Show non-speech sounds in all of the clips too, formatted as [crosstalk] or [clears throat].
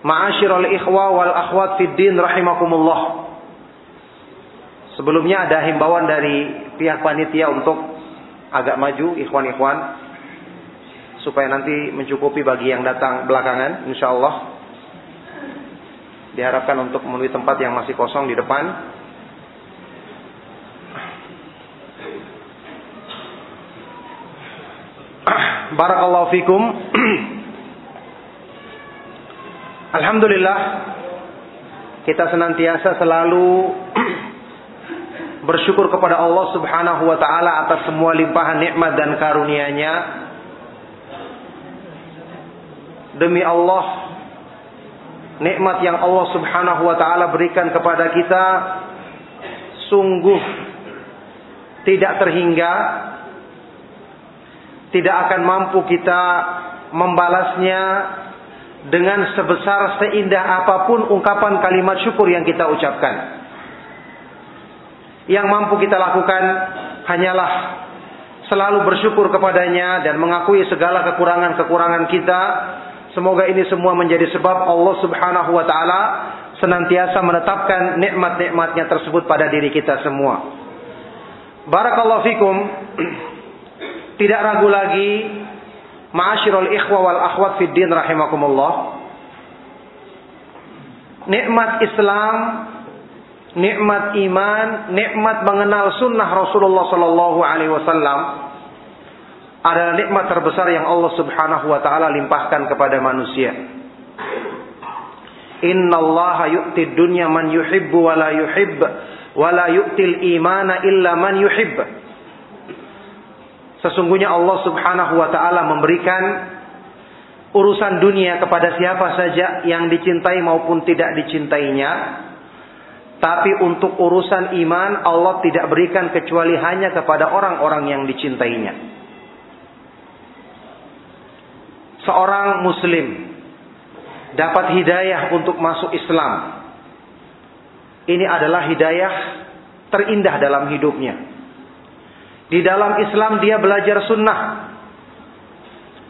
Ma'asyiral ikhwa wal akhwat fid din rahimakumullah. Sebelumnya ada himbauan dari pihak panitia untuk agak maju ikhwan-ikhwan supaya nanti mencukupi bagi yang datang belakangan insyaallah. Diharapkan untuk memenuhi tempat yang masih kosong di depan. Barakallahu fikum. [clears throat] Alhamdulillah kita senantiasa selalu [clears throat] bersyukur kepada Allah Subhanahu wa taala atas semua limpahan nikmat dan karunia-Nya. Demi Allah nikmat yang Allah Subhanahu wa taala berikan kepada kita sungguh tidak terhingga tidak akan mampu kita membalasnya dengan sebesar seindah apa pun ungkapan kalimat syukur yang kita ucapkan. Yang mampu kita lakukan hanyalah selalu bersyukur kepadanya dan mengakui segala kekurangan-kekurangan kita. Semoga ini semua menjadi sebab Allah Subhanahu wa taala senantiasa menetapkan nikmat-nikmatnya tersebut pada diri kita semua. Barakallahu fikum. [clears throat] Tidak ragu lagi Ma'asyiral ikhwa wal akhwat fid din rahimakumullah. Nikmat Islam, nikmat iman, nikmat mengenal sunnah Rasulullah sallallahu alaihi wasallam adalah nikmat terbesar yang Allah Subhanahu wa taala limpahkan kepada manusia. Inna Allah yu'ti dunya man yuhibbu wa la yuhibb wa la yu'til imana illa man yuhibb. Sesungguhnya Allah Subhanahu wa taala memberikan urusan dunia kepada siapa saja yang dicintai maupun tidak dicintainya. Tapi untuk urusan iman Allah tidak berikan kecuali hanya kepada orang-orang yang dicintainya. Seorang muslim dapat hidayah untuk masuk Islam. Ini adalah hidayah terindah dalam hidupnya. Di dalam Islam dia belajar sunnah.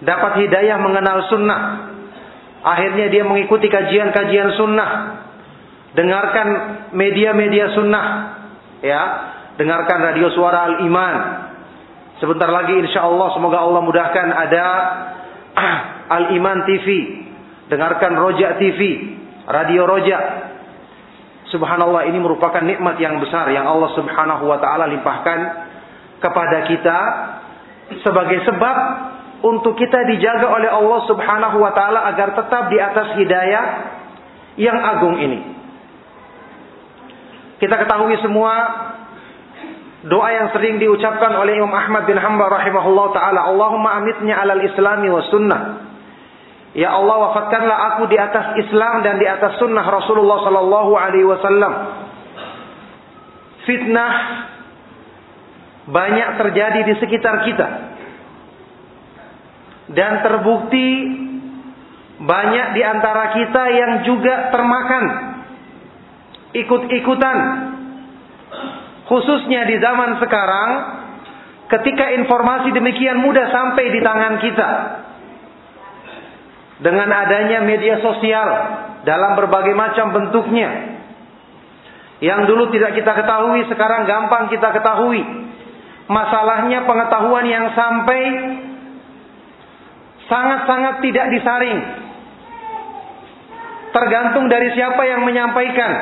Dapat hidayah mengenal sunnah. Akhirnya dia mengikuti kajian-kajian sunnah. Dengarkan media-media sunnah. Ya, dengarkan radio suara al-iman. Sebentar lagi insya Allah semoga Allah mudahkan ada [clears throat] al-iman TV. Dengarkan Roja TV, radio Roja. Subhanallah ini merupakan nikmat yang besar yang Allah Subhanahu wa taala limpahkan kepada kita sebagai sebab untuk kita dijaga oleh Allah Subhanahu wa taala agar tetap di atas hidayah yang agung ini. Kita ketahui semua doa yang sering diucapkan oleh Imam Ahmad bin Hanbal rahimahullah taala, Allahumma amitnya alal islami wa sunnah. Ya Allah wafatkanlah aku di atas Islam dan di atas sunnah Rasulullah sallallahu alaihi wasallam. Fitnah banyak terjadi di sekitar kita. Dan terbukti banyak di antara kita yang juga termakan. Ikut-ikutan. Khususnya di zaman sekarang ketika informasi demikian mudah sampai di tangan kita. Dengan adanya media sosial dalam berbagai macam bentuknya. Yang dulu tidak kita ketahui sekarang gampang kita ketahui masalahnya pengetahuan yang sampai sangat-sangat tidak disaring tergantung dari siapa yang menyampaikan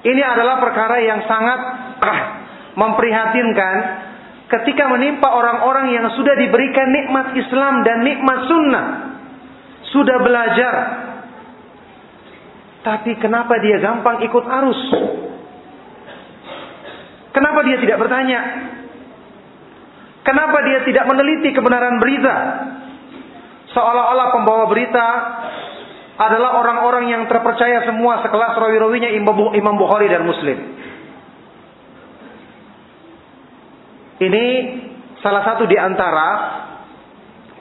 ini adalah perkara yang sangat memprihatinkan ketika menimpa orang-orang yang sudah diberikan nikmat Islam dan nikmat sunnah. Sudah belajar. Tapi kenapa dia gampang ikut arus? Kenapa dia tidak bertanya? Kenapa dia tidak meneliti kebenaran berita? Seolah-olah pembawa berita adalah orang-orang yang terpercaya semua sekelas rawi-rawinya Imam Bukhari dan Muslim. Ini salah satu di antara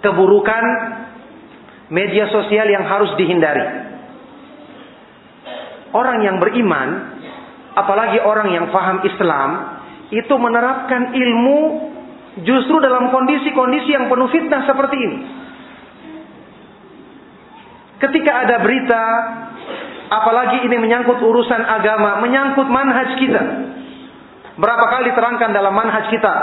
keburukan media sosial yang harus dihindari. Orang yang beriman, apalagi orang yang faham Islam, itu menerapkan ilmu justru dalam kondisi-kondisi yang penuh fitnah seperti ini. Ketika ada berita, apalagi ini menyangkut urusan agama, menyangkut manhaj kita. Berapa kali terangkan dalam manhaj kita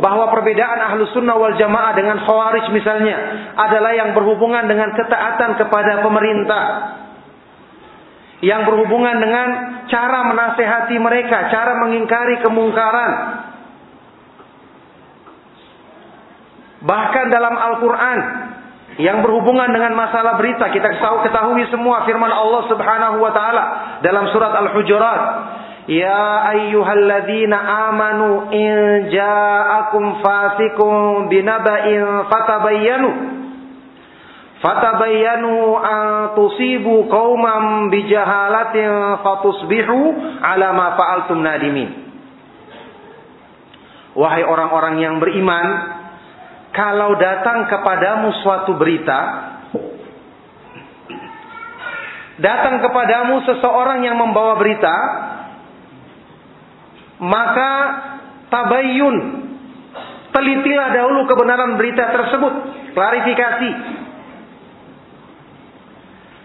bahwa perbedaan ahlu sunnah wal jamaah dengan khawarij misalnya adalah yang berhubungan dengan ketaatan kepada pemerintah. Yang berhubungan dengan cara menasehati mereka, cara mengingkari kemungkaran. Bahkan dalam Al-Quran yang berhubungan dengan masalah berita kita tahu ketahui semua firman Allah Subhanahu wa taala dalam surat Al-Hujurat Ya ayyuhalladzina amanu in ja'akum fasikum binaba'in fatabayyanu fatabayyanu an tusibu qauman bijahalatin fatusbihu ala ma fa'altum nadimin Wahai orang-orang yang beriman kalau datang kepadamu suatu berita, datang kepadamu seseorang yang membawa berita, maka tabayyun, telitilah dahulu kebenaran berita tersebut, klarifikasi.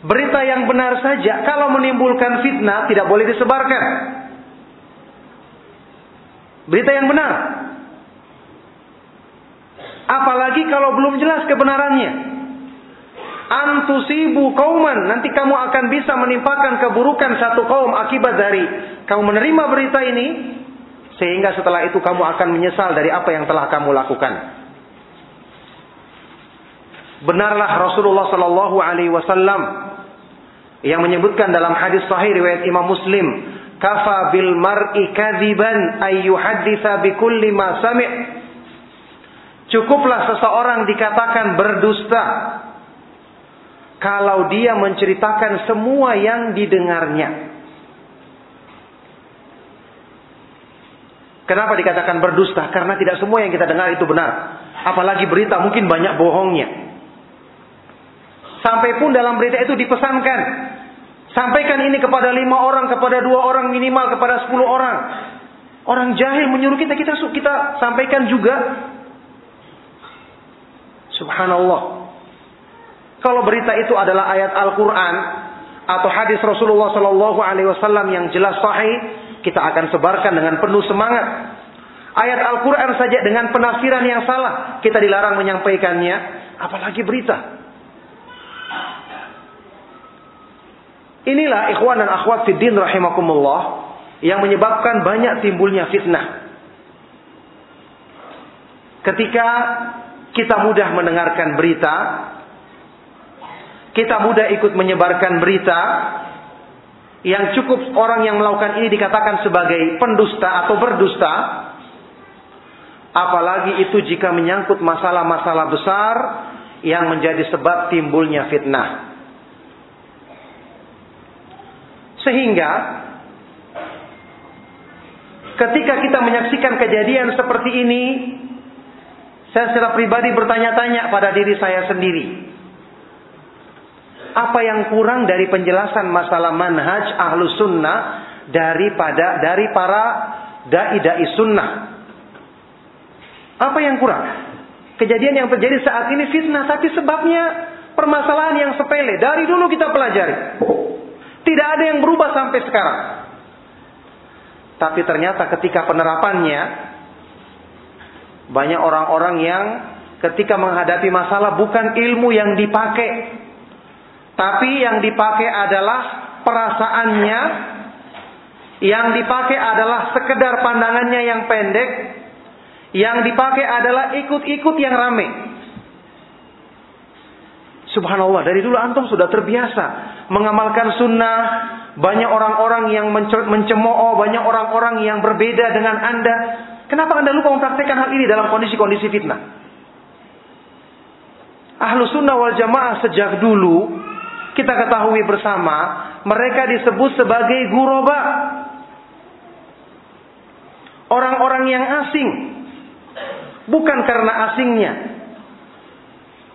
Berita yang benar saja kalau menimbulkan fitnah tidak boleh disebarkan. Berita yang benar Apalagi kalau belum jelas kebenarannya. Antusibu kauman. Nanti kamu akan bisa menimpakan keburukan satu kaum akibat dari kamu menerima berita ini. Sehingga setelah itu kamu akan menyesal dari apa yang telah kamu lakukan. Benarlah Rasulullah Sallallahu Alaihi Wasallam yang menyebutkan dalam hadis sahih riwayat Imam Muslim, kafa bil mar'i kadziban ayyuhadditsa bi kulli ma sami' Cukuplah seseorang dikatakan berdusta kalau dia menceritakan semua yang didengarnya. Kenapa dikatakan berdusta? Karena tidak semua yang kita dengar itu benar. Apalagi berita mungkin banyak bohongnya. Sampai pun dalam berita itu dipesankan. Sampaikan ini kepada lima orang, kepada dua orang minimal, kepada sepuluh orang. Orang jahil menyuruh kita, kita kita sampaikan juga Subhanallah. Kalau berita itu adalah ayat Al-Quran atau hadis Rasulullah Sallallahu Alaihi Wasallam yang jelas sahih, kita akan sebarkan dengan penuh semangat. Ayat Al-Quran saja dengan penafsiran yang salah, kita dilarang menyampaikannya, apalagi berita. Inilah ikhwan dan akhwat fiddin rahimakumullah yang menyebabkan banyak timbulnya fitnah. Ketika kita mudah mendengarkan berita. Kita mudah ikut menyebarkan berita. yang cukup orang yang melakukan ini dikatakan sebagai pendusta atau berdusta, apalagi itu jika menyangkut masalah-masalah besar yang menjadi sebab timbulnya fitnah. Sehingga ketika kita menyaksikan kejadian seperti ini, saya secara pribadi bertanya-tanya pada diri saya sendiri apa yang kurang dari penjelasan masalah manhaj ahlu sunnah daripada dari para dai dai sunnah. Apa yang kurang? Kejadian yang terjadi saat ini fitnah, tapi sebabnya permasalahan yang sepele. Dari dulu kita pelajari. Tidak ada yang berubah sampai sekarang. Tapi ternyata ketika penerapannya, banyak orang-orang yang ketika menghadapi masalah bukan ilmu yang dipakai, tapi yang dipakai adalah perasaannya, yang dipakai adalah sekedar pandangannya yang pendek, yang dipakai adalah ikut-ikut yang rame. Subhanallah, dari dulu antum sudah terbiasa mengamalkan sunnah. Banyak orang-orang yang mencemooh, banyak orang-orang yang berbeda dengan anda. Kenapa anda lupa mempraktekkan hal ini dalam kondisi-kondisi fitnah? Ahlu sunnah wal jamaah sejak dulu kita ketahui bersama, mereka disebut sebagai guroba. Orang-orang yang asing. Bukan karena asingnya.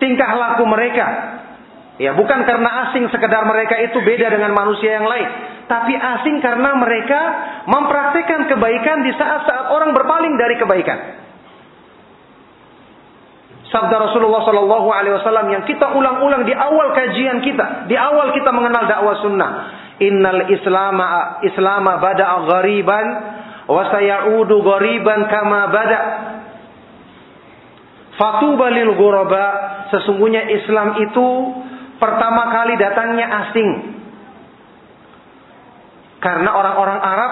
Tingkah laku mereka. Ya, bukan karena asing sekedar mereka itu beda dengan manusia yang lain. Tapi asing karena mereka mempraktikkan kebaikan di saat-saat orang berpaling dari kebaikan sabda Rasulullah Shallallahu Alaihi Wasallam yang kita ulang-ulang di awal kajian kita, di awal kita mengenal dakwah sunnah. Innal Islama Islama bada ghariban wa sayaudu ghariban kama bada. Fatuba lil ghuraba, sesungguhnya Islam itu pertama kali datangnya asing. Karena orang-orang Arab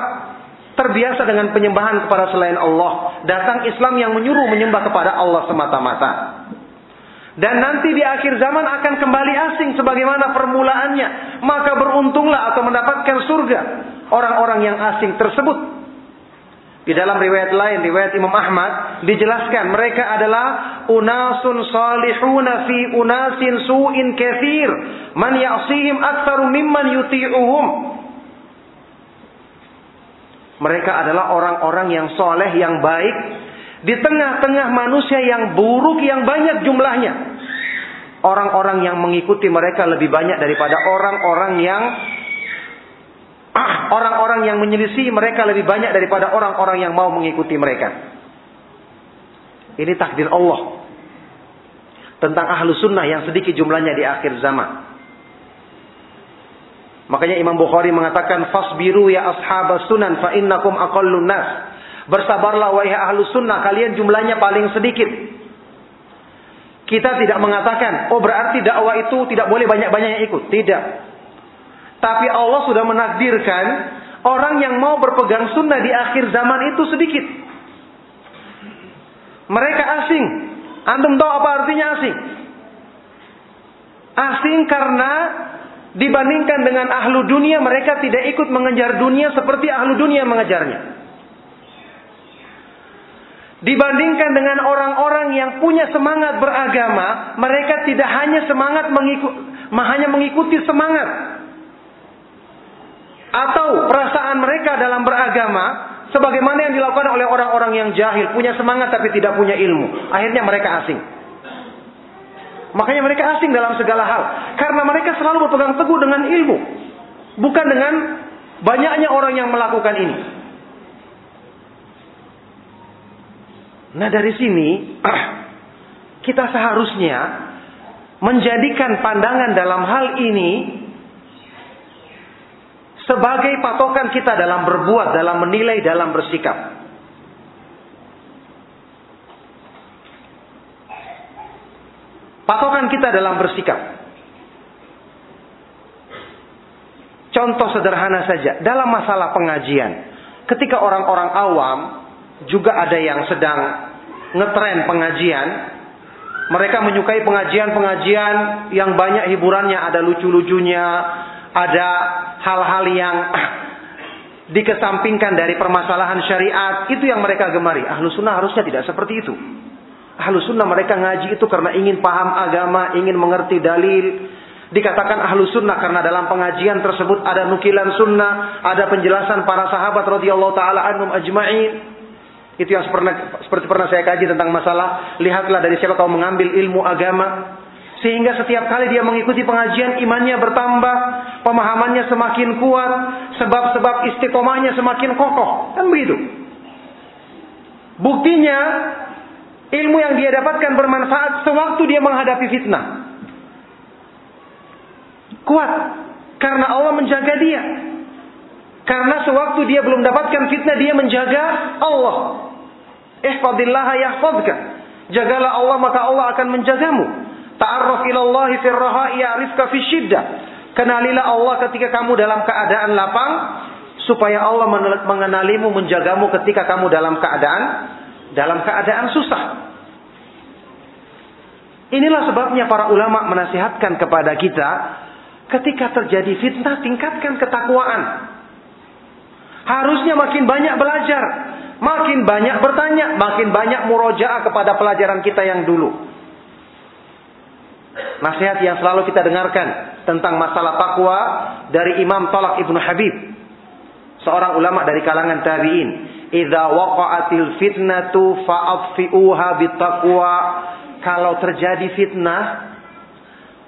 terbiasa dengan penyembahan kepada selain Allah. Datang Islam yang menyuruh menyembah kepada Allah semata-mata. Dan nanti di akhir zaman akan kembali asing sebagaimana permulaannya. Maka beruntunglah atau mendapatkan surga orang-orang yang asing tersebut. Di dalam riwayat lain, riwayat Imam Ahmad, dijelaskan mereka adalah unasun salihuna fi unasin su'in kathir. Man ya'sihim aktsaru mimman yuti'uhum. Mereka adalah orang-orang yang soleh, yang baik. Di tengah-tengah manusia yang buruk, yang banyak jumlahnya. Orang-orang yang mengikuti mereka lebih banyak daripada orang-orang yang ah, orang-orang yang menyelisih mereka lebih banyak daripada orang-orang yang mau mengikuti mereka. Ini takdir Allah tentang ahlu sunnah yang sedikit jumlahnya di akhir zaman. Makanya Imam Bukhari mengatakan fasbiru ya ashabas sunan fa innakum aqallun nas. Bersabarlah wahai ahlu sunnah, kalian jumlahnya paling sedikit. Kita tidak mengatakan, oh berarti dakwah itu tidak boleh banyak-banyak yang ikut. Tidak. Tapi Allah sudah menakdirkan orang yang mau berpegang sunnah di akhir zaman itu sedikit. Mereka asing. Antum tahu apa artinya asing? Asing karena Dibandingkan dengan ahlu dunia, mereka tidak ikut mengejar dunia seperti ahlu dunia mengejarnya. Dibandingkan dengan orang-orang yang punya semangat beragama, mereka tidak hanya semangat mengikut, hanya mengikuti semangat atau perasaan mereka dalam beragama, sebagaimana yang dilakukan oleh orang-orang yang jahil, punya semangat tapi tidak punya ilmu. Akhirnya mereka asing. Makanya mereka asing dalam segala hal. Karena mereka selalu berpegang teguh dengan ilmu. Bukan dengan banyaknya orang yang melakukan ini. Nah dari sini [clears throat] kita seharusnya menjadikan pandangan dalam hal ini sebagai patokan kita dalam berbuat, dalam menilai, dalam bersikap. Patokan kita dalam bersikap. Contoh sederhana saja, dalam masalah pengajian. Ketika orang-orang awam juga ada yang sedang ngetren pengajian, mereka menyukai pengajian-pengajian yang banyak hiburannya, ada lucu-lucunya, ada hal-hal yang [clears throat] dikesampingkan dari permasalahan syariat, itu yang mereka gemari. Ahlu sunnah harusnya tidak seperti itu. Ahlu sunnah mereka ngaji itu karena ingin paham agama, ingin mengerti dalil. Dikatakan ahlu sunnah karena dalam pengajian tersebut ada nukilan sunnah, ada penjelasan para sahabat radhiyallahu taala anhum ajma'in. Itu yang seperti, seperti pernah saya kaji tentang masalah lihatlah dari siapa kau mengambil ilmu agama. Sehingga setiap kali dia mengikuti pengajian imannya bertambah, pemahamannya semakin kuat, sebab-sebab istiqomahnya semakin kokoh. Kan begitu. Buktinya ilmu yang dia dapatkan bermanfaat sewaktu dia menghadapi fitnah. Kuat karena Allah menjaga dia. Karena sewaktu dia belum dapatkan fitnah dia menjaga Allah. Ihfadillaha yahfadka. Jagalah Allah maka Allah akan menjagamu. Ta'arraf ilallahi firraha ya'rifka fi syiddah. Kenalilah Allah ketika kamu dalam keadaan lapang supaya Allah mengenalimu menjagamu ketika kamu dalam keadaan dalam keadaan susah. Inilah sebabnya para ulama menasihatkan kepada kita ketika terjadi fitnah tingkatkan ketakwaan. Harusnya makin banyak belajar, makin banyak bertanya, makin banyak murojaah kepada pelajaran kita yang dulu. Nasihat yang selalu kita dengarkan tentang masalah takwa dari Imam Talak Ibnu Habib. Seorang ulama dari kalangan tabi'in. Idza waqa'atil fitnatu fa'atfi'uha bitaqwa. Kalau terjadi fitnah,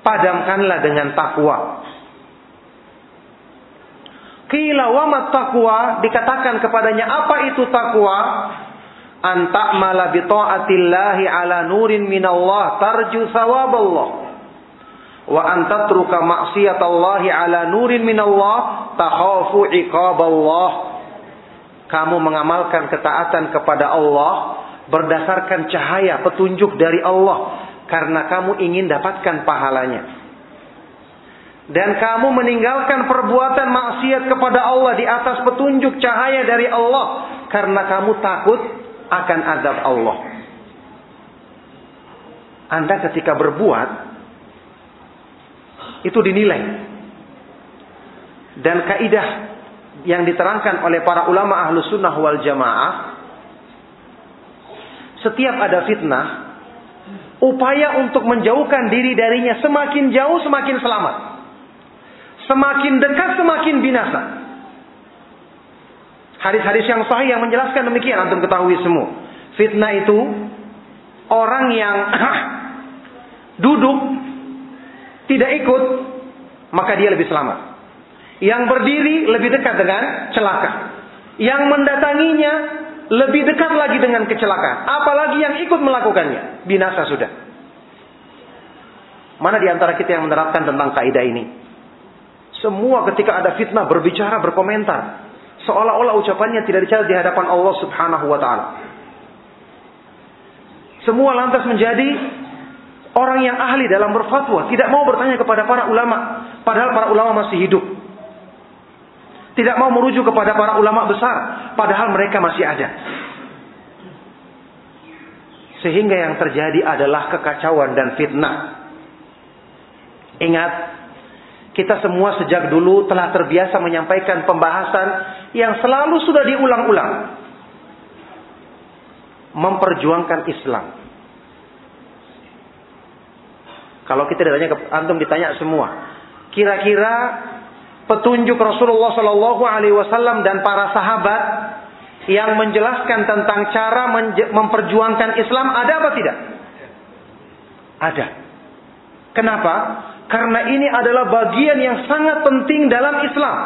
padamkanlah dengan takwa. Qila wa taqwa dikatakan kepadanya apa itu takwa? Antakmala bi ta'atillahi ala nurin minallah tarju sawaballah wa antatruka maksiatallahi ala nurin minallah takhafu iqaballah. Kamu mengamalkan ketaatan kepada Allah berdasarkan cahaya petunjuk dari Allah karena kamu ingin dapatkan pahalanya. Dan kamu meninggalkan perbuatan maksiat kepada Allah di atas petunjuk cahaya dari Allah karena kamu takut akan azab Allah. Anda ketika berbuat itu dinilai. Dan kaidah yang diterangkan oleh para ulama ahlu sunnah wal jamaah, setiap ada fitnah, upaya untuk menjauhkan diri darinya semakin jauh semakin selamat. Semakin dekat semakin binasa. Hadis-hadis yang sahih yang menjelaskan demikian antum ketahui semua. Fitnah itu orang yang [clears throat] duduk tidak ikut, maka dia lebih selamat. Yang berdiri lebih dekat dengan celaka. Yang mendatanginya lebih dekat lagi dengan kecelakaan. Apalagi yang ikut melakukannya. Binasa sudah. Mana di antara kita yang menerapkan tentang kaidah ini? Semua ketika ada fitnah berbicara, berkomentar. Seolah-olah ucapannya tidak dicatat di hadapan Allah subhanahu wa ta'ala. Semua lantas menjadi Orang yang ahli dalam berfatwa tidak mau bertanya kepada para ulama, padahal para ulama masih hidup. Tidak mau merujuk kepada para ulama besar, padahal mereka masih ada. Sehingga yang terjadi adalah kekacauan dan fitnah. Ingat, kita semua sejak dulu telah terbiasa menyampaikan pembahasan yang selalu sudah diulang-ulang. Memperjuangkan Islam Kalau kita ditanya antum ditanya semua, kira-kira petunjuk Rasulullah Shallallahu Alaihi Wasallam dan para sahabat yang menjelaskan tentang cara memperjuangkan Islam ada apa tidak? Ada. Kenapa? Karena ini adalah bagian yang sangat penting dalam Islam.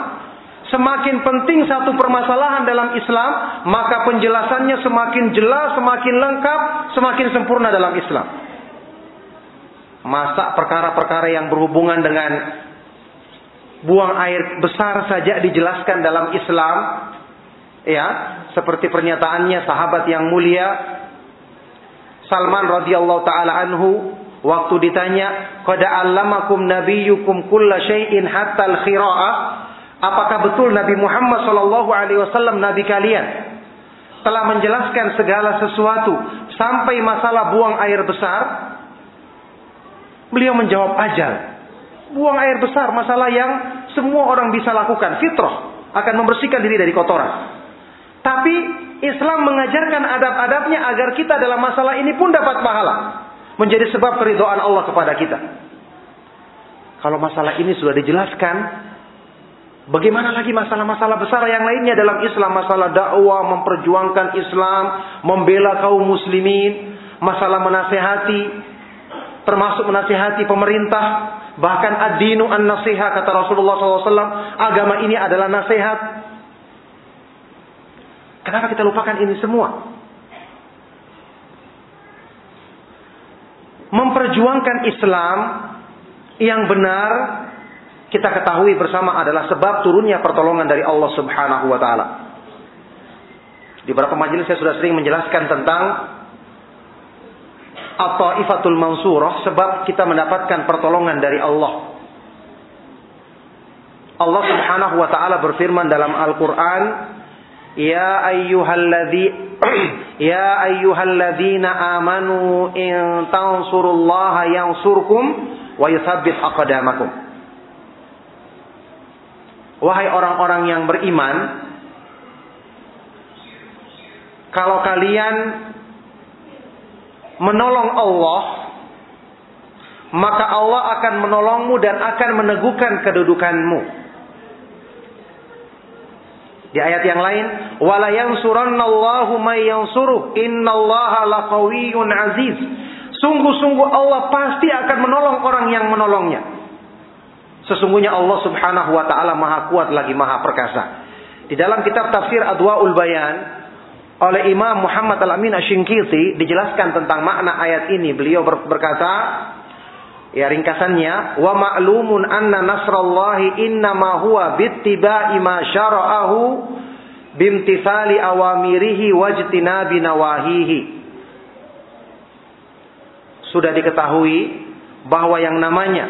Semakin penting satu permasalahan dalam Islam, maka penjelasannya semakin jelas, semakin lengkap, semakin sempurna dalam Islam masak perkara-perkara yang berhubungan dengan buang air besar saja dijelaskan dalam Islam. Ya seperti pernyataannya sahabat yang mulia Salman radhiyallahu taala anhu waktu ditanya qad allamakum nabiyyukum kulla syai'in hatta al-khira'ah apakah betul Nabi Muhammad sallallahu alaihi wasallam nabi kalian? Telah menjelaskan segala sesuatu sampai masalah buang air besar Beliau menjawab ajal. Buang air besar masalah yang semua orang bisa lakukan, fitrah akan membersihkan diri dari kotoran. Tapi Islam mengajarkan adab-adabnya agar kita dalam masalah ini pun dapat pahala. Menjadi sebab keridhaan Allah kepada kita. Kalau masalah ini sudah dijelaskan, bagaimana lagi masalah-masalah besar yang lainnya dalam Islam? Masalah dakwah, memperjuangkan Islam, membela kaum muslimin, masalah menasehati, termasuk menasehati pemerintah, bahkan ad-dinu an-nasihat kata Rasulullah SAW, agama ini adalah nasihat. Kenapa kita lupakan ini semua? Memperjuangkan Islam yang benar kita ketahui bersama adalah sebab turunnya pertolongan dari Allah Subhanahu wa taala. Di beberapa majelis saya sudah sering menjelaskan tentang At-Taifatul Mansurah sebab kita mendapatkan pertolongan dari Allah. Allah Subhanahu wa taala berfirman dalam Al-Qur'an, "Ya ayyuhalladzi [clears throat] ya ayyuhalladzina amanu in tansurullaha yansurkum wa yuthabbit aqdamakum." Wahai orang-orang yang beriman, kalau kalian menolong Allah, maka Allah akan menolongmu dan akan meneguhkan kedudukanmu. Di ayat yang lain, wala yansurannallahu may yansuruh innallaha laqawiyyun aziz. Sungguh-sungguh Allah pasti akan menolong orang yang menolongnya. Sesungguhnya Allah Subhanahu wa taala Maha kuat lagi Maha perkasa. Di dalam kitab tafsir Adwaul Bayan oleh Imam Muhammad Al-Amin Ashinkiti dijelaskan tentang makna ayat ini. Beliau berkata, ya ringkasannya, wa ma'lumun anna nasrallahi innama huwa bittiba'i ma syara'ahu bimtithali awamirihi wajtinabi nawahihi. Sudah diketahui bahwa yang namanya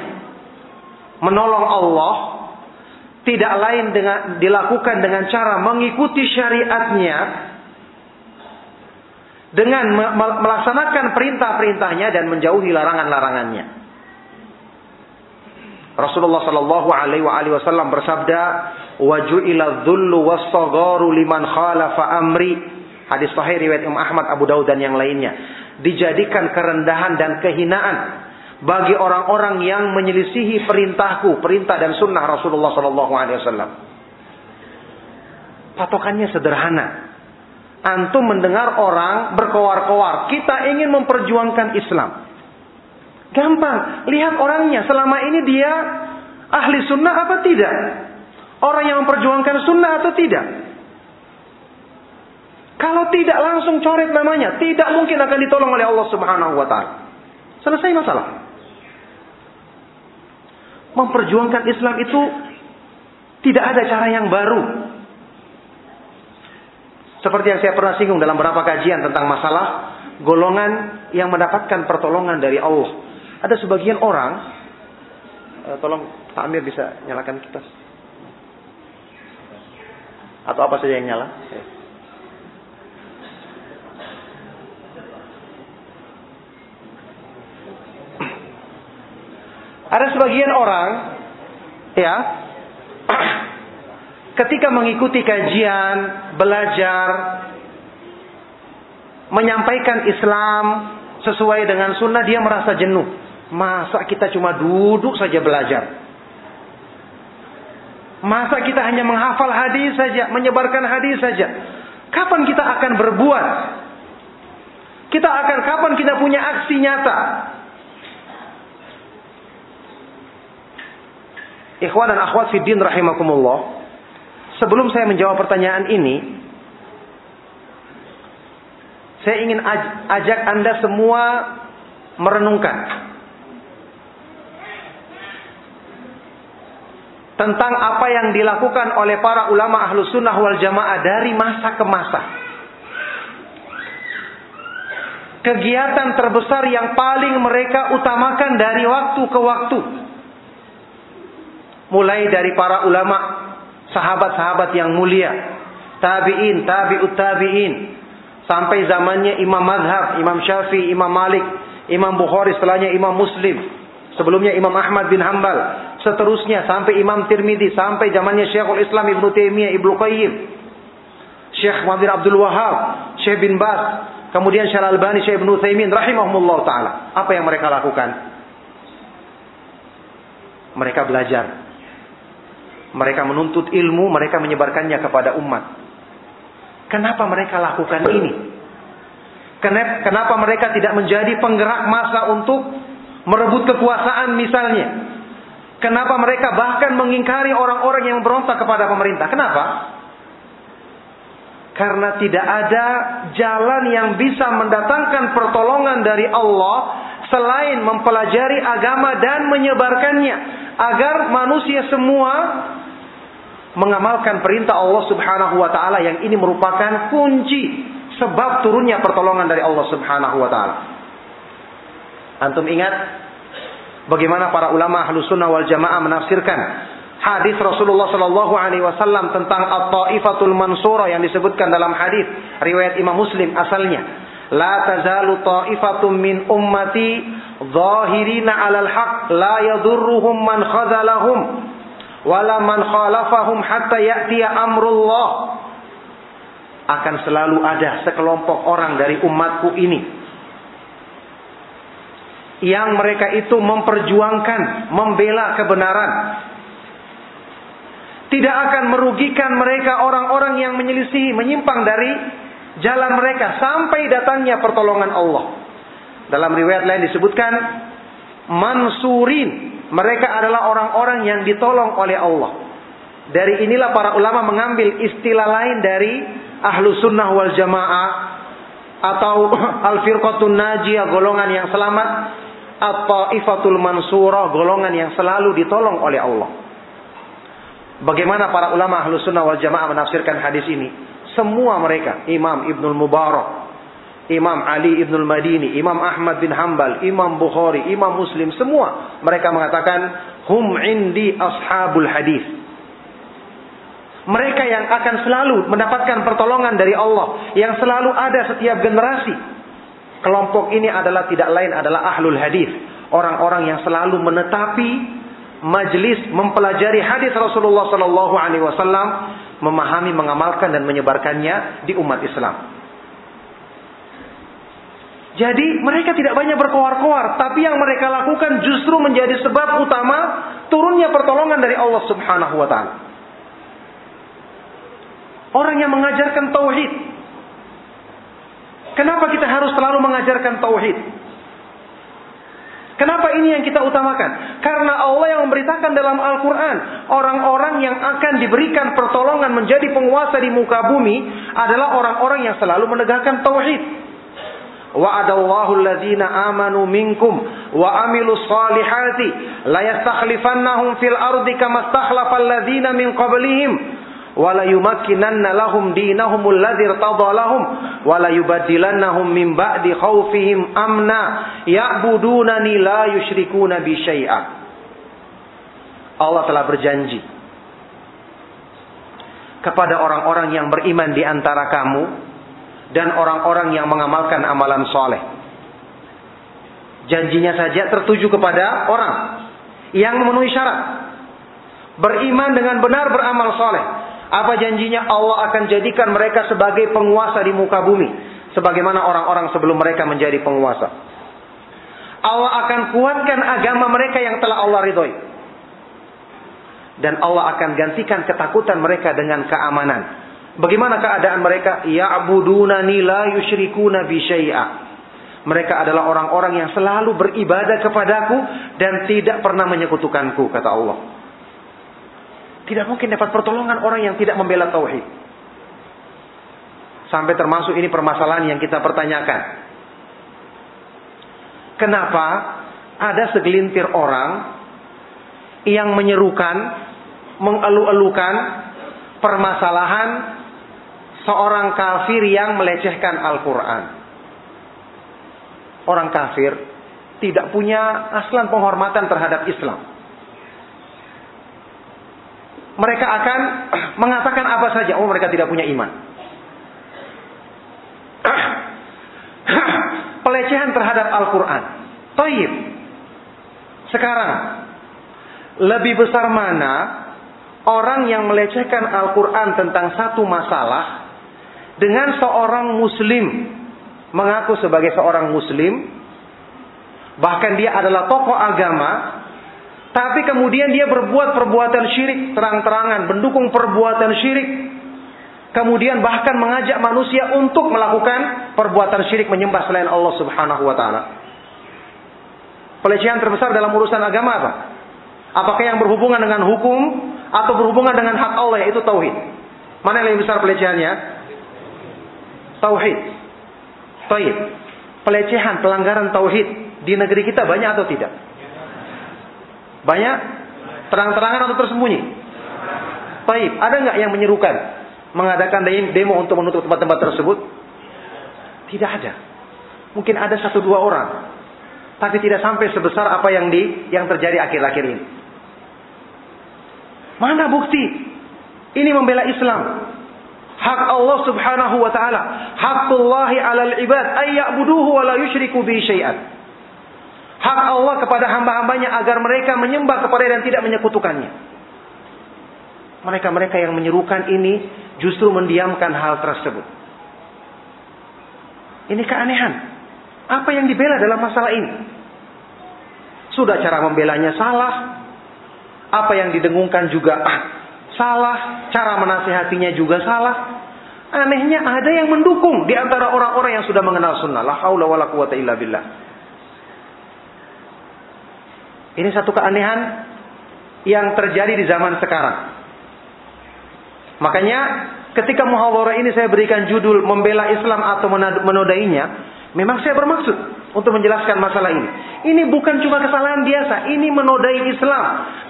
menolong Allah tidak lain dengan dilakukan dengan cara mengikuti syariatnya dengan melaksanakan perintah-perintahnya dan menjauhi larangan-larangannya. Rasulullah Shallallahu Alaihi Wasallam bersabda, "Wajuila dzullu was-sagharu liman khalafa amri." Hadis sahih riwayat Imam Ahmad, Abu Daud dan yang lainnya. Dijadikan kerendahan dan kehinaan bagi orang-orang yang menyelisihi perintahku, perintah dan sunnah Rasulullah Shallallahu Alaihi Wasallam. Patokannya sederhana antum mendengar orang berkoar-koar, kita ingin memperjuangkan Islam. Gampang, lihat orangnya. Selama ini dia ahli sunnah apa tidak? Orang yang memperjuangkan sunnah atau tidak? Kalau tidak langsung coret namanya, tidak mungkin akan ditolong oleh Allah Subhanahu taala. Selesai masalah. Memperjuangkan Islam itu tidak ada cara yang baru. Seperti yang saya pernah singgung dalam beberapa kajian tentang masalah golongan yang mendapatkan pertolongan dari Allah. Ada sebagian orang, uh, tolong Pak Amir bisa nyalakan kipas. Atau apa saja yang nyala. Ya. Ada sebagian orang, ya, ketika mengikuti kajian, belajar, menyampaikan Islam sesuai dengan sunnah, dia merasa jenuh. Masa kita cuma duduk saja belajar? Masa kita hanya menghafal hadis saja, menyebarkan hadis saja? Kapan kita akan berbuat? Kita akan kapan kita punya aksi nyata? Ikhwan dan akhwat fiddin rahimakumullah. Sebelum saya menjawab pertanyaan ini, saya ingin ajak Anda semua merenungkan tentang apa yang dilakukan oleh para ulama ahlu sunnah wal jamaah dari masa ke masa. Kegiatan terbesar yang paling mereka utamakan dari waktu ke waktu. Mulai dari para ulama sahabat-sahabat yang mulia, tabi'in, tabi'ut tabi'in, sampai zamannya Imam Madhab, Imam Syafi'i, Imam Malik, Imam Bukhari, setelahnya Imam Muslim, sebelumnya Imam Ahmad bin Hambal, seterusnya sampai Imam Tirmidzi, sampai zamannya Syekhul Islam Ibnu Taimiyah, Ibnu Qayyim, Syekh Muhammad Abdul Wahab, Syekh bin Bas, kemudian Syekh Al-Albani, Syekh Ibnu Taimin rahimahumullah taala. Apa yang mereka lakukan? Mereka belajar. Mereka menuntut ilmu, mereka menyebarkannya kepada umat. Kenapa mereka lakukan ini? Kenapa mereka tidak menjadi penggerak masa untuk merebut kekuasaan misalnya? Kenapa mereka bahkan mengingkari orang-orang yang berontak kepada pemerintah? Kenapa? Karena tidak ada jalan yang bisa mendatangkan pertolongan dari Allah selain mempelajari agama dan menyebarkannya agar manusia semua mengamalkan perintah Allah Subhanahu wa taala yang ini merupakan kunci sebab turunnya pertolongan dari Allah Subhanahu wa taala. Antum ingat bagaimana para ulama Ahlus Sunnah wal Jamaah menafsirkan hadis Rasulullah Shallallahu Alaihi Wasallam tentang at-taifatul mansura yang disebutkan dalam hadis riwayat Imam Muslim asalnya. La tazalu ta'ifatum min ummati zahirina 'alal haq la yadurruhum man khazalahum wala man khalafahum hatta ya'tiya amrullah. Akan selalu ada sekelompok orang dari umatku ini yang mereka itu memperjuangkan, membela kebenaran, tidak akan merugikan mereka orang-orang yang menyelisihi, menyimpang dari jalan mereka sampai datangnya pertolongan Allah. Dalam riwayat lain disebutkan mansurin. Mereka adalah orang-orang yang ditolong oleh Allah. Dari inilah para ulama mengambil istilah lain dari ahlu sunnah wal jamaah atau [clears throat] al firqatun najiyah golongan yang selamat atau ifatul mansurah golongan yang selalu ditolong oleh Allah. Bagaimana para ulama ahlu sunnah wal jamaah menafsirkan hadis ini? Semua mereka, Imam Ibnul Mubarak, Imam Ali Ibnul Madini, Imam Ahmad bin Hambal, Imam Bukhari, Imam Muslim, semua mereka mengatakan hum indi ashabul hadis. Mereka yang akan selalu mendapatkan pertolongan dari Allah, yang selalu ada setiap generasi. Kelompok ini adalah tidak lain adalah ahlul hadis, orang-orang yang selalu menetapi majlis mempelajari hadis Rasulullah Wasallam, memahami, mengamalkan dan menyebarkannya di umat Islam. Jadi mereka tidak banyak berkoar-koar, tapi yang mereka lakukan justru menjadi sebab utama turunnya pertolongan dari Allah Subhanahu wa taala. Orang yang mengajarkan tauhid. Kenapa kita harus selalu mengajarkan tauhid? Kenapa ini yang kita utamakan? Karena Allah yang memberitakan dalam Al-Quran. Orang-orang yang akan diberikan pertolongan menjadi penguasa di muka bumi adalah orang-orang yang selalu menegakkan tauhid. Wa'adallahu alladhina amanu minkum wa amilus salihati la yastakhlifannahum fil ardi kama stakhlafa alladhina min qablihim wala yumakkinanna lahum dinahumul ladzi irtada lahum wala yubaddilannahum min ba'di khaufihim amna ya'budunani la yusyrikuna bi syai'a Allah telah berjanji kepada orang-orang yang beriman di antara kamu dan orang-orang yang mengamalkan amalan soleh. Janjinya saja tertuju kepada orang yang memenuhi syarat. Beriman dengan benar beramal soleh. Apa janjinya? Allah akan jadikan mereka sebagai penguasa di muka bumi. Sebagaimana orang-orang sebelum mereka menjadi penguasa. Allah akan kuatkan agama mereka yang telah Allah ridhoi. Dan Allah akan gantikan ketakutan mereka dengan keamanan. Bagaimana keadaan mereka? Ya'budunani la yusyrikuna bi syai'a. Mereka adalah orang-orang yang selalu beribadah kepadaku dan tidak pernah menyekutukanku, kata Allah. Tidak mungkin dapat pertolongan orang yang tidak membela tauhid. Sampai termasuk ini permasalahan yang kita pertanyakan. Kenapa ada segelintir orang yang menyerukan, mengeluh-elukan permasalahan seorang kafir yang melecehkan Al-Quran. Orang kafir tidak punya aslan penghormatan terhadap Islam mereka akan [clears throat] mengatakan apa saja. Oh, mereka tidak punya iman. [clears throat] Pelecehan terhadap Al-Quran. Taib. Sekarang, Lebih besar mana orang yang melecehkan Al-Quran tentang satu masalah dengan seorang muslim. Mengaku sebagai seorang muslim. Bahkan dia adalah tokoh agama. Tapi kemudian dia berbuat perbuatan syirik. Terang-terangan mendukung perbuatan syirik. Kemudian bahkan mengajak manusia untuk melakukan perbuatan syirik menyembah selain Allah Subhanahu wa taala. Pelecehan terbesar dalam urusan agama apa? Apakah yang berhubungan dengan hukum atau berhubungan dengan hak Allah yaitu tauhid? Mana yang lebih besar pelecehannya tauhid Taib. Pelecehan, pelanggaran tauhid di negeri kita banyak atau tidak? Banyak? Terang-terangan atau tersembunyi? Taib. Ada nggak yang menyerukan mengadakan demo untuk menutup tempat-tempat tersebut? Tidak ada. Mungkin ada satu dua orang, tapi tidak sampai sebesar apa yang di yang terjadi akhir-akhir ini. Mana bukti? Ini membela Islam. Hak Allah Subhanahu wa taala, hakkullahi 'alal ibad ay ya'buduhu wa la yusyriku bi syai'an. Hak Allah kepada hamba-hambanya agar mereka menyembah kepada dan tidak menyekutukannya. Mereka-mereka yang menyerukan ini justru mendiamkan hal tersebut. Ini keanehan. Apa yang dibela dalam masalah ini? Sudah cara membelanya salah. Apa yang didengungkan juga salah, cara menasihatinya juga salah. Anehnya ada yang mendukung di antara orang-orang yang sudah mengenal sunnah. La haula wala quwata illa billah. Ini satu keanehan yang terjadi di zaman sekarang. Makanya ketika muhawarah ini saya berikan judul membela Islam atau menodainya, memang saya bermaksud untuk menjelaskan masalah ini. Ini bukan cuma kesalahan biasa, ini menodai Islam,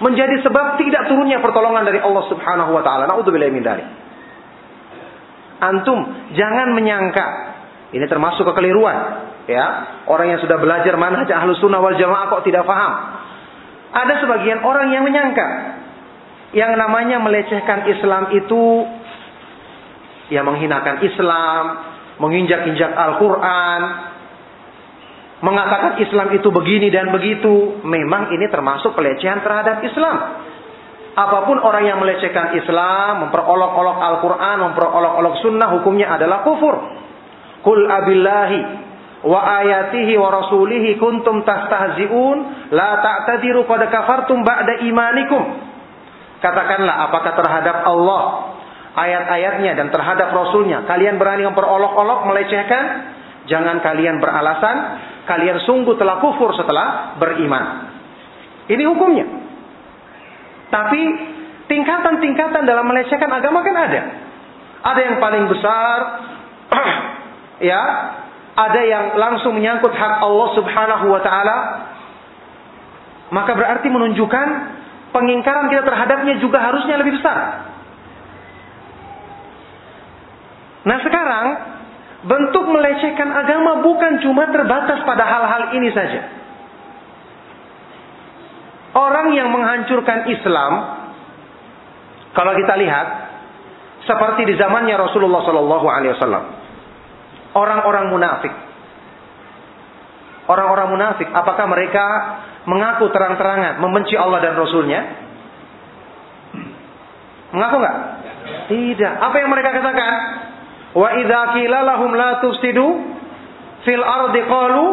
menjadi sebab tidak turunnya pertolongan dari Allah Subhanahu wa taala. Nauzubillahi min dzalik. Antum jangan menyangka ini termasuk kekeliruan, ya. Orang yang sudah belajar manhaj Ahlus Sunnah wal Jamaah kok tidak paham. Ada sebagian orang yang menyangka yang namanya melecehkan Islam itu ya menghinakan Islam, menginjak-injak Al-Qur'an, mengatakan Islam itu begini dan begitu, memang ini termasuk pelecehan terhadap Islam. Apa pun orang yang melecehkan Islam, memperolok-olok Al-Quran, memperolok-olok sunnah, hukumnya adalah kufur. Kul abillahi wa ayatihi wa rasulihi kuntum tastahzi'un la ta'tadiru pada kafartum ba'da imanikum. Katakanlah apakah terhadap Allah, ayat-ayatnya dan terhadap Rasulnya, kalian berani memperolok-olok, melecehkan? Jangan kalian beralasan kalian sungguh telah kufur setelah beriman. Ini hukumnya. Tapi tingkatan-tingkatan dalam melecehkan agama kan ada. Ada yang paling besar, [clears throat] ya, ada yang langsung menyangkut hak Allah Subhanahu wa taala. Maka berarti menunjukkan pengingkaran kita terhadapnya juga harusnya lebih besar. Nah sekarang Bentuk melecehkan agama bukan cuma terbatas pada hal-hal ini saja. Orang yang menghancurkan Islam, kalau kita lihat, seperti di zamannya Rasulullah Sallallahu Alaihi Wasallam, orang-orang munafik, orang-orang munafik, apakah mereka mengaku terang-terangan membenci Allah dan Rasulnya? Mengaku nggak? Tidak. Apa yang mereka katakan? Wa idza qila lahum la tufsidu fil ardi qalu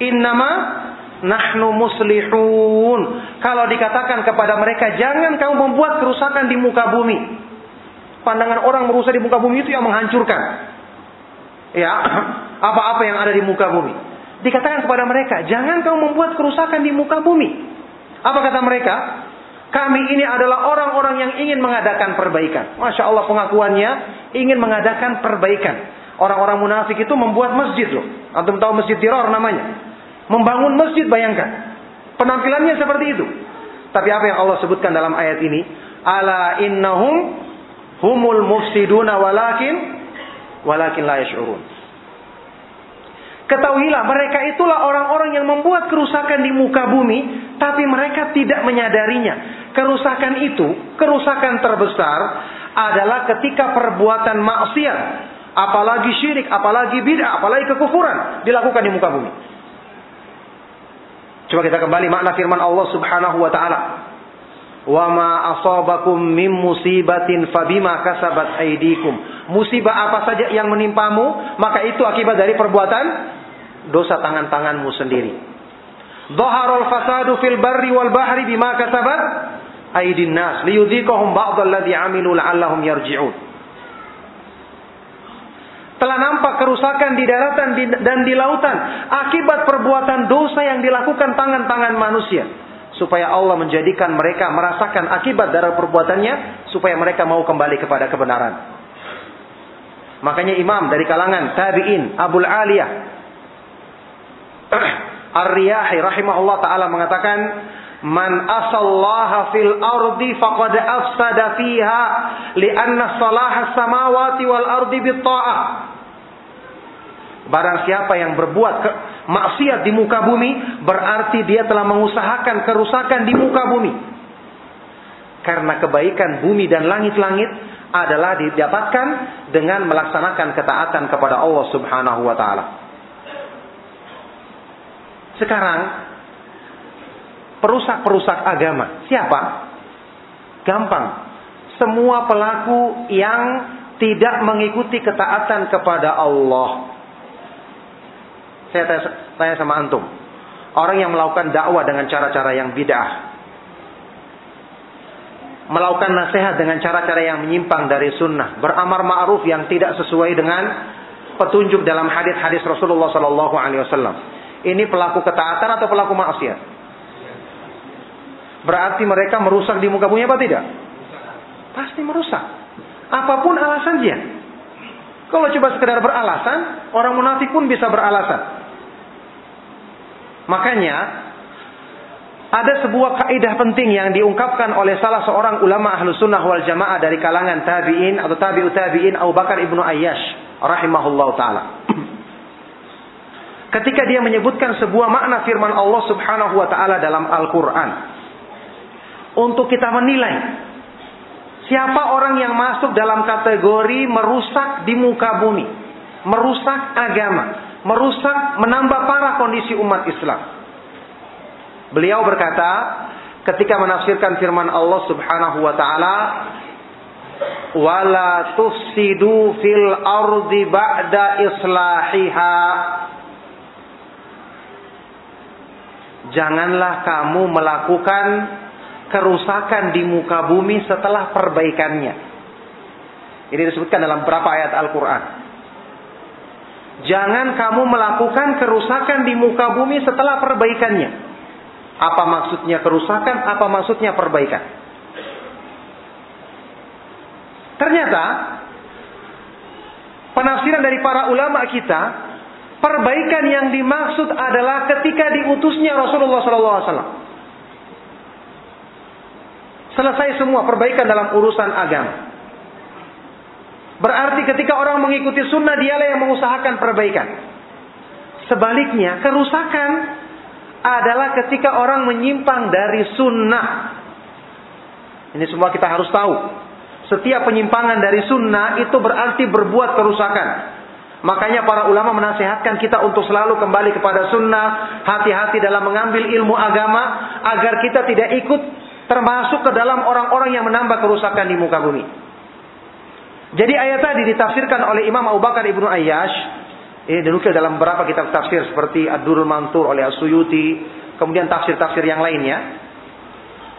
innama nahnu muslihun. Kalau dikatakan kepada mereka jangan kamu membuat kerusakan di muka bumi. Pandangan orang merusak di muka bumi itu yang menghancurkan. Ya, [clears throat] apa-apa yang ada di muka bumi. Dikatakan kepada mereka, jangan kamu membuat kerusakan di muka bumi. Apa kata mereka? Kami ini adalah orang-orang yang ingin mengadakan perbaikan. Masya Allah pengakuannya ingin mengadakan perbaikan. Orang-orang munafik itu membuat masjid loh. Antum tahu masjid Tiror namanya. Membangun masjid bayangkan. Penampilannya seperti itu. Tapi apa yang Allah sebutkan dalam ayat ini? Ala innahum humul mufsiduna walakin walakin la yash'urun. Ketahuilah mereka itulah orang-orang yang membuat kerusakan di muka bumi, tapi mereka tidak menyadarinya. Kerusakan itu, kerusakan terbesar adalah ketika perbuatan maksiat, apalagi syirik, apalagi bid'ah, apalagi kekufuran dilakukan di muka bumi. Coba kita kembali makna firman Allah Subhanahu wa taala. Wa ma asabakum min musibatin fabima kasabat aydikum. Musibah apa saja yang menimpamu, maka itu akibat dari perbuatan dosa tangan-tanganmu sendiri. Dhaharul fasadu fil barri wal bahri bima kasabat aydin nas liyudhiqahum ba'd alladhi 'amilu la'allahum yarji'un. Telah nampak kerusakan di daratan dan di lautan akibat perbuatan dosa yang dilakukan tangan-tangan manusia. Supaya Allah menjadikan mereka merasakan akibat dari perbuatannya. Supaya mereka mau kembali kepada kebenaran. Makanya imam dari kalangan tabi'in Abul Aliyah [clears throat] Ar-Riyahi rahimahullah taala mengatakan Man asallaha fil ardi faqad afsada fiha lianna salaha samawati wal ardi bitta'ah. Barang siapa yang berbuat ke, maksiat di muka bumi berarti dia telah mengusahakan kerusakan di muka bumi. Karena kebaikan bumi dan langit-langit adalah didapatkan dengan melaksanakan ketaatan kepada Allah Subhanahu wa taala. Sekarang perusak-perusak agama. Siapa? Gampang. Semua pelaku yang tidak mengikuti ketaatan kepada Allah. Saya tanya sama antum. Orang yang melakukan dakwah dengan cara-cara yang bid'ah. Melakukan nasihat dengan cara-cara yang menyimpang dari sunnah. Beramar ma'ruf yang tidak sesuai dengan petunjuk dalam hadis-hadis Rasulullah Sallallahu Alaihi Wasallam. Ini pelaku ketaatan atau pelaku maksiat? Berarti mereka merusak di muka bumi apa tidak? Pasti merusak. Apa pun alasannya. Kalau coba sekedar beralasan, orang munafik pun bisa beralasan. Makanya ada sebuah kaidah penting yang diungkapkan oleh salah seorang ulama ahlu sunnah wal jamaah dari kalangan tabi'in atau tabi'ut tabi'in Abu Bakar ibnu Ayyash rahimahullah ta'ala. Ketika dia menyebutkan sebuah makna firman Allah subhanahu wa ta'ala dalam Al-Quran untuk kita menilai siapa orang yang masuk dalam kategori merusak di muka bumi, merusak agama, merusak menambah parah kondisi umat Islam. Beliau berkata ketika menafsirkan firman Allah Subhanahu wa taala wala tufsidu fil ardi ba'da islahiha Janganlah kamu melakukan kerusakan di muka bumi setelah perbaikannya. Ini disebutkan dalam beberapa ayat Al-Quran. Jangan kamu melakukan kerusakan di muka bumi setelah perbaikannya. Apa maksudnya kerusakan? Apa maksudnya perbaikan? Ternyata penafsiran dari para ulama kita, perbaikan yang dimaksud adalah ketika diutusnya Rasulullah SAW. Selesai semua perbaikan dalam urusan agama. Berarti ketika orang mengikuti sunnah dialah yang mengusahakan perbaikan. Sebaliknya kerusakan adalah ketika orang menyimpang dari sunnah. Ini semua kita harus tahu. Setiap penyimpangan dari sunnah itu berarti berbuat kerusakan. Makanya para ulama menasehatkan kita untuk selalu kembali kepada sunnah, hati-hati dalam mengambil ilmu agama agar kita tidak ikut termasuk ke dalam orang-orang yang menambah kerusakan di muka bumi. Jadi ayat tadi ditafsirkan oleh Imam Abu Bakar Ibnu Ayyash. Ini dinukil dalam beberapa kitab tafsir seperti Ad-Durul Mantur oleh As-Suyuti, kemudian tafsir-tafsir yang lainnya.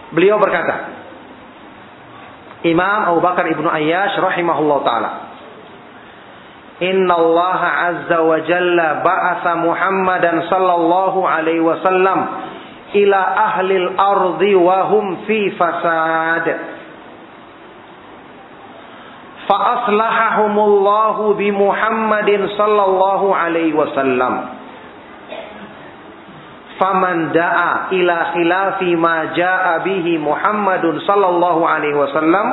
Beliau berkata, Imam Abu Bakar Ibnu Ayyash rahimahullah taala. Inna Allah azza wa jalla ba'asa Muhammadan sallallahu alaihi wasallam ila ahlil ardi wa hum fi fasad. Fa aslahahumullahu bi Muhammadin sallallahu alaihi wasallam. Faman da'a ila khilafi ma ja'a bihi Muhammadun sallallahu alaihi wasallam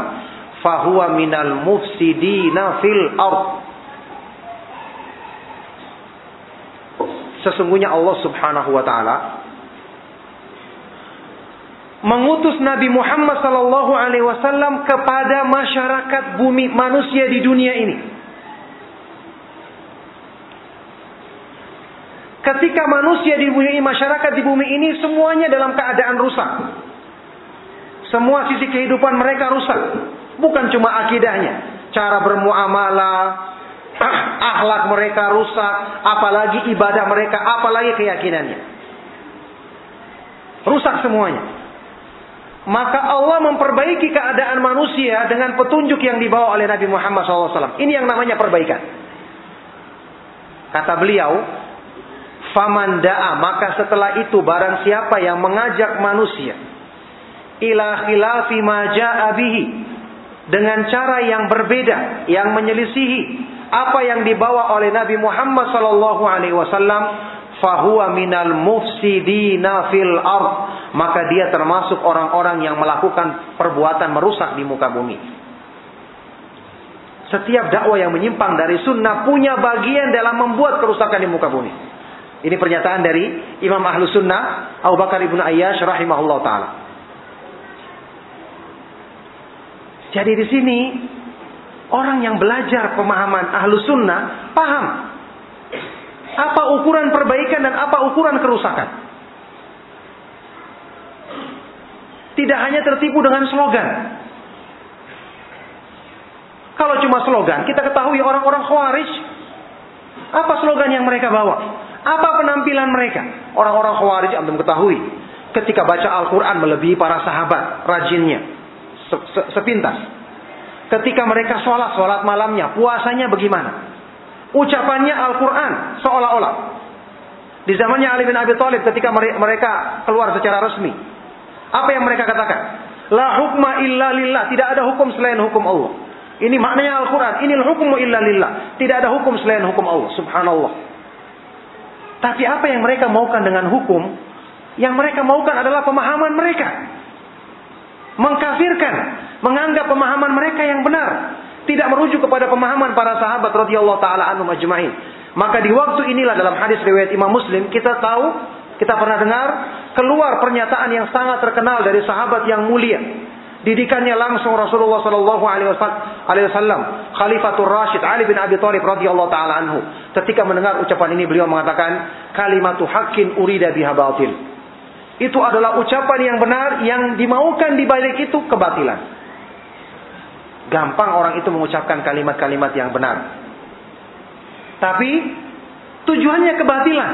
fahuwa minal mufsidina fil ard. Sesungguhnya Allah Subhanahu wa taala mengutus Nabi Muhammad sallallahu alaihi wasallam kepada masyarakat bumi manusia di dunia ini. Ketika manusia di bumi ini, masyarakat di bumi ini semuanya dalam keadaan rusak. Semua sisi kehidupan mereka rusak. Bukan cuma akidahnya, cara bermuamalah, akhlak mereka rusak, apalagi ibadah mereka, apalagi keyakinannya. Rusak semuanya. Maka Allah memperbaiki keadaan manusia dengan petunjuk yang dibawa oleh Nabi Muhammad SAW. Ini yang namanya perbaikan. Kata beliau, Faman da'a, maka setelah itu barang siapa yang mengajak manusia ila khilafi ma ja'a bihi dengan cara yang berbeda, yang menyelisihi apa yang dibawa oleh Nabi Muhammad sallallahu alaihi wasallam, fahuwa minal mufsidina fil ard, maka dia termasuk orang-orang yang melakukan perbuatan merusak di muka bumi. Setiap dakwah yang menyimpang dari sunnah punya bagian dalam membuat kerusakan di muka bumi. Ini pernyataan dari Imam Ahlu Sunnah Abu Bakar Ibnu Ayyash rahimahullah taala. Jadi di sini orang yang belajar pemahaman Ahlu Sunnah paham apa ukuran perbaikan dan apa ukuran kerusakan. Tidak hanya tertipu dengan slogan. Kalau cuma slogan, kita ketahui orang-orang khawarij. Apa slogan yang mereka bawa? Apa penampilan mereka? Orang-orang Khawarij antum ketahui. Ketika baca Al-Quran melebihi para sahabat, rajinnya, sepintas. Ketika mereka sholat, sholat malamnya, puasanya bagaimana? Ucapannya Al-Quran, seolah-olah. Di zamannya Ali bin Abi Thalib ketika mereka keluar secara resmi. Apa yang mereka katakan? La hukma illa lillah. Tidak ada hukum selain hukum Allah. Ini maknanya Al-Quran. Ini hukum illa lillah. Tidak ada hukum selain hukum Allah. Subhanallah. Tapi apa yang mereka maukan dengan hukum? Yang mereka maukan adalah pemahaman mereka. Mengkafirkan, menganggap pemahaman mereka yang benar, tidak merujuk kepada pemahaman para sahabat radhiyallahu taala anhum ajmain. Maka di waktu inilah dalam hadis riwayat Imam Muslim kita tahu, kita pernah dengar keluar pernyataan yang sangat terkenal dari sahabat yang mulia didikannya langsung Rasulullah Shallallahu Alaihi Wasallam, Khalifatul Rashid Ali bin Abi Thalib radhiyallahu taala anhu. Ketika mendengar ucapan ini beliau mengatakan kalimatu hakin urida biha batil. Itu adalah ucapan yang benar yang dimaukan di balik itu kebatilan. Gampang orang itu mengucapkan kalimat-kalimat yang benar. Tapi tujuannya kebatilan.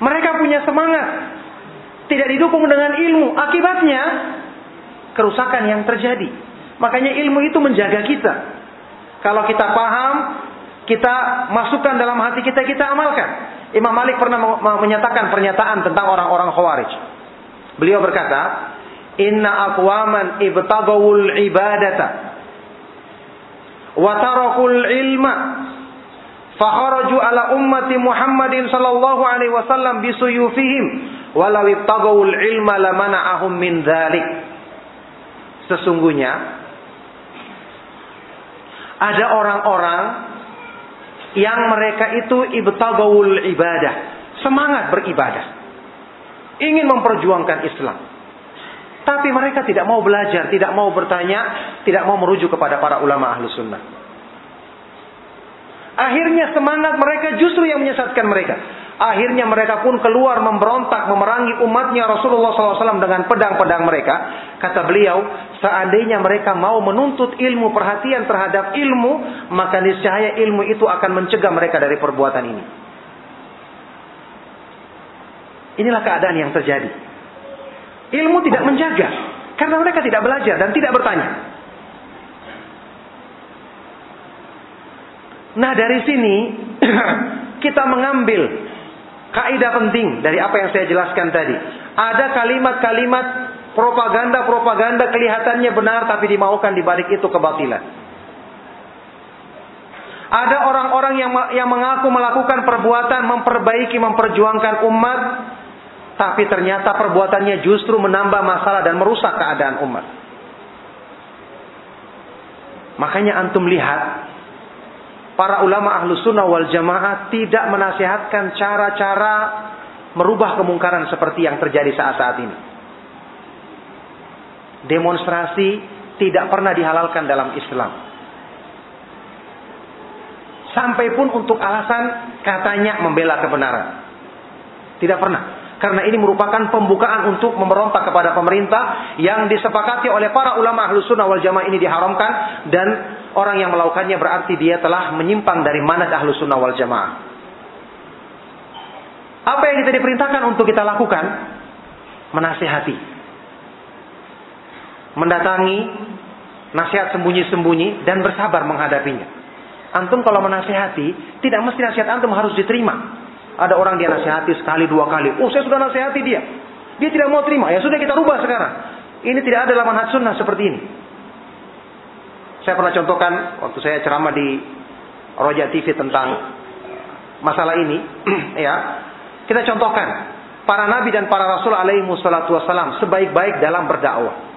Mereka punya semangat. Tidak didukung dengan ilmu. Akibatnya kerusakan yang terjadi. Makanya ilmu itu menjaga kita. Kalau kita paham, kita masukkan dalam hati kita, kita amalkan. Imam Malik pernah menyatakan pernyataan tentang orang-orang Khawarij. Beliau berkata, "Inna aqwaman ibtagawul ibadata wa tarakul ilma fakharaju ala ummati Muhammadin sallallahu alaihi wasallam bisuyufihim walau ibtagawul ilma lamana'ahum min dzalik." Sesungguhnya ada orang-orang yang mereka itu ibtagawul ibadah, semangat beribadah. Ingin memperjuangkan Islam. Tapi mereka tidak mau belajar, tidak mau bertanya, tidak mau merujuk kepada para ulama ahlu sunnah. Akhirnya semangat mereka justru yang menyesatkan mereka. Akhirnya mereka pun keluar memberontak, memerangi umatnya Rasulullah SAW dengan pedang-pedang mereka. Kata beliau, seandainya mereka mau menuntut ilmu, perhatian terhadap ilmu, maka niscaya ilmu itu akan mencegah mereka dari perbuatan ini. Inilah keadaan yang terjadi. Ilmu tidak menjaga, karena mereka tidak belajar dan tidak bertanya. Nah dari sini [clears throat] kita mengambil kaidah penting dari apa yang saya jelaskan tadi. Ada kalimat-kalimat propaganda-propaganda kelihatannya benar tapi dimaukan di balik itu kebatilan. Ada orang-orang yang yang mengaku melakukan perbuatan memperbaiki, memperjuangkan umat, tapi ternyata perbuatannya justru menambah masalah dan merusak keadaan umat. Makanya antum lihat para ulama ahlu sunnah wal jamaah tidak menasihatkan cara-cara merubah kemungkaran seperti yang terjadi saat-saat ini. Demonstrasi tidak pernah dihalalkan dalam Islam. Sampai pun untuk alasan katanya membela kebenaran. Tidak pernah. karena ini merupakan pembukaan untuk memberontak kepada pemerintah yang disepakati oleh para ulama ahlu sunnah wal jamaah ini diharamkan dan orang yang melakukannya berarti dia telah menyimpang dari manhaj ahlu sunnah wal jamaah. Apa yang kita diperintahkan untuk kita lakukan? Menasihati. Mendatangi nasihat sembunyi-sembunyi dan bersabar menghadapinya. Antum kalau menasihati, tidak mesti nasihat antum harus diterima. Ada orang dia nasihati sekali dua kali. Oh saya sudah nasihati dia. Dia tidak mau terima. Ya sudah kita rubah sekarang. Ini tidak ada dalam manhaj sunnah seperti ini. Saya pernah contohkan waktu saya ceramah di Roja TV tentang masalah ini. [clears throat] ya, kita contohkan para nabi dan para rasul alaihi wassalam sebaik-baik dalam berdakwah.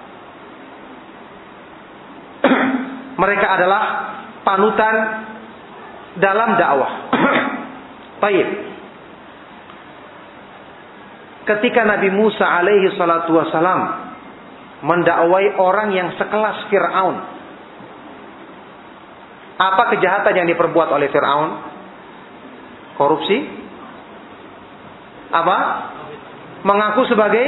Mereka adalah panutan dalam dakwah. [coughs] Baik. Ketika Nabi Musa alaihi salatu wasalam mendakwai orang yang sekelas Fir'aun. Apa kejahatan yang diperbuat oleh Fir'aun? Korupsi? Apa? Mengaku sebagai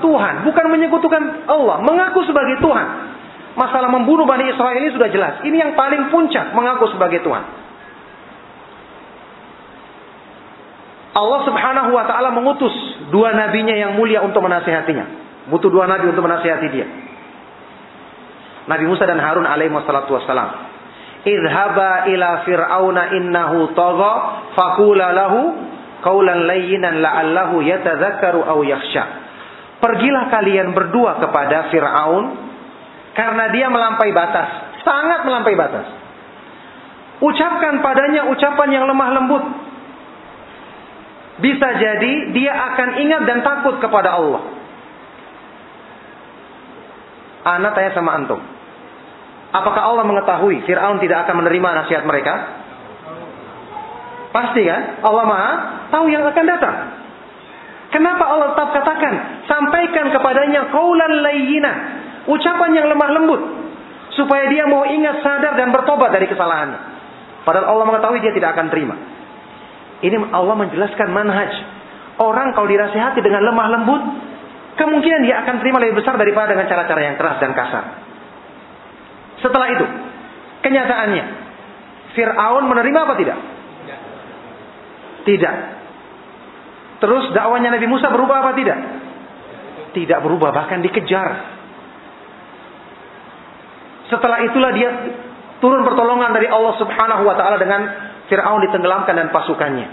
Tuhan. Bukan menyekutukan Allah. Mengaku sebagai Tuhan. Masalah membunuh Bani Israel ini sudah jelas. Ini yang paling puncak mengaku sebagai Tuhan. Allah Subhanahu wa taala mengutus dua nabinya yang mulia untuk menasihatinya. Butuh dua nabi untuk menasihati dia. Nabi Musa dan Harun alaihi wassalatu wassalam. Idhaba ila fir'auna innahu tagha faqula lahu qawlan layyinan la'allahu yatadzakkaru aw yakhsha. Pergilah kalian berdua kepada Fir'aun karena dia melampaui batas, sangat melampaui batas. Ucapkan padanya ucapan yang lemah lembut. Bisa jadi dia akan ingat dan takut kepada Allah. Anak tanya sama antum. Apakah Allah mengetahui Fir'aun tidak akan menerima nasihat mereka? Pasti kan? Allah maha tahu yang akan datang. Kenapa Allah tetap katakan? Sampaikan kepadanya kaulan layyina. Ucapan yang lemah lembut. Supaya dia mau ingat, sadar, dan bertobat dari kesalahannya. Padahal Allah mengetahui dia tidak akan terima. Ini Allah menjelaskan manhaj. Orang kalau dirasihati dengan lemah lembut, kemungkinan dia akan terima lebih besar daripada dengan cara-cara yang keras dan kasar. Setelah itu, kenyataannya, Fir'aun menerima apa tidak? Tidak. Terus dakwanya Nabi Musa berubah apa tidak? Tidak berubah, bahkan dikejar. Setelah itulah dia turun pertolongan dari Allah Subhanahu wa taala dengan Firaun ditenggelamkan dan pasukannya.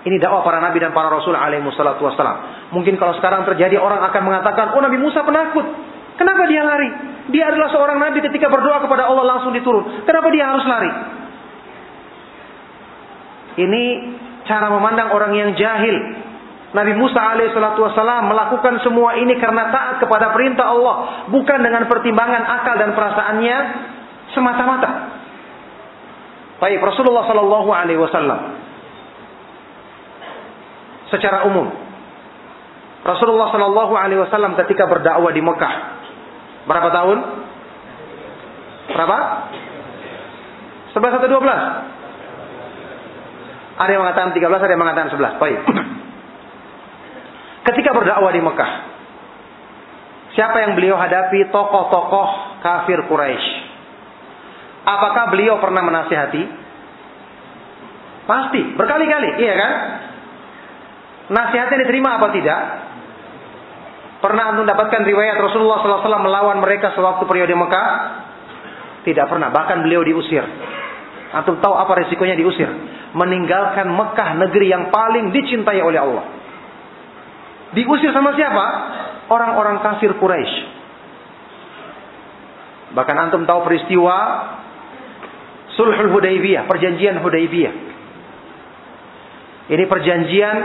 Ini dakwah para nabi dan para rasul alaihi wassalatu wassalam. Mungkin kalau sekarang terjadi orang akan mengatakan, "Oh, Nabi Musa penakut. Kenapa dia lari? Dia adalah seorang nabi ketika berdoa kepada Allah langsung diturun. Kenapa dia harus lari?" Ini cara memandang orang yang jahil Nabi Musa alaihissalatu wassalam melakukan semua ini karena taat kepada perintah Allah, bukan dengan pertimbangan akal dan perasaannya semata-mata. Baik, Rasulullah Shallallahu Alaihi Wasallam secara umum, Rasulullah Shallallahu Alaihi Wasallam ketika berdakwah di Mekah berapa tahun? Berapa? Sebelas atau dua belas? Ada yang mengatakan tiga belas, ada yang mengatakan sebelas. Baik. Ketika berdakwah di Mekah, siapa yang beliau hadapi? Tokoh-tokoh kafir Quraisy. Apakah beliau pernah menasihati? Pasti, berkali-kali, iya kan? Nasihatnya diterima apa tidak? Pernah antum dapatkan riwayat Rasulullah SAW melawan mereka sewaktu periode Mekah? Tidak pernah, bahkan beliau diusir. Antum tahu apa resikonya diusir? Meninggalkan Mekah, negeri yang paling dicintai oleh Allah. Diusir sama siapa? Orang-orang kafir Quraisy. Bahkan antum tahu peristiwa Sulhul Hudaybiyah, perjanjian Hudaybiyah. Ini perjanjian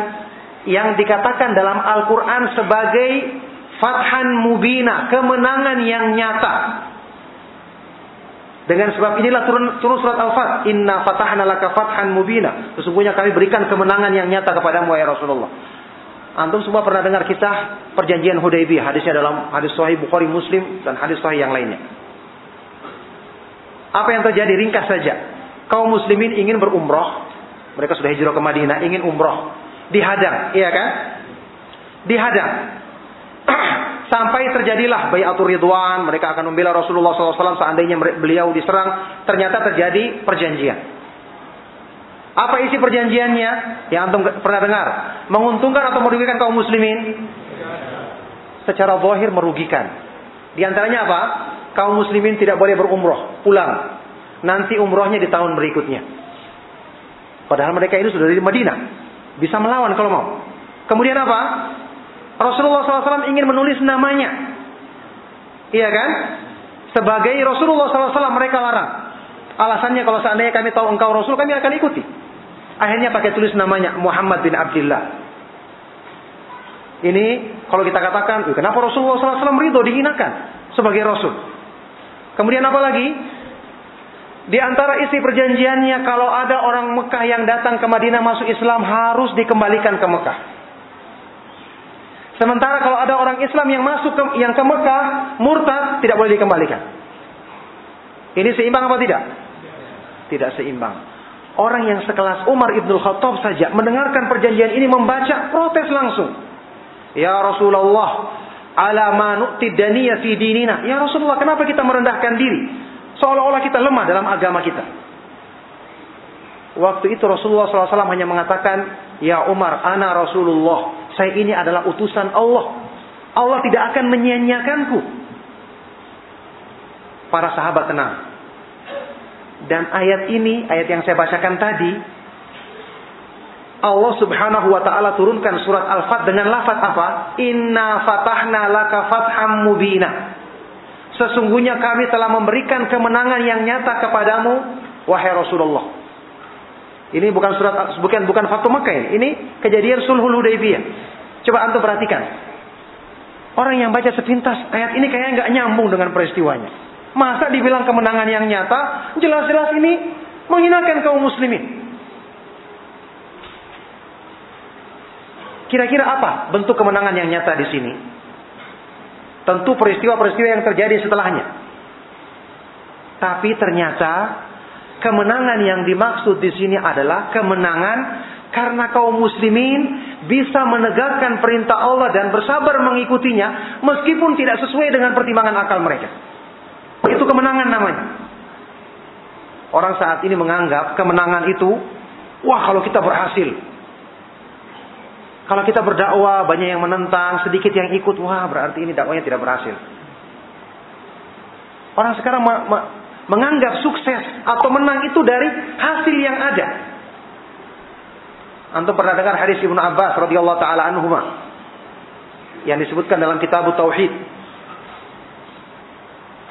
yang dikatakan dalam Al-Quran sebagai Fathan Mubina, kemenangan yang nyata. Dengan sebab inilah turun, turun surat Al-Fat. Inna fatahna laka fathan mubina. Sesungguhnya kami berikan kemenangan yang nyata kepadamu ya Rasulullah. Antum semua pernah dengar kisah perjanjian Hudaybiyah. Hadisnya dalam hadis Sahih Bukhari Muslim dan hadis Sahih yang lainnya. Apa yang terjadi ringkas saja. Kaum muslimin ingin berumroh. Mereka sudah hijrah ke Madinah, ingin umroh. dihadang, iya kan? Dihadang. [clears throat] Sampai terjadilah bayatul ridwan, mereka akan membela Rasulullah SAW seandainya beliau diserang, ternyata terjadi perjanjian. Apa isi perjanjiannya? Yang antum pernah dengar? Menguntungkan atau merugikan kaum muslimin? Secara zahir merugikan. Di antaranya apa? Kaum muslimin tidak boleh berumroh, pulang. Nanti umrohnya di tahun berikutnya. Padahal mereka itu sudah dari Madinah. Bisa melawan kalau mau. Kemudian apa? Rasulullah SAW ingin menulis namanya. Iya kan? Sebagai Rasulullah SAW mereka larang. Alasannya kalau seandainya kami tahu engkau Rasul, kami akan ikuti. Akhirnya pakai tulis namanya Muhammad bin Abdullah. Ini kalau kita katakan, kenapa Rasulullah SAW ridho dihinakan sebagai Rasul? Kemudian apa lagi? Di antara isi perjanjiannya kalau ada orang Mekah yang datang ke Madinah masuk Islam harus dikembalikan ke Mekah. Sementara kalau ada orang Islam yang masuk ke, yang ke Mekah murtad tidak boleh dikembalikan. Ini seimbang apa tidak? Tidak seimbang. Orang yang sekelas Umar ibn Khattab saja mendengarkan perjanjian ini membaca protes langsung. Ya Rasulullah, ala ma nu'ti fi dinina. Ya Rasulullah, kenapa kita merendahkan diri? Seolah-olah kita lemah dalam agama kita. Waktu itu Rasulullah SAW hanya mengatakan, Ya Umar, ana Rasulullah saya ini adalah utusan Allah. Allah tidak akan menyia-nyiakanku. Para sahabat tenang. Dan ayat ini, ayat yang saya bacakan tadi, Allah Subhanahu wa taala turunkan surat Al-Fat dengan lafaz apa? Inna fatahna laka fatham mubina. Sesungguhnya kami telah memberikan kemenangan yang nyata kepadamu wahai Rasulullah. Ini bukan surat bukan bukan Fatu Makkah ini. Ini kejadian Sulhul Hudaybiyah. Coba antum perhatikan. Orang yang baca sepintas ayat ini kayaknya nggak nyambung dengan peristiwanya. Masa dibilang kemenangan yang nyata, jelas-jelas ini menghinakan kaum muslimin. Kira-kira apa bentuk kemenangan yang nyata di sini? Tentu peristiwa-peristiwa yang terjadi setelahnya. Tapi ternyata kemenangan yang dimaksud di sini adalah kemenangan karena kaum muslimin bisa menegakkan perintah Allah dan bersabar mengikutinya meskipun tidak sesuai dengan pertimbangan akal mereka. Itu kemenangan namanya. Orang saat ini menganggap kemenangan itu, wah kalau kita berhasil. Kalau kita berdakwah banyak yang menentang, sedikit yang ikut, wah berarti ini dakwanya tidak berhasil. Orang sekarang menganggap sukses atau menang itu dari hasil yang ada. Antum pernah dengar hadis Ibnu Abbas radhiyallahu taala anhuma yang disebutkan dalam kitab Tauhid.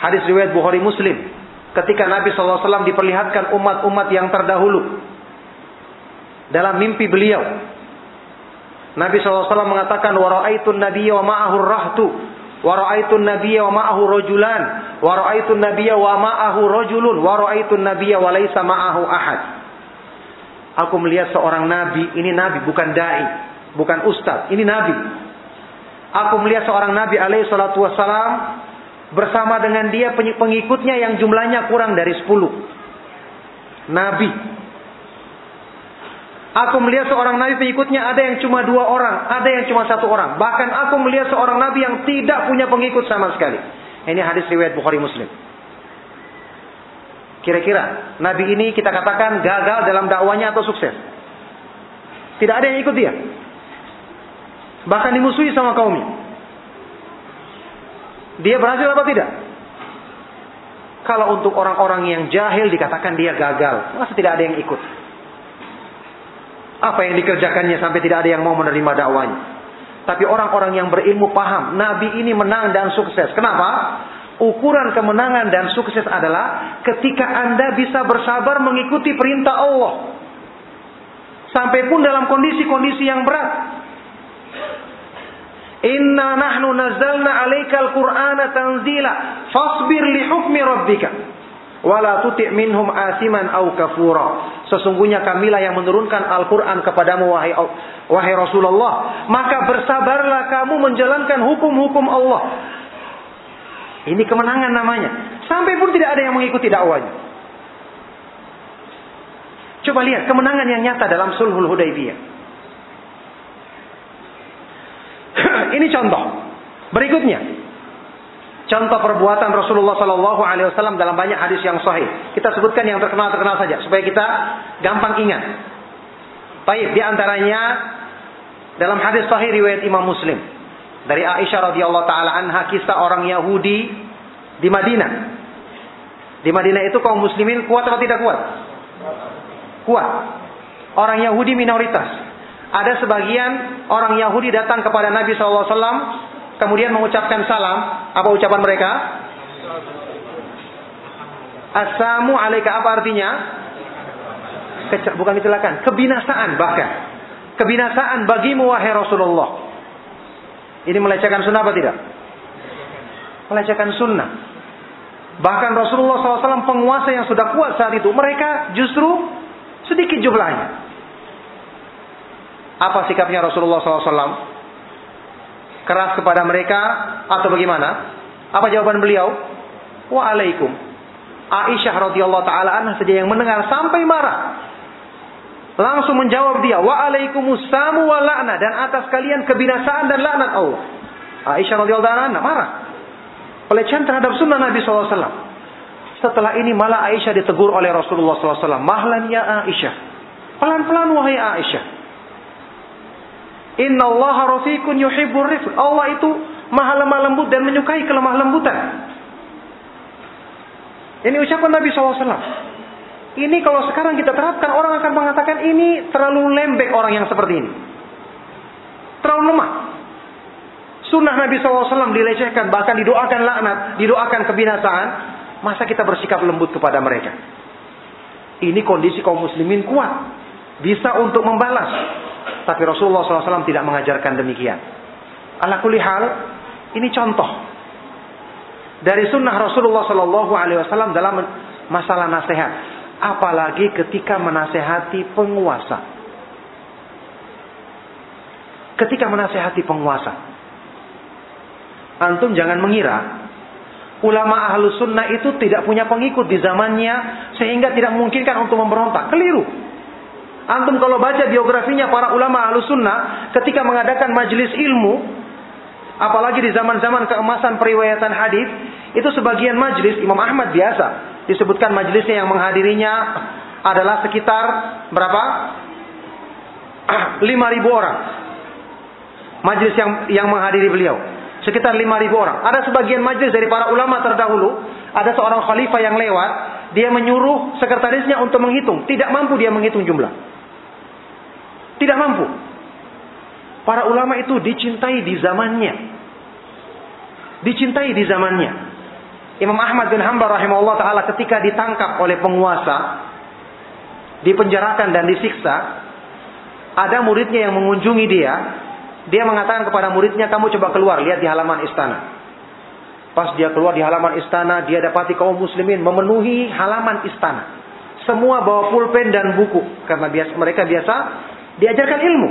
Hadis riwayat Bukhari Muslim ketika Nabi SAW diperlihatkan umat-umat yang terdahulu dalam mimpi beliau. Nabi SAW mengatakan wa ra'aitun nabiyya wa ma'ahu rahtu wa ra'aitun nabiyya wa ma'ahu rajulan wa ra'aitun nabiyya wa ma'ahu rajulun wa ra'aitun nabiyya wa laisa ma'ahu ahad. Aku melihat seorang nabi, ini nabi bukan dai, bukan ustaz, ini nabi. Aku melihat seorang nabi alaihi salatu wassalam bersama dengan dia pengikutnya yang jumlahnya kurang dari 10. Nabi. Aku melihat seorang nabi pengikutnya ada yang cuma dua orang, ada yang cuma satu orang. Bahkan aku melihat seorang nabi yang tidak punya pengikut sama sekali. Ini hadis riwayat Bukhari Muslim. Kira-kira nabi ini kita katakan gagal dalam dakwanya atau sukses? Tidak ada yang ikut dia. Bahkan dimusuhi sama kaumnya. Dia berhasil apa tidak? Kalau untuk orang-orang yang jahil dikatakan dia gagal, masa tidak ada yang ikut? Apa yang dikerjakannya sampai tidak ada yang mau menerima dakwanya. Tapi orang-orang yang berilmu paham, Nabi ini menang dan sukses. Kenapa? Ukuran kemenangan dan sukses adalah ketika Anda bisa bersabar mengikuti perintah Allah. Sampai pun dalam kondisi-kondisi yang berat. Inna nahnu nazzalna alaikal qur'ana tanzila fasbir li hukmi rabbika wala tuti' minhum asiman au kafura. Sesungguhnya kamilah yang menurunkan Al-Qur'an kepadamu wahai wahai Rasulullah, maka bersabarlah kamu menjalankan hukum-hukum Allah. Ini kemenangan namanya. Sampai pun tidak ada yang mengikuti dakwanya. Coba lihat kemenangan yang nyata dalam sulhul Hudaybiyah. [clears throat] Ini contoh. Berikutnya, contoh perbuatan Rasulullah Shallallahu Alaihi Wasallam dalam banyak hadis yang sahih. Kita sebutkan yang terkenal terkenal saja supaya kita gampang ingat. Baik, di antaranya dalam hadis sahih riwayat Imam Muslim dari Aisyah radhiyallahu taala anha kisah orang Yahudi di Madinah. Di Madinah itu kaum muslimin kuat atau tidak kuat? Kuat. Orang Yahudi minoritas. Ada sebagian orang Yahudi datang kepada Nabi SAW kemudian mengucapkan salam. Apa ucapan mereka? Assalamu alaika apa artinya? Kece bukan kecelakaan, kebinasaan bahkan. Kebinasaan bagimu wahai Rasulullah. Ini melecehkan sunnah apa tidak? Melecehkan sunnah. Bahkan Rasulullah SAW penguasa yang sudah kuat saat itu, mereka justru sedikit jumlahnya. Apa sikapnya Rasulullah SAW? Keras kepada mereka atau bagaimana? Apa jawaban beliau? Waalaikum. Aisyah radhiyallahu taala anha saja yang mendengar sampai marah. Langsung menjawab dia, "Waalaikumsalam wa la'na" dan atas kalian kebinasaan dan laknat Allah. Aisyah radhiyallahu anha marah pelecehan terhadap sunnah Nabi SAW. Setelah ini malah Aisyah ditegur oleh Rasulullah SAW. Mahlan ya Aisyah. Pelan-pelan wahai Aisyah. Inna Allah rafiqun yuhibbur rifq. Allah itu maha lemah lembut dan menyukai kelemah lembutan. Ini ucapan Nabi SAW. Ini kalau sekarang kita terapkan orang akan mengatakan ini terlalu lembek orang yang seperti ini. Terlalu lemah sunnah Nabi SAW dilecehkan, bahkan didoakan laknat, didoakan kebinasaan, masa kita bersikap lembut kepada mereka? Ini kondisi kaum muslimin kuat. Bisa untuk membalas. Tapi Rasulullah SAW tidak mengajarkan demikian. Ala kulli hal, ini contoh. Dari sunnah Rasulullah SAW dalam masalah nasihat. Apalagi ketika menasehati penguasa. Ketika menasehati penguasa. Antum jangan mengira ulama ahlu sunnah itu tidak punya pengikut di zamannya sehingga tidak memungkinkan untuk memberontak. Keliru. Antum kalau baca biografinya para ulama ahlu sunnah ketika mengadakan majelis ilmu, apalagi di zaman-zaman keemasan periwayatan hadis, itu sebagian majelis Imam Ahmad biasa disebutkan majelisnya yang menghadirinya adalah sekitar berapa? [clears throat] 5000 orang. Majelis yang yang menghadiri beliau sekitar 5.000 orang. Ada sebagian majlis dari para ulama terdahulu, ada seorang khalifah yang lewat, dia menyuruh sekretarisnya untuk menghitung. Tidak mampu dia menghitung jumlah. Tidak mampu. Para ulama itu dicintai di zamannya. Dicintai di zamannya. Imam Ahmad bin Hanbal rahimahullah taala ketika ditangkap oleh penguasa, dipenjarakan dan disiksa, ada muridnya yang mengunjungi dia, dia mengatakan kepada muridnya, kamu coba keluar, lihat di halaman istana. Pas dia keluar di halaman istana, dia dapati kaum muslimin memenuhi halaman istana. Semua bawa pulpen dan buku. Karena biasa, mereka biasa diajarkan ilmu.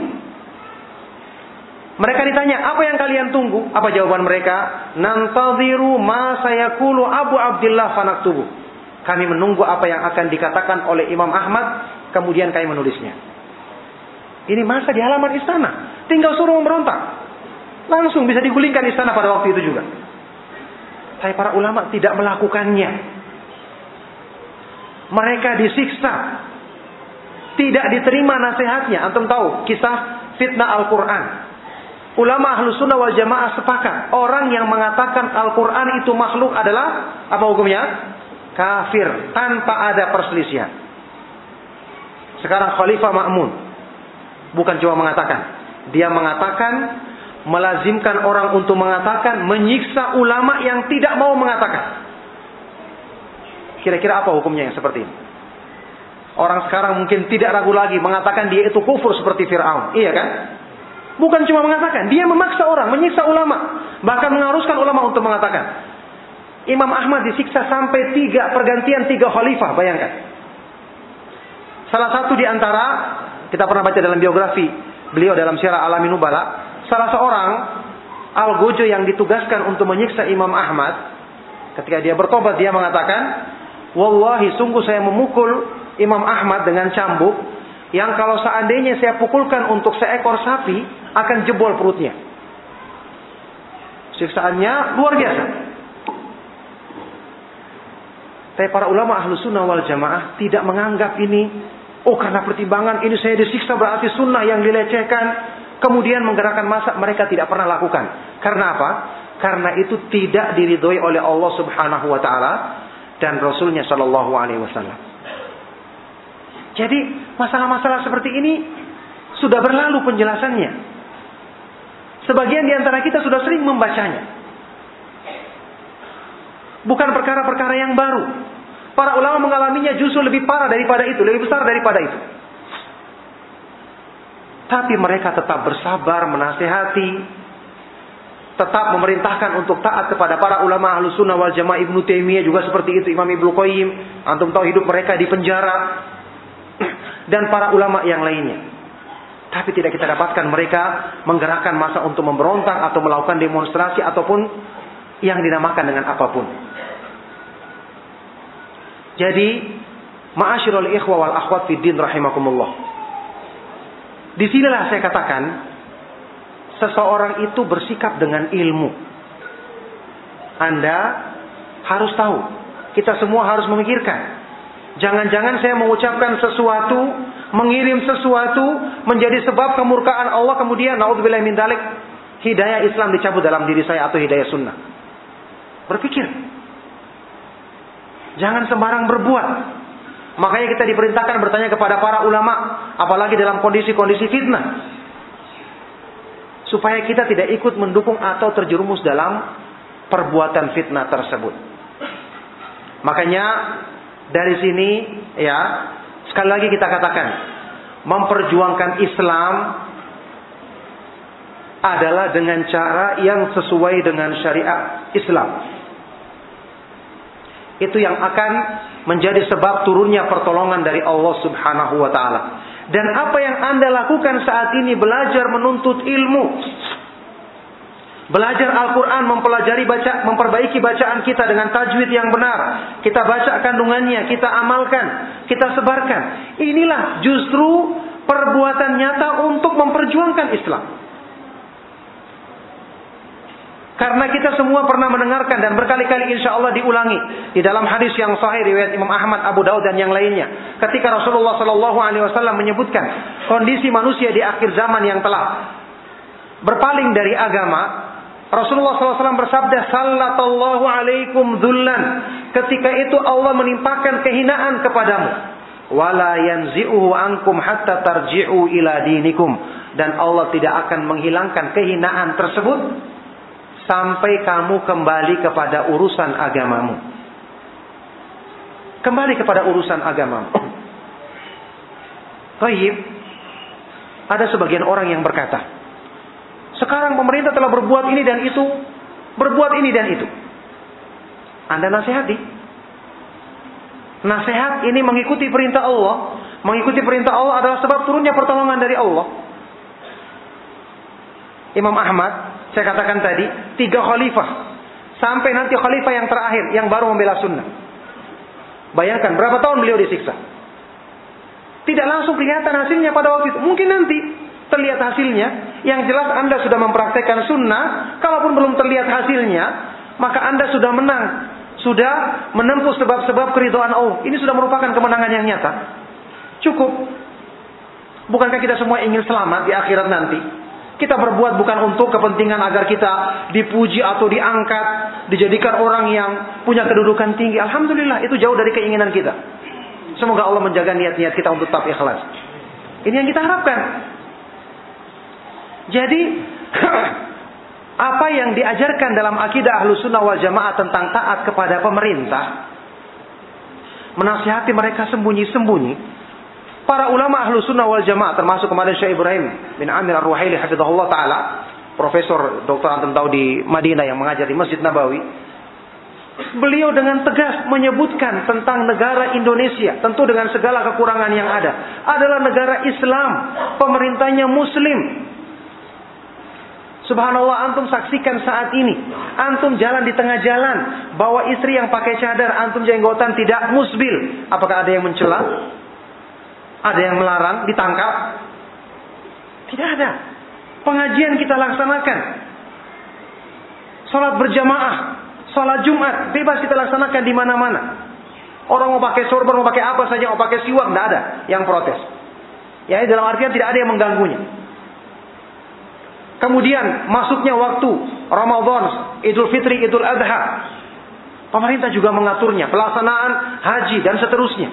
Mereka ditanya, apa yang kalian tunggu? Apa jawaban mereka? Nantadhiru ma sayakulu Abu Abdullah fanaktubu. Kami menunggu apa yang akan dikatakan oleh Imam Ahmad, kemudian kami menulisnya. Ini masa di halaman istana. Tinggal suruh memberontak. Langsung bisa digulingkan istana pada waktu itu juga. Tapi para ulama tidak melakukannya. Mereka disiksa. Tidak diterima nasihatnya. Antum tahu kisah fitnah Al-Quran. Ulama ahlu sunnah wal jamaah sepakat. Orang yang mengatakan Al-Quran itu makhluk adalah apa hukumnya? Kafir. Tanpa ada perselisihan. Sekarang Khalifah Ma'mun bukan cuma mengatakan. Dia mengatakan, melazimkan orang untuk mengatakan, menyiksa ulama yang tidak mau mengatakan. Kira-kira apa hukumnya yang seperti ini? Orang sekarang mungkin tidak ragu lagi mengatakan dia itu kufur seperti Fir'aun. Iya kan? Bukan cuma mengatakan, dia memaksa orang, menyiksa ulama. Bahkan mengharuskan ulama untuk mengatakan. Imam Ahmad disiksa sampai tiga pergantian tiga khalifah, bayangkan. Salah satu di antara kita pernah baca dalam biografi beliau dalam Syiar Alamin Nubala, salah seorang Al-Gojo yang ditugaskan untuk menyiksa Imam Ahmad, ketika dia bertobat dia mengatakan, "Wallahi sungguh saya memukul Imam Ahmad dengan cambuk yang kalau seandainya saya pukulkan untuk seekor sapi akan jebol perutnya." Siksaannya luar biasa. Tapi para ulama ahlu sunnah wal jamaah tidak menganggap ini, oh karena pertimbangan ini saya disiksa berarti sunnah yang dilecehkan. Kemudian menggerakkan masa mereka tidak pernah lakukan. Karena apa? Karena itu tidak diridhoi oleh Allah subhanahu wa ta'ala dan Rasulnya shallallahu alaihi wasallam. Jadi masalah-masalah seperti ini sudah berlalu penjelasannya. Sebagian di antara kita sudah sering membacanya. Bukan perkara-perkara yang baru. Para ulama mengalaminya justru lebih parah daripada itu, lebih besar daripada itu. Tapi mereka tetap bersabar, menasehati, tetap memerintahkan untuk taat kepada para ulama ahlu sunnah wal jamaah Ibnu Taimiyah juga seperti itu Imam Ibnu Qayyim antum tahu hidup mereka di penjara [clears throat] dan para ulama yang lainnya tapi tidak kita dapatkan mereka menggerakkan masa untuk memberontak atau melakukan demonstrasi ataupun yang dinamakan dengan apa pun jadi, ma'asyiral ikhwa wal akhwat fi din rahimakumullah. Di sinilah saya katakan, seseorang itu bersikap dengan ilmu. Anda harus tahu, kita semua harus memikirkan. Jangan-jangan saya mengucapkan sesuatu, mengirim sesuatu, menjadi sebab kemurkaan Allah kemudian naudzubillah min dalik, hidayah Islam dicabut dalam diri saya atau hidayah sunnah. Berpikir, Jangan sembarang berbuat. Makanya kita diperintahkan bertanya kepada para ulama, apalagi dalam kondisi-kondisi fitnah. Supaya kita tidak ikut mendukung atau terjerumus dalam perbuatan fitnah tersebut. Makanya dari sini ya, sekali lagi kita katakan, memperjuangkan Islam adalah dengan cara yang sesuai dengan syariat Islam itu yang akan menjadi sebab turunnya pertolongan dari Allah Subhanahu wa taala. Dan apa yang Anda lakukan saat ini belajar menuntut ilmu. Belajar Al-Quran, mempelajari baca, memperbaiki bacaan kita dengan tajwid yang benar. Kita baca kandungannya, kita amalkan, kita sebarkan. Inilah justru perbuatan nyata untuk memperjuangkan Islam. Karena kita semua pernah mendengarkan dan berkali-kali insya Allah diulangi di dalam hadis yang sahih riwayat Imam Ahmad, Abu Daud dan yang lainnya. Ketika Rasulullah Shallallahu Alaihi Wasallam menyebutkan kondisi manusia di akhir zaman yang telah berpaling dari agama, Rasulullah SAW bersabda, Sallallahu alaikum dhullan. Ketika itu Allah menimpakan kehinaan kepadamu. Wala yanzi'uhu ankum hatta tarji'u ila dinikum. Dan Allah tidak akan menghilangkan kehinaan tersebut sampai kamu kembali kepada urusan agamamu. Kembali kepada urusan agamamu. Baik. Ada sebagian orang yang berkata, sekarang pemerintah telah berbuat ini dan itu, berbuat ini dan itu. Anda nasihati. Nasihat ini mengikuti perintah Allah. Mengikuti perintah Allah adalah sebab turunnya pertolongan dari Allah. Imam Ahmad saya katakan tadi, tiga khalifah. Sampai nanti khalifah yang terakhir, yang baru membela sunnah. Bayangkan, berapa tahun beliau disiksa. Tidak langsung kelihatan hasilnya pada waktu itu. Mungkin nanti terlihat hasilnya. Yang jelas Anda sudah mempraktekkan sunnah. Kalaupun belum terlihat hasilnya, maka Anda sudah menang. Sudah menempuh sebab-sebab keridhaan Allah. Ini sudah merupakan kemenangan yang nyata. Cukup. Bukankah kita semua ingin selamat di akhirat nanti? Kita berbuat bukan untuk kepentingan agar kita dipuji atau diangkat, dijadikan orang yang punya kedudukan tinggi. Alhamdulillah, itu jauh dari keinginan kita. Semoga Allah menjaga niat-niat kita untuk tetap ikhlas. Ini yang kita harapkan. Jadi, [clears throat] apa yang diajarkan dalam akidah ahlu sunnah wal jamaah tentang taat kepada pemerintah, menasihati mereka sembunyi-sembunyi, Para ulama ahlu sunnah wal jamaah termasuk kemarin Syekh Ibrahim bin Amir Ar-Ruhaili hafizahullah taala, profesor doktor antum tahu di Madinah yang mengajar di Masjid Nabawi. Beliau dengan tegas menyebutkan tentang negara Indonesia, tentu dengan segala kekurangan yang ada, adalah negara Islam, pemerintahnya muslim. Subhanallah antum saksikan saat ini. Antum jalan di tengah jalan. Bawa istri yang pakai cadar. Antum jenggotan tidak musbil. Apakah ada yang mencela? Ada yang melarang, ditangkap? Tidak ada. Pengajian kita laksanakan. Salat berjamaah, salat Jumat, bebas kita laksanakan di mana-mana. Orang mau pakai sorban, mau pakai apa saja, mau pakai siwak, tidak ada yang protes. Ya, dalam artian tidak ada yang mengganggunya. Kemudian masuknya waktu Ramadan, Idul Fitri, Idul Adha. Pemerintah juga mengaturnya, pelaksanaan haji dan seterusnya.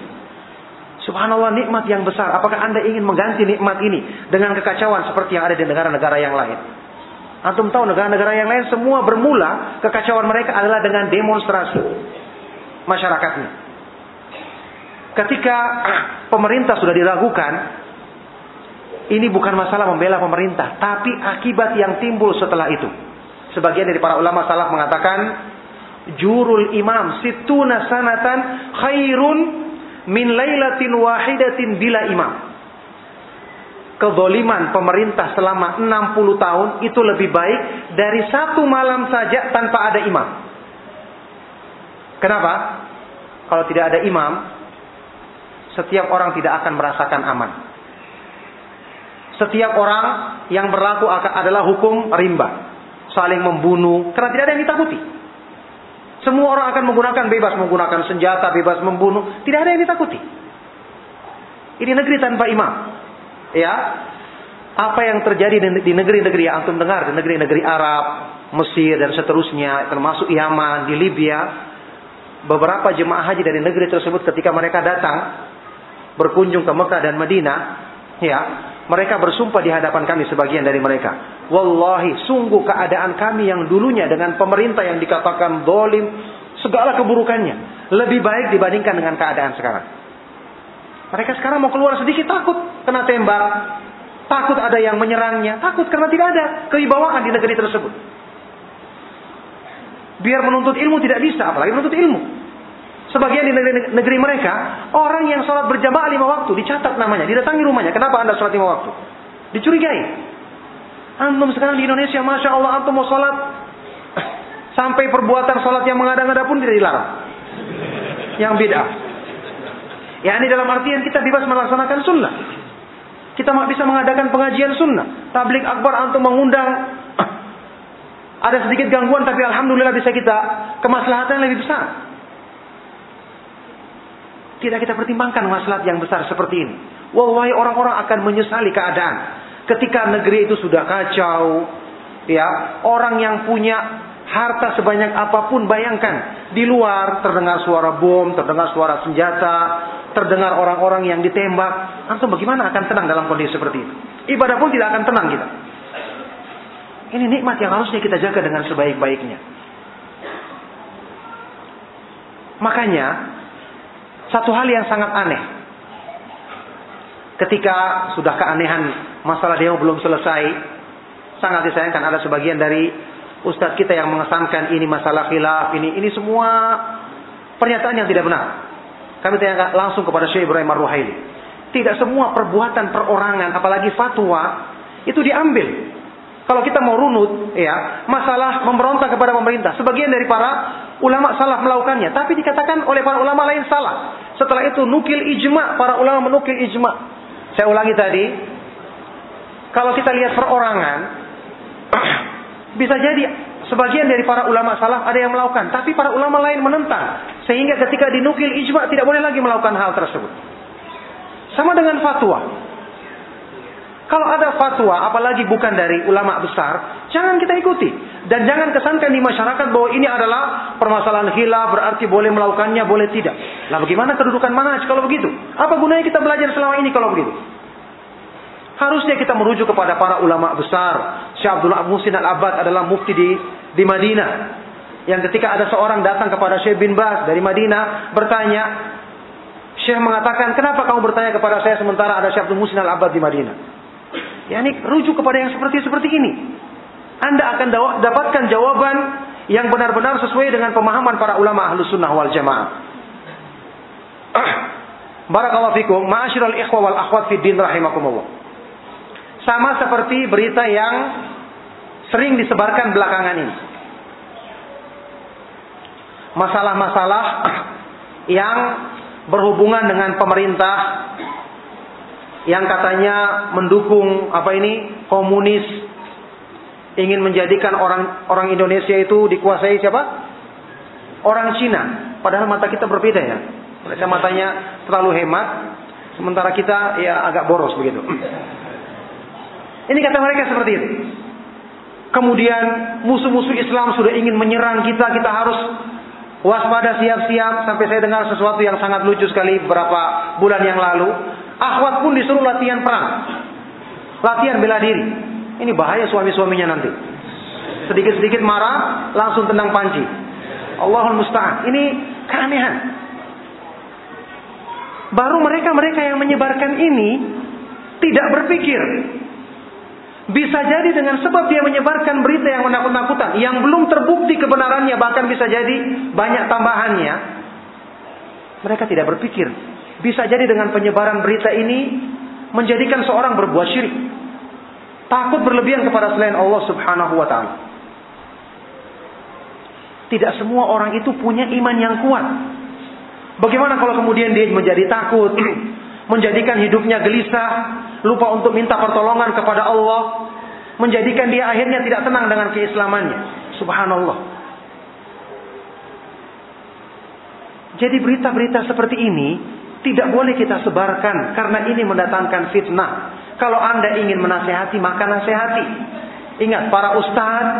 Subhanallah nikmat yang besar. Apakah Anda ingin mengganti nikmat ini dengan kekacauan seperti yang ada di negara-negara yang lain? Antum tahu negara-negara yang lain semua bermula kekacauan mereka adalah dengan demonstrasi masyarakatnya. Ketika [clears throat] pemerintah sudah diragukan, ini bukan masalah membela pemerintah, tapi akibat yang timbul setelah itu. Sebagian dari para ulama salaf mengatakan, jurul imam situna sanatan khairun min lailatin wahidatin bila imam. Kezoliman pemerintah selama 60 tahun itu lebih baik dari satu malam saja tanpa ada imam. Kenapa? Kalau tidak ada imam, setiap orang tidak akan merasakan aman. Setiap orang yang berlaku adalah hukum rimba, saling membunuh, karena tidak ada yang ditakuti. Semua orang akan menggunakan bebas menggunakan senjata, bebas membunuh. Tidak ada yang ditakuti. Ini negeri tanpa imam. Ya. Apa yang terjadi di negeri-negeri yang antum dengar, di negeri-negeri Arab, Mesir dan seterusnya, termasuk Yaman, di Libya, beberapa jemaah haji dari negeri tersebut ketika mereka datang berkunjung ke Mekah dan Madinah, ya, mereka bersumpah di hadapan kami sebagian dari mereka. Wallahi, sungguh keadaan kami yang dulunya dengan pemerintah yang dikatakan dolim, segala keburukannya. Lebih baik dibandingkan dengan keadaan sekarang. Mereka sekarang mau keluar sedikit takut kena tembak. Takut ada yang menyerangnya. Takut karena tidak ada kewibawaan di negeri tersebut. Biar menuntut ilmu tidak bisa, apalagi menuntut ilmu. Sebagian di negeri, negeri mereka, orang yang sholat berjamaah lima waktu, dicatat namanya, didatangi rumahnya. Kenapa anda sholat lima waktu? Dicurigai. Antum sekarang di Indonesia, Masya Allah, antum mau sholat. [clears throat] Sampai perbuatan sholat yang mengada-ngada pun tidak dilarang. Yang beda. Ya ini dalam artian kita bebas melaksanakan sunnah. Kita bisa mengadakan pengajian sunnah. Tablik akbar antum mengundang. [clears throat] Ada sedikit gangguan tapi Alhamdulillah bisa kita kemaslahatan lebih besar. Tidak kita pertimbangkan masalah yang besar seperti ini. Wallahi orang-orang akan menyesali keadaan. Ketika negeri itu sudah kacau, ya, orang yang punya harta sebanyak apa pun bayangkan di luar terdengar suara bom, terdengar suara senjata, terdengar orang-orang yang ditembak, langsung bagaimana akan tenang dalam kondisi seperti itu? Ibadah pun tidak akan tenang kita. Ini nikmat yang harusnya kita jaga dengan sebaik-baiknya. Makanya satu hal yang sangat aneh ketika sudah keanehan masalah dia belum selesai. Sangat disayangkan ada sebagian dari ustadz kita yang mengesankan ini masalah khilaf, ini ini semua pernyataan yang tidak benar. Kami tanya langsung kepada Syekh Ibrahim Ar-Ruhaili. Tidak semua perbuatan perorangan, apalagi fatwa, itu diambil. Kalau kita mau runut, ya, masalah memberontak kepada pemerintah. Sebagian dari para ulama salah melakukannya, tapi dikatakan oleh para ulama lain salah. Setelah itu nukil ijma, para ulama menukil ijma. Saya ulangi tadi, kalau kita lihat perorangan, [clears throat] bisa jadi sebagian dari para ulama salaf ada yang melakukan, tapi para ulama lain menentang. Sehingga ketika dinukil ijma tidak boleh lagi melakukan hal tersebut. Sama dengan fatwa. Kalau ada fatwa, apalagi bukan dari ulama besar, jangan kita ikuti. Dan jangan kesankan di masyarakat bahwa ini adalah permasalahan hilaf, berarti boleh melakukannya, boleh tidak. Lah bagaimana kedudukan manhaj kalau begitu? Apa gunanya kita belajar selama ini kalau begitu? Harusnya kita merujuk kepada para ulama besar. Syekh Abdullah Musin Al-Abad adalah mufti di di Madinah. Yang ketika ada seorang datang kepada Syekh bin Bas dari Madinah bertanya, Syekh mengatakan, "Kenapa kamu bertanya kepada saya sementara ada Syekh Abdul Al-Abad di Madinah?" Ya ini rujuk kepada yang seperti seperti ini. Anda akan dapatkan jawaban yang benar-benar sesuai dengan pemahaman para ulama ahlu sunnah wal jamaah. [clears throat] Barakallahu fikum, ma'asyiral ikhwa wal akhwat fi din rahimakumullah. Sama seperti berita yang sering disebarkan belakangan ini. Masalah-masalah [clears throat] yang berhubungan dengan pemerintah yang katanya mendukung apa ini komunis ingin menjadikan orang orang Indonesia itu dikuasai siapa? Orang Cina. Padahal mata kita berbeda ya. Mereka matanya terlalu hemat, sementara kita ya agak boros begitu. [clears throat] Ini kata mereka seperti itu. Kemudian musuh-musuh Islam sudah ingin menyerang kita, kita harus waspada siap-siap sampai saya dengar sesuatu yang sangat lucu sekali beberapa bulan yang lalu. Akhwat pun disuruh latihan perang. Latihan bela diri. Ini bahaya suami-suaminya nanti. Sedikit-sedikit marah, langsung tendang panci. Allahul Musta'an. Ini keanehan. Baru mereka-mereka yang menyebarkan ini tidak berpikir. Bisa jadi dengan sebab dia menyebarkan berita yang menakut-nakutan, yang belum terbukti kebenarannya, bahkan bisa jadi banyak tambahannya. Mereka tidak berpikir. Bisa jadi dengan penyebaran berita ini menjadikan seorang berbuat syirik. Takut berlebihan kepada selain Allah Subhanahu wa taala. Tidak semua orang itu punya iman yang kuat. Bagaimana kalau kemudian dia menjadi takut, [clears throat] menjadikan hidupnya gelisah, lupa untuk minta pertolongan kepada Allah, menjadikan dia akhirnya tidak tenang dengan keislamannya. Subhanallah. Jadi berita-berita seperti ini tidak boleh kita sebarkan karena ini mendatangkan fitnah. Kalau Anda ingin menasehati, maka nasehati. Ingat, para ustadz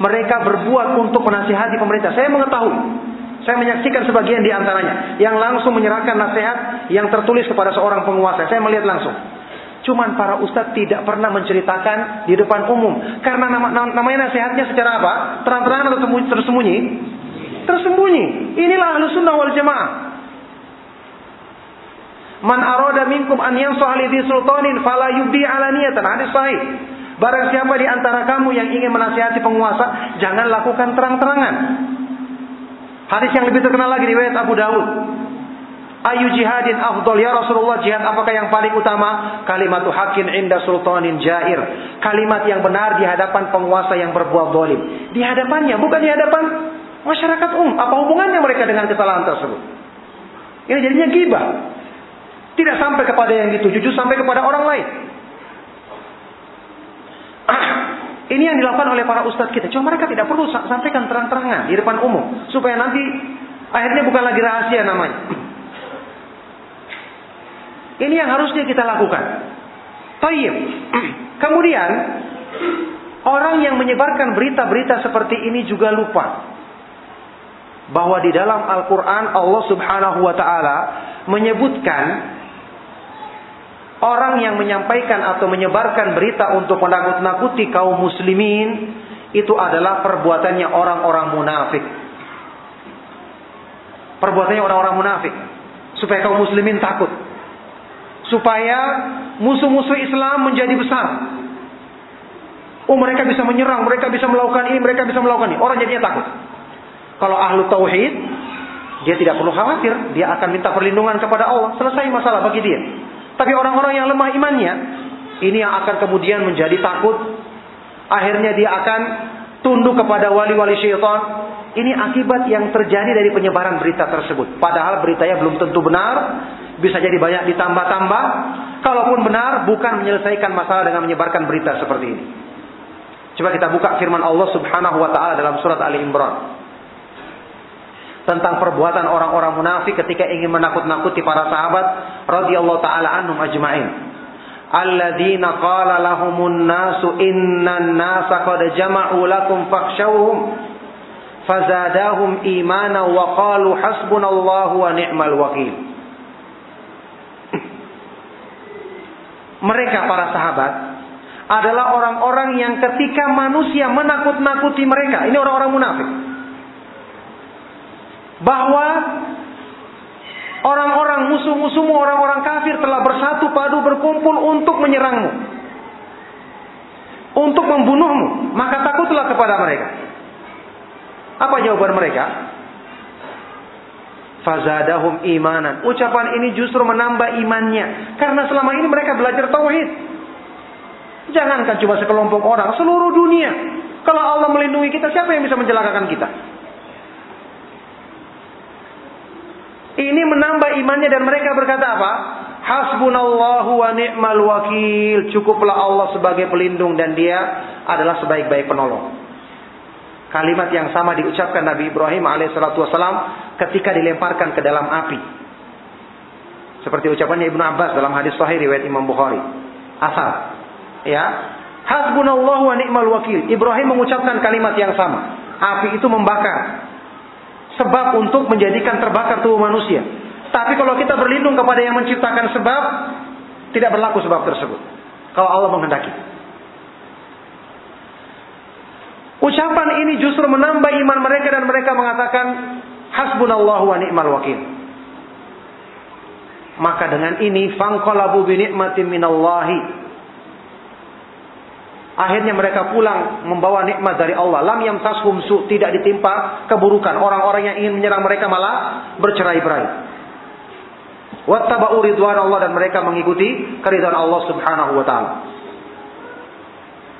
mereka berbuat untuk menasehati pemerintah. Saya mengetahui saya menyaksikan sebagian di antaranya yang langsung menyerahkan nasihat yang tertulis kepada seorang penguasa. Saya melihat langsung. Cuman para ustadz tidak pernah menceritakan di depan umum. Karena nama, namanya nasihatnya secara apa? Terang-terangan atau tersembunyi? Tersembunyi. Inilah ahlu sunnah wal jamaah. Man aroda minkum an yansuha di sultanin fala yubdi alaniyatan. Hadis sahih. Barang siapa di antara kamu yang ingin menasihati penguasa, jangan lakukan terang-terangan. Hadis yang lebih terkenal lagi riwayat Abu Dawud. Ayu jihadin afdol ya Rasulullah jihad apakah yang paling utama? Kalimat hakin inda sultanin jair. Kalimat yang benar di hadapan penguasa yang berbuat zalim. Di hadapannya, bukan di hadapan masyarakat umum. Apa hubungannya mereka dengan kesalahan tersebut? Ini jadinya gibah. Tidak sampai kepada yang dituju, justru sampai kepada orang lain. [clears throat] Ini yang dilakukan oleh para ustadz kita. Cuma mereka tidak perlu sampaikan terang-terangan di depan umum. Supaya nanti akhirnya bukan lagi rahasia namanya. [clears throat] Ini yang harusnya kita lakukan. Tayyib. [clears throat] Kemudian, orang yang menyebarkan berita-berita seperti ini juga lupa. Bahwa di dalam Al-Quran Allah subhanahu wa ta'ala menyebutkan Orang yang menyampaikan atau menyebarkan berita untuk menakut-nakuti kaum muslimin itu adalah perbuatannya orang-orang munafik. Perbuatannya orang-orang munafik supaya kaum muslimin takut. Supaya musuh-musuh Islam menjadi besar. Oh mereka bisa menyerang, mereka bisa melakukan ini, mereka bisa melakukan ini. Orang jadinya takut. Kalau ahlu tauhid, dia tidak perlu khawatir, dia akan minta perlindungan kepada Allah. Selesai masalah bagi dia. Tapi orang-orang yang lemah imannya, ini yang akan kemudian menjadi takut. Akhirnya dia akan tunduk kepada wali-wali syaitan. Ini akibat yang terjadi dari penyebaran berita tersebut. Padahal beritanya belum tentu benar. Bisa jadi banyak ditambah-tambah. Kalaupun benar, bukan menyelesaikan masalah dengan menyebarkan berita seperti ini. Coba kita buka firman Allah subhanahu wa ta'ala dalam surat Ali Imran tentang perbuatan orang-orang munafik ketika ingin menakut-nakuti para sahabat radhiyallahu taala anhum ajma'in. Alladzina qala lahumun nasu innan nasa qad jama'u lakum fakhshawhum fazadahum imana wa qalu hasbunallahu wa ni'mal wakil. [clears throat] Mereka para sahabat adalah orang-orang yang ketika manusia menakut-nakuti mereka, ini orang-orang munafik bahwa orang-orang musuh-musuhmu, orang-orang kafir telah bersatu padu berkumpul untuk menyerangmu. Untuk membunuhmu. Maka takutlah kepada mereka. Apa jawaban mereka? Fazadahum imanan. Ucapan ini justru menambah imannya. Karena selama ini mereka belajar tauhid. Jangankan cuma sekelompok orang, seluruh dunia. Kalau Allah melindungi kita, siapa yang bisa mencelakakan kita? Ini menambah imannya dan mereka berkata apa? Hasbunallahu wa ni'mal wakil. Cukuplah Allah sebagai pelindung dan dia adalah sebaik-baik penolong. Kalimat yang sama diucapkan Nabi Ibrahim alaihissalatu wassalam ketika dilemparkan ke dalam api. Seperti ucapannya Ibnu Abbas dalam hadis sahih riwayat Imam Bukhari. Asal. Ya. Hasbunallahu wa ni'mal wakil. Ibrahim mengucapkan kalimat yang sama. Api itu membakar. Sebab untuk menjadikan terbakar tubuh manusia. Tapi kalau kita berlindung kepada yang menciptakan sebab, tidak berlaku sebab tersebut. Kalau Allah menghendaki. Ucapan ini justru menambah iman mereka dan mereka mengatakan hasbunallahu wa ni'mal wakil. Maka dengan ini fangqalabu bi ni'matin minallahi. Akhirnya mereka pulang membawa nikmat dari Allah. Lam yamtashum su tidak ditimpa keburukan. Orang-orang yang ingin menyerang mereka malah bercerai-berai. Wattaba'u ridwan Allah dan mereka mengikuti keridhaan Allah Subhanahu wa taala.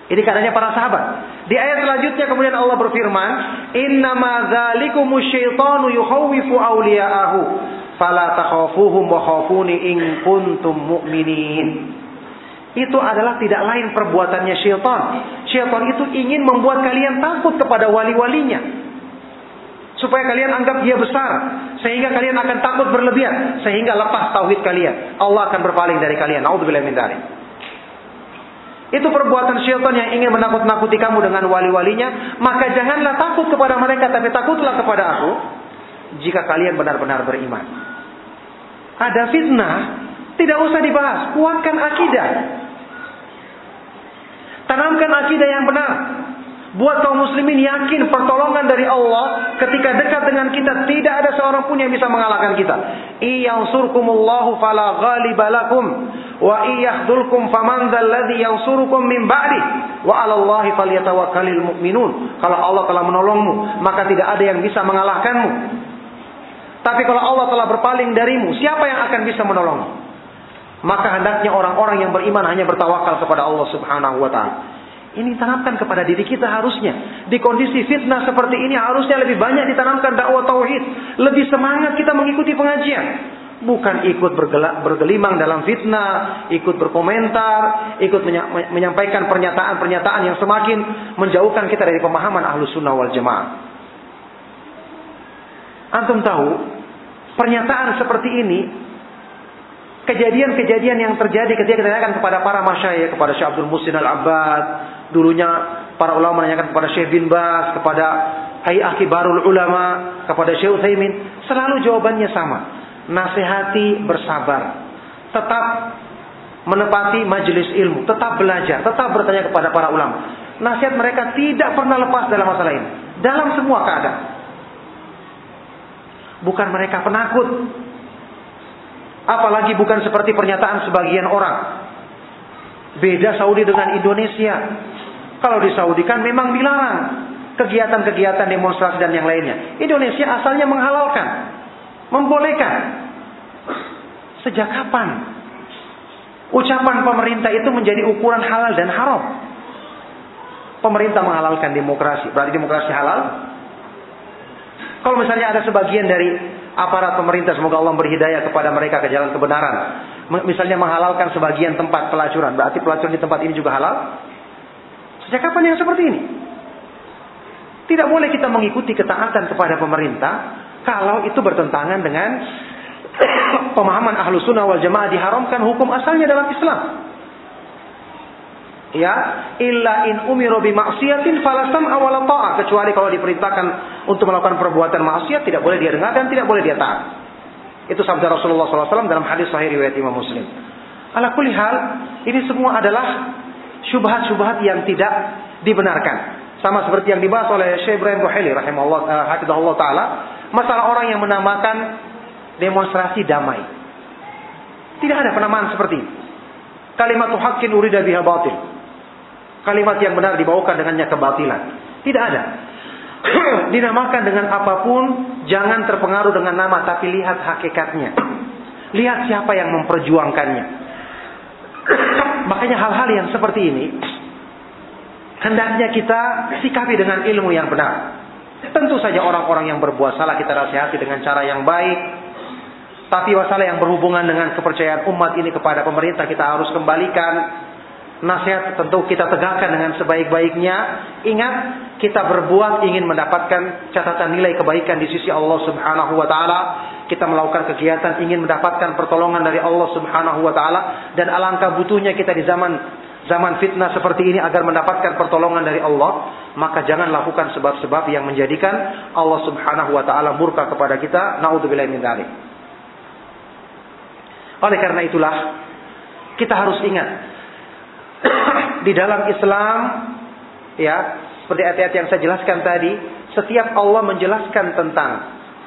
Ini keadaannya para sahabat. Di ayat selanjutnya kemudian Allah berfirman, "Innama dzalikumu syaitanu yukhawwifu awliya'ahu, fala takhafuhum wa khafuni in kuntum mu'minin." Itu adalah tidak lain perbuatannya syaitan. Syaitan itu ingin membuat kalian takut kepada wali-walinya. Supaya kalian anggap dia besar. Sehingga kalian akan takut berlebihan. Sehingga lepas tauhid kalian. Allah akan berpaling dari kalian. Naudzubillah. Itu perbuatan syaitan yang ingin menakut-nakuti kamu dengan wali-walinya. Maka janganlah takut kepada mereka, tapi takutlah kepada aku. Jika kalian benar-benar beriman. Ada fitnah, tidak usah dibahas. Kuatkan akidah. Tanamkan akidah yang benar. Buat kaum muslimin yakin pertolongan dari Allah ketika dekat dengan kita tidak ada seorang pun yang bisa mengalahkan kita. Iyansurkumullahu fala ghaliba lakum wa iyahdulkum faman dzalladzi yansurukum min ba'di wa 'alallahi falyatawakkalul mu'minun. Kalau Allah telah menolongmu, maka tidak ada yang bisa mengalahkanmu. Tapi kalau Allah telah berpaling darimu, siapa yang akan bisa menolongmu? Maka hendaknya orang-orang yang beriman hanya bertawakal kepada Allah Subhanahu wa taala. Ini tanamkan kepada diri kita harusnya. Di kondisi fitnah seperti ini harusnya lebih banyak ditanamkan dakwah tauhid. Lebih semangat kita mengikuti pengajian. Bukan ikut bergelak, bergelimang dalam fitnah, ikut berkomentar, ikut menyampaikan pernyataan-pernyataan yang semakin menjauhkan kita dari pemahaman ahlus sunnah wal jamaah. Antum tahu, pernyataan seperti ini kejadian-kejadian yang terjadi ketika kita tanyakan kepada para masyayikh, kepada Syekh Abdul Musin Al-Abbad, dulunya para ulama menanyakan kepada Syekh bin Bas, kepada Hayy Kibarul Ulama, kepada Syekh Utsaimin, selalu jawabannya sama. Nasihati bersabar. Tetap menepati majelis ilmu, tetap belajar, tetap bertanya kepada para ulama. Nasihat mereka tidak pernah lepas dalam masalah ini. Dalam semua keadaan. Bukan mereka penakut, Apalagi bukan seperti pernyataan sebagian orang. Beda Saudi dengan Indonesia. Kalau di Saudi kan memang dilarang kegiatan-kegiatan demonstrasi dan yang lainnya. Indonesia asalnya menghalalkan, membolehkan. Sejak kapan ucapan pemerintah itu menjadi ukuran halal dan haram? Pemerintah menghalalkan demokrasi, berarti demokrasi halal? Kalau misalnya ada sebagian dari aparat pemerintah semoga Allah berhidayah kepada mereka ke jalan kebenaran. Misalnya menghalalkan sebagian tempat pelacuran, berarti pelacuran di tempat ini juga halal? Sejak kapan yang seperti ini? Tidak boleh kita mengikuti ketaatan kepada pemerintah kalau itu bertentangan dengan [coughs] pemahaman ahlu sunnah wal jamaah diharamkan hukum asalnya dalam Islam. Ya, illa in umiru bi maksiatin falasam awal ta'ah kecuali kalau diperintahkan untuk melakukan perbuatan maksiat tidak boleh dia dengar dan tidak boleh dia taat. Itu sabda Rasulullah SAW dalam hadis sahih riwayat Imam Muslim. Ala kulli hal, ini semua adalah syubhat-syubhat yang tidak dibenarkan. Sama seperti yang dibahas oleh Syekh Ibrahim Buhaili rahimahullah uh, taala, masalah orang yang menamakan demonstrasi damai. Tidak ada penamaan seperti ini. Kalimat haqqin urida biha batil kalimat yang benar dibawakan dengannya kebatilan. Tidak ada. [clears throat] Dinamakan dengan apa pun, jangan terpengaruh dengan nama, tapi lihat hakikatnya. Lihat siapa yang memperjuangkannya. [clears throat] Makanya hal-hal yang seperti ini, hendaknya kita sikapi dengan ilmu yang benar. Tentu saja orang-orang yang berbuat salah kita nasihati dengan cara yang baik. Tapi masalah yang berhubungan dengan kepercayaan umat ini kepada pemerintah kita harus kembalikan. Nasihat tentu kita tegakkan dengan sebaik-baiknya. Ingat, kita berbuat ingin mendapatkan catatan nilai kebaikan di sisi Allah Subhanahu wa taala. Kita melakukan kegiatan ingin mendapatkan pertolongan dari Allah Subhanahu wa taala dan alangkah butuhnya kita di zaman zaman fitnah seperti ini agar mendapatkan pertolongan dari Allah, maka jangan lakukan sebab-sebab yang menjadikan Allah Subhanahu wa taala murka kepada kita. Nauzubillahi min dzalik. Oleh karena itulah kita harus ingat [coughs] di dalam Islam ya, seperti ayat-ayat yang saya jelaskan tadi, setiap Allah menjelaskan tentang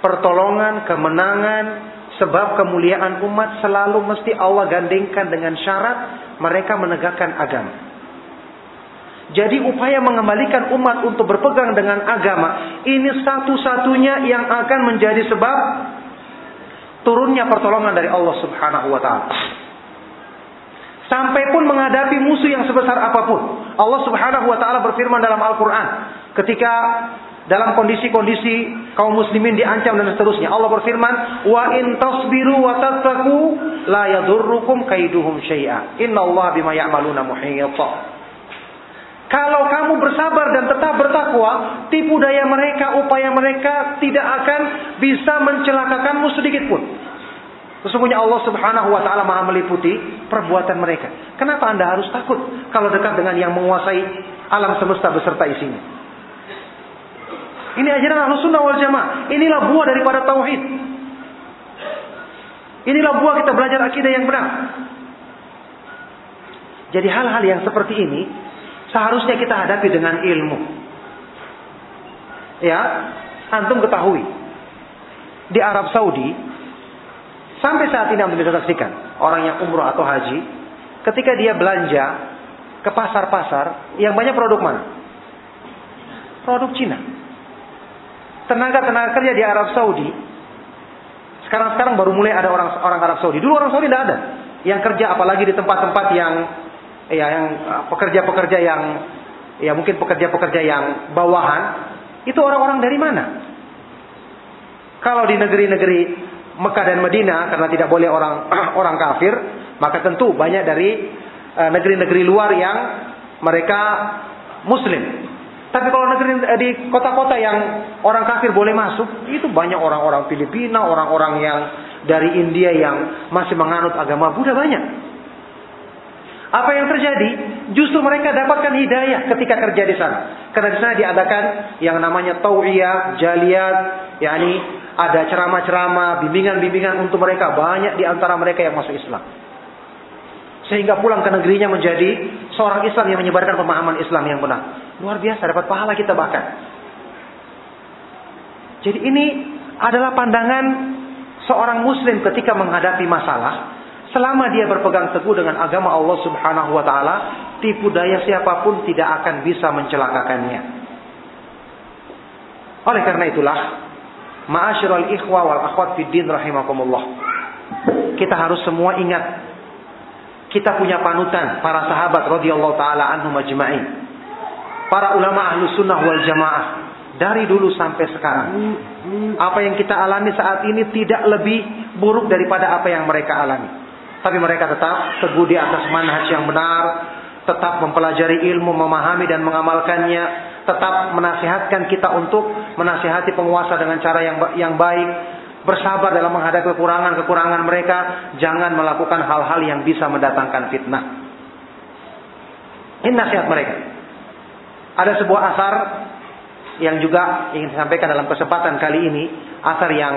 pertolongan, kemenangan, sebab kemuliaan umat selalu mesti Allah gandengkan dengan syarat mereka menegakkan agama. Jadi upaya mengembalikan umat untuk berpegang dengan agama ini satu-satunya yang akan menjadi sebab turunnya pertolongan dari Allah Subhanahu wa taala. Sampai pun menghadapi musuh yang sebesar apa pun. Allah Subhanahu wa taala berfirman dalam Al-Qur'an ketika dalam kondisi-kondisi kaum muslimin diancam dan seterusnya. Allah berfirman, "Wa in tasbiru wa tattaqu la yadurrukum kaiduhum syai'a. Innallaha bima ya'maluna muhit." Kalau kamu bersabar dan tetap bertakwa, tipu daya mereka, upaya mereka tidak akan bisa mencelakakanmu sedikit pun. Sesungguhnya Allah Subhanahu wa taala Maha meliputi perbuatan mereka. Kenapa Anda harus takut kalau dekat dengan yang menguasai alam semesta beserta isinya? Ini ajaran Ahlus Sunnah wal Jamaah. Inilah buah daripada tauhid. Inilah buah kita belajar akidah yang benar. Jadi hal-hal yang seperti ini seharusnya kita hadapi dengan ilmu. Ya, antum ketahui di Arab Saudi sampai saat ini bisa saksikan orang yang umroh atau haji ketika dia belanja ke pasar-pasar yang banyak produk mana? Produk Cina tenaga-tenaga kerja di Arab Saudi sekarang-sekarang baru mulai ada orang orang Arab Saudi. Dulu orang Saudi tidak ada yang kerja apalagi di tempat-tempat yang ya yang uh, pekerja-pekerja yang ya mungkin pekerja-pekerja yang bawahan itu orang-orang dari mana? Kalau di negeri-negeri Mekah dan Madinah karena tidak boleh orang [clears throat] orang kafir, maka tentu banyak dari uh, negeri-negeri luar yang mereka muslim. Tapi kalau negeri eh, di kota-kota yang orang kafir boleh masuk, itu banyak orang-orang Filipina, orang-orang yang dari India yang masih menganut agama Buddha banyak. Apa yang terjadi? Justru mereka dapatkan hidayah ketika kerja di sana. Karena di sana diadakan yang namanya tau'iyah, jaliyat, yakni ada ceramah-ceramah, bimbingan-bimbingan untuk mereka. Banyak di antara mereka yang masuk Islam. Sehingga pulang ke negerinya menjadi seorang Islam yang menyebarkan pemahaman Islam yang benar. Luar biasa dapat pahala kita bahkan. Jadi ini adalah pandangan seorang muslim ketika menghadapi masalah. Selama dia berpegang teguh dengan agama Allah subhanahu wa ta'ala. Tipu daya siapa pun tidak akan bisa mencelakakannya. Oleh karena itulah. Ma'asyiral ikhwa wal akhwat fid din rahimakumullah. Kita harus semua ingat. Kita punya panutan para sahabat radhiyallahu taala anhum ajma'in para ulama ahlu sunnah wal jamaah dari dulu sampai sekarang. Apa yang kita alami saat ini tidak lebih buruk daripada apa yang mereka alami. Tapi mereka tetap teguh di atas manhaj yang benar, tetap mempelajari ilmu, memahami dan mengamalkannya, tetap menasihatkan kita untuk menasihati penguasa dengan cara yang yang baik, bersabar dalam menghadapi kekurangan-kekurangan mereka, jangan melakukan hal-hal yang bisa mendatangkan fitnah. Ini nasihat mereka. Ada sebuah asar yang juga ingin disampaikan dalam kesempatan kali ini, asar yang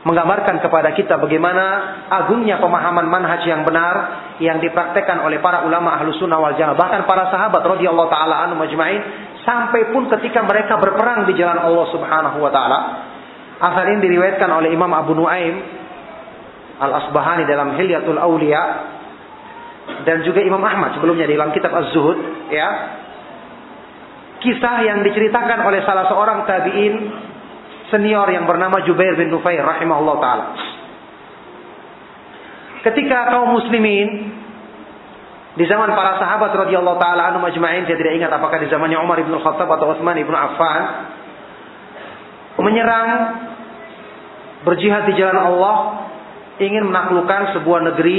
menggambarkan kepada kita bagaimana agungnya pemahaman manhaj yang benar yang dipraktekkan oleh para ulama ahlu sunnah wal jamaah bahkan para sahabat radhiyallahu taala anhu majma'in sampai pun ketika mereka berperang di jalan Allah subhanahu wa taala. Asar ini diriwayatkan oleh Imam Abu Nuaim Al Asbahani dalam Hilyatul Aulia dan juga Imam Ahmad sebelumnya di dalam kitab Az-Zuhud ya. Kisah yang diceritakan oleh salah seorang tabi'in senior yang bernama Jubair bin Nufair rahimahullah taala. Ketika kaum muslimin di zaman para sahabat radhiyallahu taala anhum majma'in saya tidak ingat apakah di zamannya Umar bin Khattab atau Utsman bin Affan menyerang berjihad di jalan Allah ingin menaklukkan sebuah negeri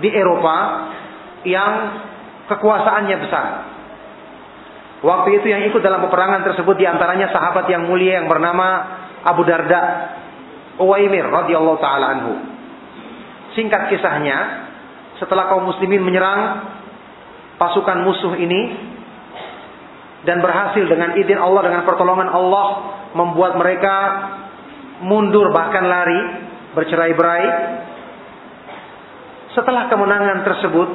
di Eropa yang kekuasaannya besar. Waktu itu yang ikut dalam peperangan tersebut di antaranya sahabat yang mulia yang bernama Abu Darda Uwaimir radhiyallahu taala anhu. Singkat kisahnya, setelah kaum muslimin menyerang pasukan musuh ini dan berhasil dengan izin Allah dengan pertolongan Allah membuat mereka mundur bahkan lari bercerai-berai. Setelah kemenangan tersebut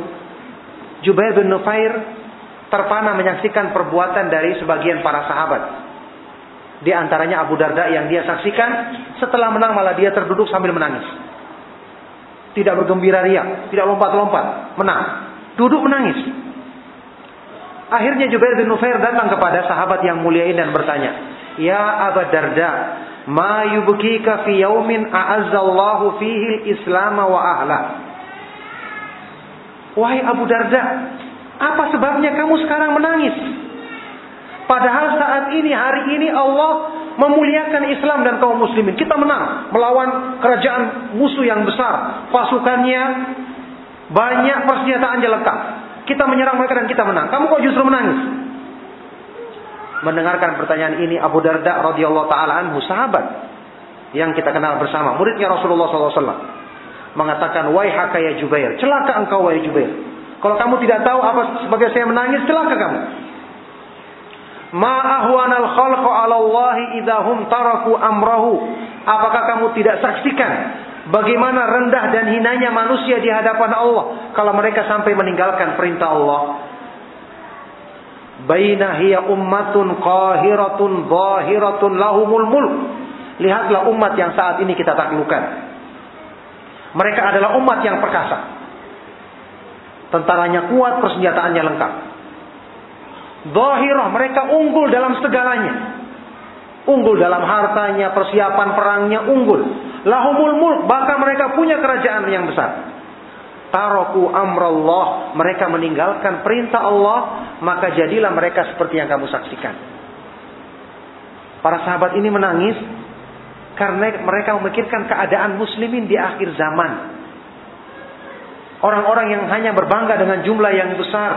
Jubair bin Nufair terpana menyaksikan perbuatan dari sebagian para sahabat. Di antaranya Abu Darda yang dia saksikan setelah menang malah dia terduduk sambil menangis tidak bergembira riak tidak lompat-lompat menang duduk menangis Akhirnya Jubair bin Nufair datang kepada sahabat yang mulia ini dan bertanya, "Ya Abu Darda, ma yubkika fi yaumin a'azzallahu fihi al-islam wa ahla?" Wahai Abu Darda, apa sebabnya kamu sekarang menangis? Padahal saat ini, hari ini Allah memuliakan Islam dan kaum muslimin. Kita menang melawan kerajaan musuh yang besar. Pasukannya banyak, persenjataannya lengkap. Kita menyerang mereka dan kita menang. Kamu kok justru menangis? Mendengarkan pertanyaan ini Abu Darda radhiyallahu taala anhu sahabat yang kita kenal bersama, muridnya Rasulullah SAW mengatakan, "Wahai ya Jubair, celaka engkau wahai Jubair. Kalau kamu tidak tahu apa sebagai saya menangis, celaka kamu." Ma ahwanal khalqu 'ala Allah idahum taraku amrahu. Apakah kamu tidak saksikan Bagaimana rendah dan hinanya manusia di hadapan Allah kalau mereka sampai meninggalkan perintah Allah. Baina hiya ummatun qahiratun zahiratun lahumul mulk. Lihatlah umat yang saat ini kita taklukkan. Mereka adalah umat yang perkasa. Tentaranya kuat, persenjataannya lengkap. Zahirah, mereka unggul dalam segalanya. Unggul dalam hartanya, persiapan perangnya unggul. Lahumul mulk, bahkan mereka punya kerajaan yang besar. Taroku amrallah, mereka meninggalkan perintah Allah, maka jadilah mereka seperti yang kamu saksikan. Para sahabat ini menangis karena mereka memikirkan keadaan muslimin di akhir zaman. Orang-orang yang hanya berbangga dengan jumlah yang besar,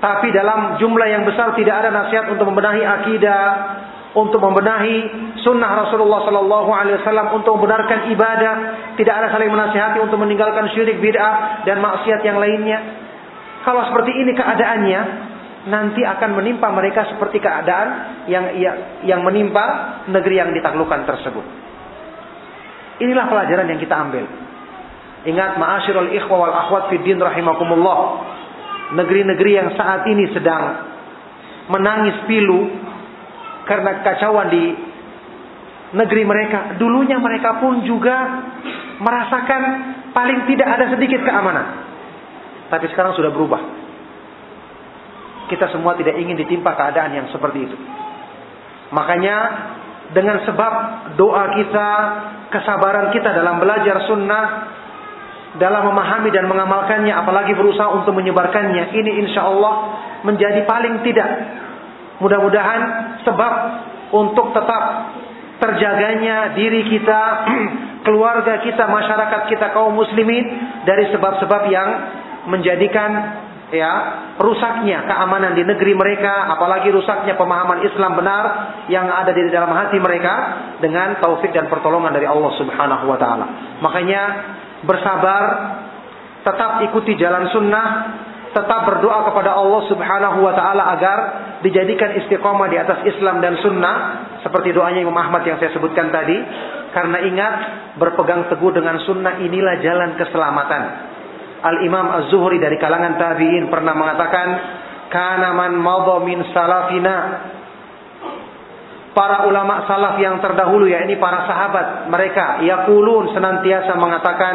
tapi dalam jumlah yang besar tidak ada nasihat untuk membenahi akidah, untuk membenahi sunnah Rasulullah Sallallahu Alaihi Wasallam untuk membenarkan ibadah, tidak ada saling menasihati untuk meninggalkan syirik bid'ah dan maksiat yang lainnya. Kalau seperti ini keadaannya, nanti akan menimpa mereka seperti keadaan yang yang, menimpa negeri yang ditaklukkan tersebut. Inilah pelajaran yang kita ambil. Ingat ma'asyiral ikhwa wal akhwat fid din rahimakumullah. Negeri-negeri yang saat ini sedang menangis pilu karena kacauan di negeri mereka. Dulunya mereka pun juga merasakan paling tidak ada sedikit keamanan. Tapi sekarang sudah berubah. Kita semua tidak ingin ditimpa keadaan yang seperti itu. Makanya dengan sebab doa kita, kesabaran kita dalam belajar sunnah, dalam memahami dan mengamalkannya, apalagi berusaha untuk menyebarkannya, ini insya Allah menjadi paling tidak Mudah-mudahan sebab untuk tetap terjaganya diri kita, [clears throat] keluarga kita, masyarakat kita kaum muslimin dari sebab-sebab yang menjadikan ya rusaknya keamanan di negeri mereka, apalagi rusaknya pemahaman Islam benar yang ada di dalam hati mereka dengan taufik dan pertolongan dari Allah Subhanahu wa taala. Makanya bersabar, tetap ikuti jalan sunnah, tetap berdoa kepada Allah Subhanahu wa taala agar dijadikan istiqomah di atas Islam dan sunnah seperti doanya Imam Ahmad yang saya sebutkan tadi karena ingat berpegang teguh dengan sunnah inilah jalan keselamatan. Al Imam Az-Zuhri dari kalangan tabi'in pernah mengatakan kana man min salafina para ulama salaf yang terdahulu ya ini para sahabat mereka yaqulun senantiasa mengatakan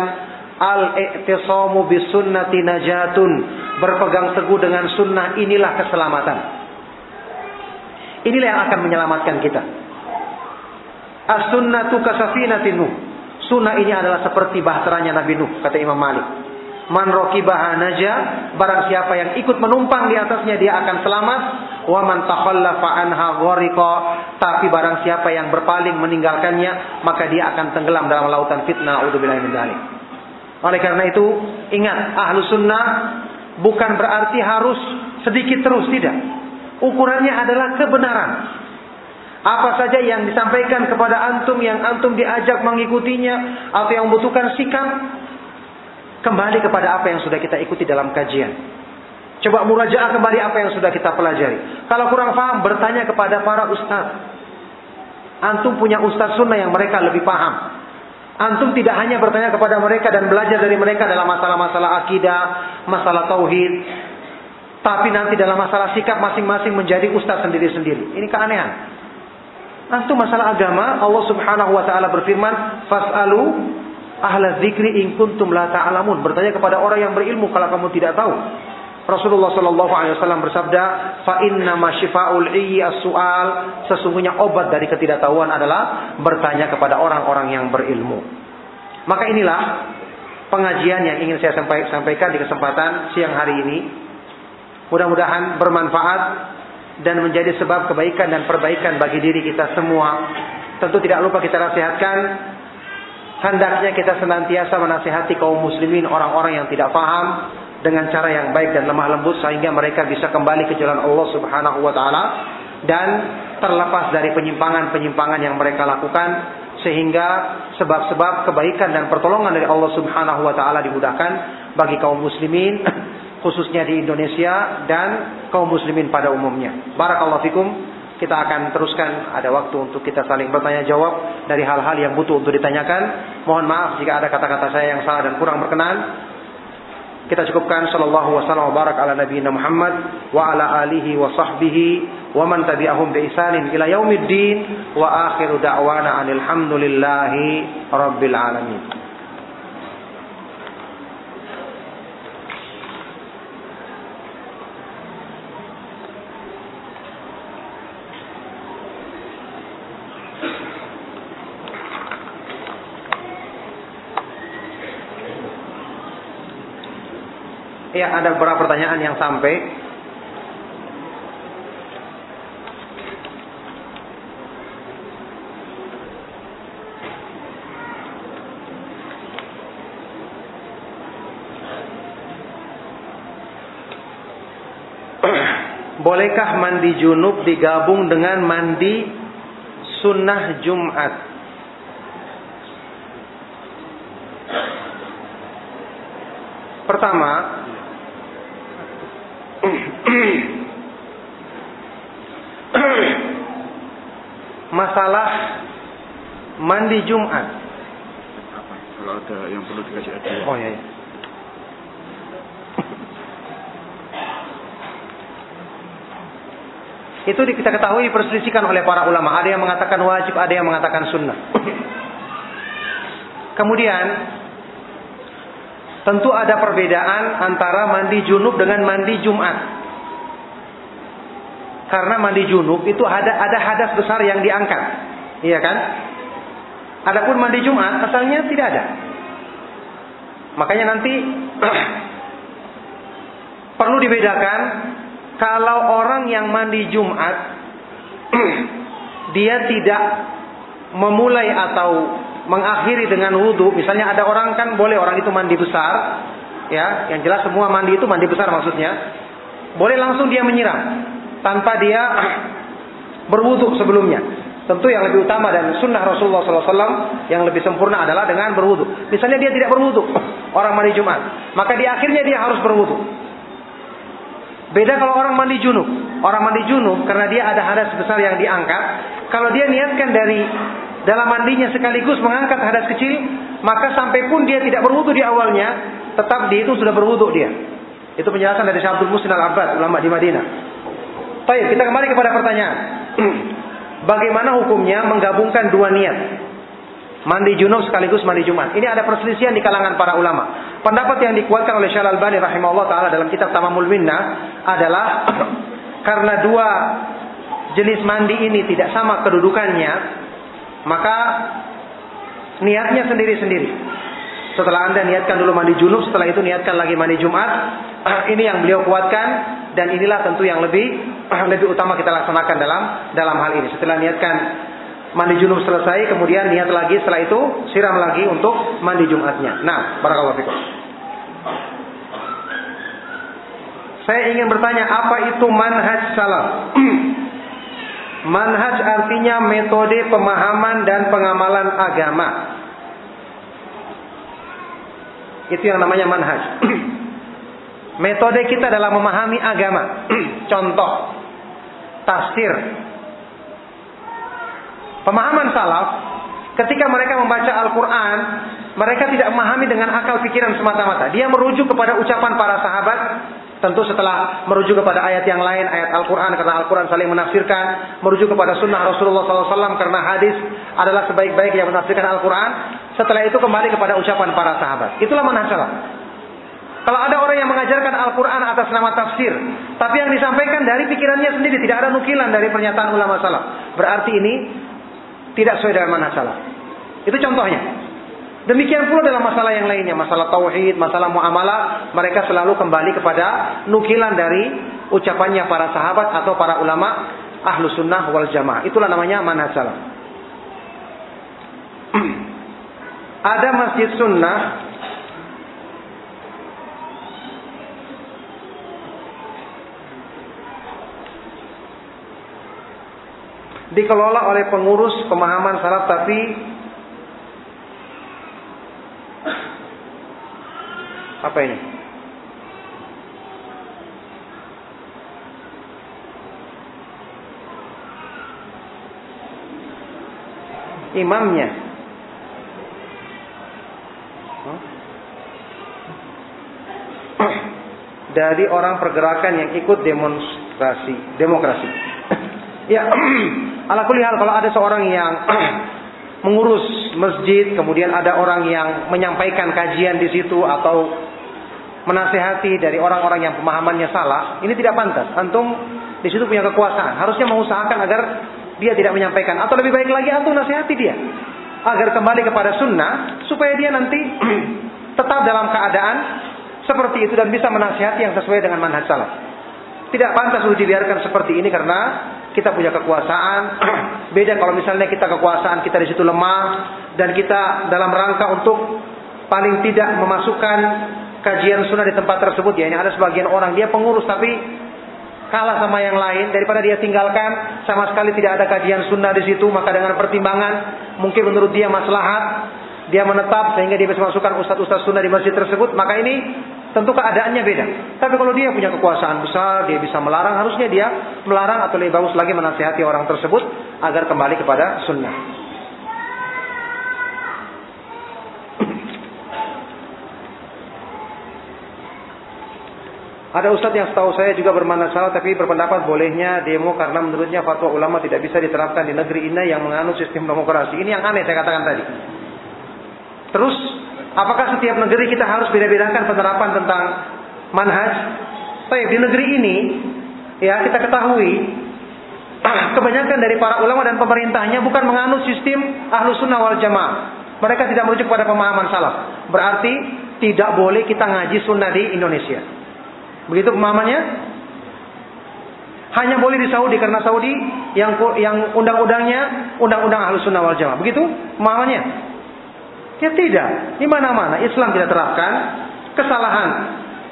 Al-i'tisamu bisunnati najatun. Berpegang teguh dengan sunnah inilah keselamatan. Inilah yang akan menyelamatkan kita. As-sunnatu kasafinatin Nuh. Sunnah ini adalah seperti bahteranya Nabi Nuh, kata Imam Malik. Man rokibaha naja, barang siapa yang ikut menumpang di atasnya dia akan selamat. Wa man takhallafa anha ghariqa. Tapi barang siapa yang berpaling meninggalkannya, maka dia akan tenggelam dalam lautan fitnah. A'udzubillahi min dzalik. Oleh karena itu, ingat, ahlu sunnah bukan berarti harus sedikit terus, tidak. Ukurannya adalah kebenaran. Apa saja yang disampaikan kepada antum yang antum diajak mengikutinya atau yang membutuhkan sikap kembali kepada apa yang sudah kita ikuti dalam kajian. Coba murajaah kembali apa yang sudah kita pelajari. Kalau kurang paham bertanya kepada para ustaz. Antum punya ustaz sunnah yang mereka lebih paham. Antum tidak hanya bertanya kepada mereka dan belajar dari mereka dalam masalah-masalah akidah, masalah tauhid, tapi nanti dalam masalah sikap masing-masing menjadi ustaz sendiri-sendiri. Ini keanehan. Antum masalah agama, Allah Subhanahu wa taala berfirman, "Fas'alu ahla dzikri in kuntum la ta'lamun." Bertanya kepada orang yang berilmu kalau kamu tidak tahu. Rasulullah Shallallahu Alaihi Wasallam bersabda, "Fa inna masyifaul as-su'al." Sesungguhnya obat dari ketidaktahuan adalah bertanya kepada orang-orang yang berilmu. Maka inilah pengajian yang ingin saya sampaikan di kesempatan siang hari ini. Mudah-mudahan bermanfaat dan menjadi sebab kebaikan dan perbaikan bagi diri kita semua. Tentu tidak lupa kita nasihatkan hendaknya kita senantiasa menasihati kaum muslimin orang-orang yang tidak paham dengan cara yang baik dan lemah lembut sehingga mereka bisa kembali ke jalan Allah Subhanahu wa taala dan terlepas dari penyimpangan-penyimpangan yang mereka lakukan sehingga sebab-sebab kebaikan dan pertolongan dari Allah Subhanahu wa taala dimudahkan bagi kaum muslimin [coughs] khususnya di Indonesia dan kaum muslimin pada umumnya. Barakallahu fikum. Kita akan teruskan ada waktu untuk kita saling bertanya jawab dari hal-hal yang butuh untuk ditanyakan. Mohon maaf jika ada kata-kata saya yang salah dan kurang berkenan. Kita cukupkan sallallahu wasallam wa barak ala nabiyina Muhammad wa ala alihi wa sahbihi wa man tabi'ahum bi ihsanin ila yaumiddin wa akhiru da'wana anil hamdulillahi rabbil alamin. Ya, ada beberapa pertanyaan yang sampai. Bolehkah mandi junub digabung dengan mandi sunnah Jumat? Pertama, masalah mandi Jumat. Kalau ada yang perlu dikasih hadiah. Oh iya. iya. Itu kita ketahui perselisihan oleh para ulama. Ada yang mengatakan wajib, ada yang mengatakan sunnah. Kemudian tentu ada perbedaan antara mandi junub dengan mandi Jumat. Karena mandi junub itu ada ada hadas besar yang diangkat. Iya kan? Adapun mandi Jumat asalnya tidak ada. Makanya nanti [clears throat] perlu dibedakan kalau orang yang mandi Jumat [clears throat] dia tidak memulai atau mengakhiri dengan wudhu, misalnya ada orang kan boleh orang itu mandi besar, ya, yang jelas semua mandi itu mandi besar maksudnya, boleh langsung dia menyiram tanpa dia [clears throat] berwudhu sebelumnya. Tentu yang lebih utama dan sunnah Rasulullah SAW yang lebih sempurna adalah dengan berwudhu. Misalnya dia tidak berwudhu, [clears throat] orang mandi Jumat, maka di akhirnya dia harus berwudhu. Beda kalau orang mandi junub. Orang mandi junub karena dia ada hadas besar yang diangkat. Kalau dia niatkan dari dalam mandinya sekaligus mengangkat hadas kecil, maka sampai pun dia tidak berwudu di awalnya, tetap dia itu sudah berwudu dia. Itu penjelasan dari Syaikhul Muslim Al-Abbad, ulama di Madinah. Baik, kita kembali kepada pertanyaan. [clears throat] Bagaimana hukumnya menggabungkan dua niat? Mandi junub sekaligus mandi Jumat. Ini ada perselisihan di kalangan para ulama. Pendapat yang dikuatkan oleh Syekh Al-Albani rahimahullah taala dalam kitab Tamamul Minnah adalah [clears throat] karena dua jenis mandi ini tidak sama kedudukannya, maka niatnya sendiri-sendiri. Setelah Anda niatkan dulu mandi junub, setelah itu niatkan lagi mandi Jumat. [clears throat] Ini yang beliau kuatkan dan inilah tentu yang lebih [clears throat] lebih utama kita laksanakan dalam dalam hal ini. Setelah niatkan mandi junub selesai, kemudian niat lagi setelah itu siram lagi untuk mandi Jumatnya. Nah, barakallahu fikum. Saya ingin bertanya apa itu manhaj salaf? [clears throat] manhaj artinya metode pemahaman dan pengamalan agama. Itu yang namanya manhaj. [clears throat] metode kita dalam memahami agama. [clears throat] Contoh, tafsir. Pemahaman salaf ketika mereka membaca Al-Quran, mereka tidak memahami dengan akal pikiran semata-mata. Dia merujuk kepada ucapan para sahabat Tentu setelah merujuk kepada ayat yang lain, ayat Al-Quran, karena Al-Quran saling menafsirkan. Merujuk kepada sunnah Rasulullah SAW, karena hadis adalah sebaik-baik yang menafsirkan Al-Quran. Setelah itu kembali kepada ucapan para sahabat. Itulah manhaj Kalau ada orang yang mengajarkan Al-Quran atas nama tafsir, tapi yang disampaikan dari pikirannya sendiri, tidak ada nukilan dari pernyataan ulama salaf. Berarti ini tidak sesuai dengan manhaj Itu contohnya. Demikian pula dalam masalah yang lainnya, masalah tauhid, masalah muamalah, mereka selalu kembali kepada nukilan dari ucapannya para sahabat atau para ulama ahlu sunnah wal jamaah. Itulah namanya manhaj salaf. [clears throat] Ada masjid sunnah dikelola oleh pengurus pemahaman salaf tapi Apa ini? Imamnya. Dari orang pergerakan yang ikut demonstrasi, demokrasi. [clears throat] ya, [clears throat] ala hal kalau ada seorang yang [clears throat] mengurus masjid, kemudian ada orang yang menyampaikan kajian di situ atau menasehati dari orang-orang yang pemahamannya salah, ini tidak pantas. Antum di situ punya kekuasaan, harusnya mengusahakan agar dia tidak menyampaikan atau lebih baik lagi antum nasihati dia agar kembali kepada sunnah supaya dia nanti [clears throat] tetap dalam keadaan seperti itu dan bisa menasihati yang sesuai dengan manhaj salaf. Tidak pantas untuk dibiarkan seperti ini karena kita punya kekuasaan. [clears throat] Beda kalau misalnya kita kekuasaan kita di situ lemah dan kita dalam rangka untuk paling tidak memasukkan kajian sunnah di tempat tersebut. Ya ini ada sebagian orang. Dia pengurus tapi kalah sama yang lain. Daripada dia tinggalkan sama sekali tidak ada kajian sunnah di situ. Maka dengan pertimbangan mungkin menurut dia maslahat dia menetap sehingga dia bisa masukkan ustadz-ustadz sunnah di masjid tersebut. Maka ini tentu keadaannya beda tapi kalau dia punya kekuasaan besar dia bisa melarang harusnya dia melarang atau lebih bagus lagi menasihati orang tersebut agar kembali kepada sunnah [clears throat] Ada ustadz yang setahu saya juga bermasalah tapi berpendapat bolehnya demo karena menurutnya fatwa ulama tidak bisa diterapkan di negeri ini yang menganut sistem demokrasi. Ini yang aneh saya katakan tadi. Terus, apakah setiap negeri kita harus beda-bedakan penerapan tentang manhaj? Tapi di negeri ini, ya kita ketahui [clears throat] kebanyakan dari para ulama dan pemerintahnya bukan menganut sistem ahlu sunnah wal jamaah. Mereka tidak merujuk pada pemahaman salaf. Berarti tidak boleh kita ngaji sunnah di Indonesia. Begitu pemahamannya? Hanya boleh di Saudi karena Saudi yang yang undang-undangnya undang-undang Ahlus Sunnah wal Jamaah. Begitu pemahamannya? Ya tidak. Di mana-mana Islam kita terapkan, kesalahan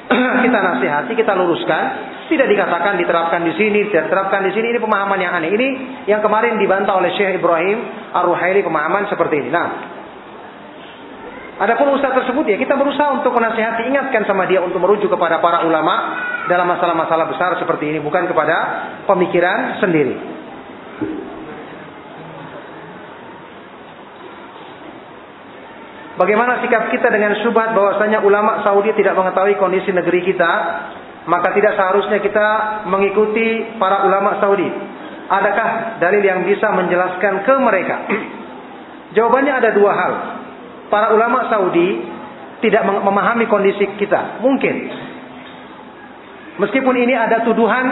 [clears throat] kita nasihati, kita luruskan, tidak dikatakan diterapkan di sini, tidak diterapkan di sini. Ini pemahaman yang aneh. Ini yang kemarin dibantah oleh Syekh Ibrahim Ar-Ruhaili pemahaman seperti ini. Nah, Adapun ustaz tersebut ya kita berusaha untuk menasihati, ingatkan sama dia untuk merujuk kepada para ulama dalam masalah-masalah besar seperti ini, bukan kepada pemikiran sendiri. Bagaimana sikap kita dengan syubhat bahwasanya ulama Saudi tidak mengetahui kondisi negeri kita, maka tidak seharusnya kita mengikuti para ulama Saudi. Adakah dalil yang bisa menjelaskan ke mereka? [clears throat] Jawabannya ada dua hal para ulama Saudi tidak memahami kondisi kita. Mungkin. Meskipun ini ada tuduhan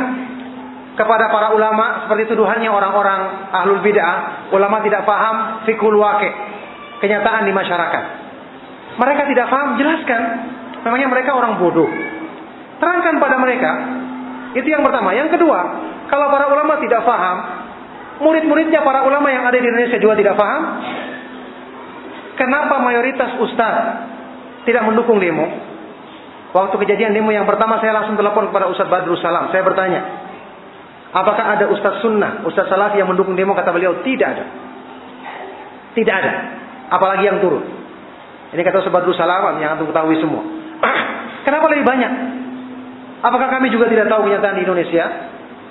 kepada para ulama seperti tuduhannya orang-orang ahlul bid'ah, ulama tidak paham fikul wake, kenyataan di masyarakat. Mereka tidak paham, jelaskan. Memangnya mereka orang bodoh. Terangkan pada mereka. Itu yang pertama. Yang kedua, kalau para ulama tidak paham, murid-muridnya para ulama yang ada di Indonesia juga tidak paham, kenapa mayoritas ustaz tidak mendukung demo? Waktu kejadian demo yang pertama saya langsung telepon kepada Ustaz Badrul Salam. Saya bertanya, apakah ada Ustaz Sunnah, Ustaz Salafi yang mendukung demo? Kata beliau, tidak ada. Tidak ada. Apalagi yang turun. Ini kata Ustaz Badrul Salam yang antum ketahui semua. [clears throat] Kenapa lebih banyak? Apakah kami juga tidak tahu kenyataan di Indonesia?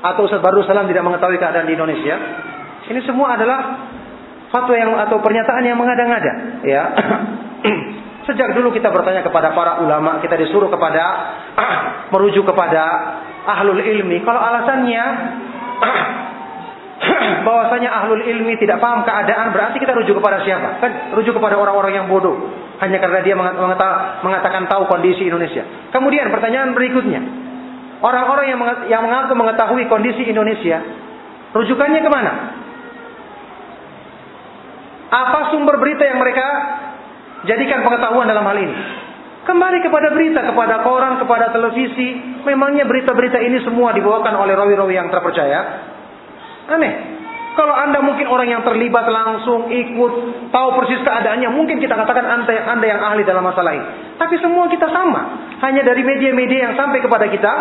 Atau Ustaz Badrul Salam tidak mengetahui keadaan di Indonesia? Ini semua adalah fatwa yang atau pernyataan yang mengada-ngada, ya. [clears throat] Sejak dulu kita bertanya kepada para ulama, kita disuruh kepada [clears throat] merujuk kepada ahlul ilmi. Kalau alasannya [clears throat] bahwasanya ahlul ilmi tidak paham keadaan, berarti kita rujuk kepada siapa? Kan rujuk kepada orang-orang yang bodoh. Hanya karena dia mengatakan tahu kondisi Indonesia. Kemudian pertanyaan berikutnya. Orang-orang yang yang mengaku mengetahui kondisi Indonesia, rujukannya ke mana? Apa sumber berita yang mereka Jadikan pengetahuan dalam hal ini. Kembali kepada berita, kepada koran, kepada televisi. Memangnya berita-berita ini semua dibawakan oleh rawi-rawi yang terpercaya? Aneh. Kalau anda mungkin orang yang terlibat langsung ikut, tahu persis keadaannya, mungkin kita katakan anda, anda yang ahli dalam masalah ini. Tapi semua kita sama. Hanya dari media-media yang sampai kepada kita,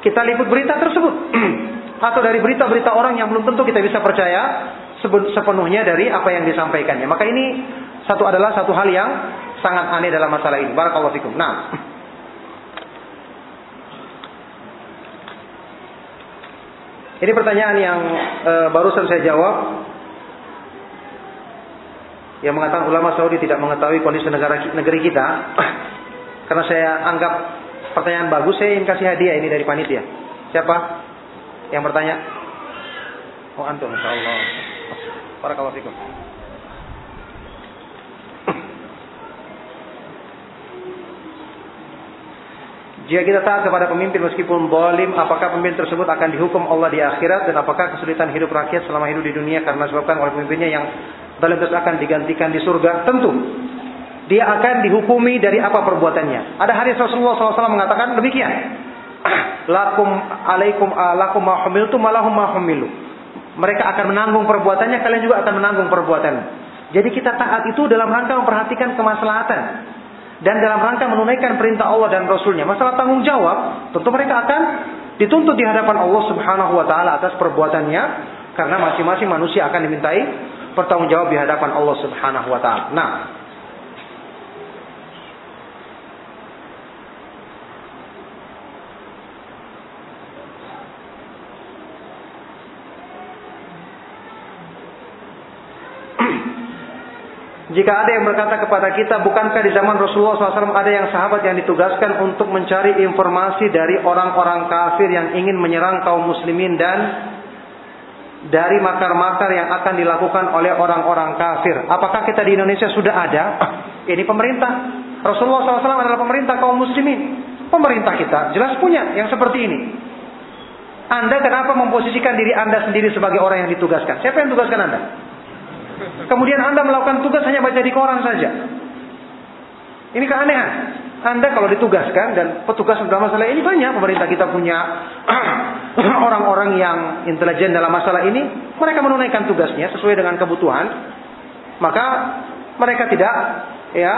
kita liput berita tersebut. [clears throat] Atau dari berita-berita orang yang belum tentu kita bisa percaya sepenuhnya dari apa yang disampaikannya. Maka ini satu adalah satu hal yang sangat aneh dalam masalah ini. Barakallahu fikum. Nah. [clears throat] Ini pertanyaan yang e, barusan saya jawab. Yang mengatakan ulama Saudi tidak mengetahui kondisi negara negeri kita. [coughs] Karena saya anggap pertanyaan bagus, saya ingin kasih hadiah ini dari panitia. Siapa yang bertanya? Oh antum, insyaallah. Barakallahu fikum. Jika kita taat kepada pemimpin meskipun zalim, apakah pemimpin tersebut akan dihukum Allah di akhirat dan apakah kesulitan hidup rakyat selama hidup di dunia karena disebabkan oleh pemimpinnya yang zalim tersebut akan digantikan di surga? Tentu. Dia akan dihukumi dari apa perbuatannya. Ada hadis Rasulullah SAW mengatakan demikian. [clears throat] lakum alaikum alakum ma humiltu malahum ma humilu. Mereka akan menanggung perbuatannya, kalian juga akan menanggung perbuatan. Jadi kita taat itu dalam rangka memperhatikan kemaslahatan dan dalam rangka menunaikan perintah Allah dan Rasulnya. Masalah tanggung jawab, tentu mereka akan dituntut di hadapan Allah Subhanahu wa taala atas perbuatannya karena masing-masing manusia akan dimintai pertanggung jawab di hadapan Allah Subhanahu wa taala. Nah, Jika ada yang berkata kepada kita, bukankah di zaman Rasulullah SAW ada yang sahabat yang ditugaskan untuk mencari informasi dari orang-orang kafir yang ingin menyerang kaum muslimin dan dari makar-makar yang akan dilakukan oleh orang-orang kafir. Apakah kita di Indonesia sudah ada? Ini pemerintah. Rasulullah SAW adalah pemerintah kaum muslimin. Pemerintah kita jelas punya yang seperti ini. Anda kenapa memposisikan diri Anda sendiri sebagai orang yang ditugaskan? Siapa yang tugaskan Anda? Kemudian Anda melakukan tugas hanya baca di koran saja. Ini keanehan. Anda kalau ditugaskan dan petugas dalam masalah ini banyak pemerintah kita punya [clears throat] orang-orang yang intelijen dalam masalah ini, mereka menunaikan tugasnya sesuai dengan kebutuhan, maka mereka tidak ya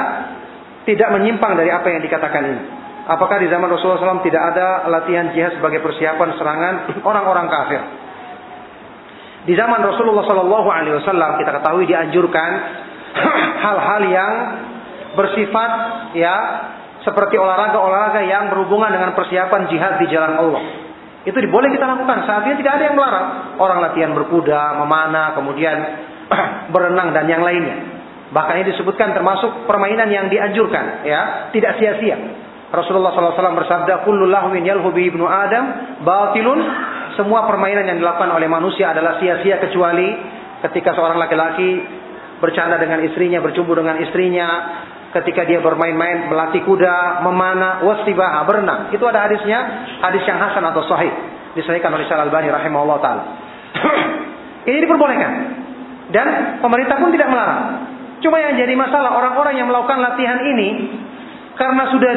tidak menyimpang dari apa yang dikatakan ini. Apakah di zaman Rasulullah SAW tidak ada latihan jihad sebagai persiapan serangan orang-orang kafir? Di zaman Rasulullah Shallallahu Alaihi Wasallam kita ketahui dianjurkan [clears throat] hal-hal yang bersifat ya seperti olahraga-olahraga yang berhubungan dengan persiapan jihad di jalan Allah. Itu boleh kita lakukan. Saat ini tidak ada yang melarang. Orang latihan berkuda, memanah, kemudian [clears throat] berenang dan yang lainnya. Bahkan ini disebutkan termasuk permainan yang dianjurkan, ya, tidak sia-sia. Rasulullah SAW bersabda, "Kullu lahwin yalhu ibnu Adam batilun semua permainan yang dilakukan oleh manusia adalah sia-sia kecuali ketika seorang laki-laki bercanda dengan istrinya, bercumbu dengan istrinya, ketika dia bermain-main, melatih kuda, memanah, wasibah, berenang. Itu ada hadisnya, hadis yang hasan atau sahih. Disahihkan oleh Syalal Bani rahimahullah taala. [clears throat] Ini diperbolehkan. Dan pemerintah pun tidak melarang. Cuma yang jadi masalah orang-orang yang melakukan latihan ini karena sudah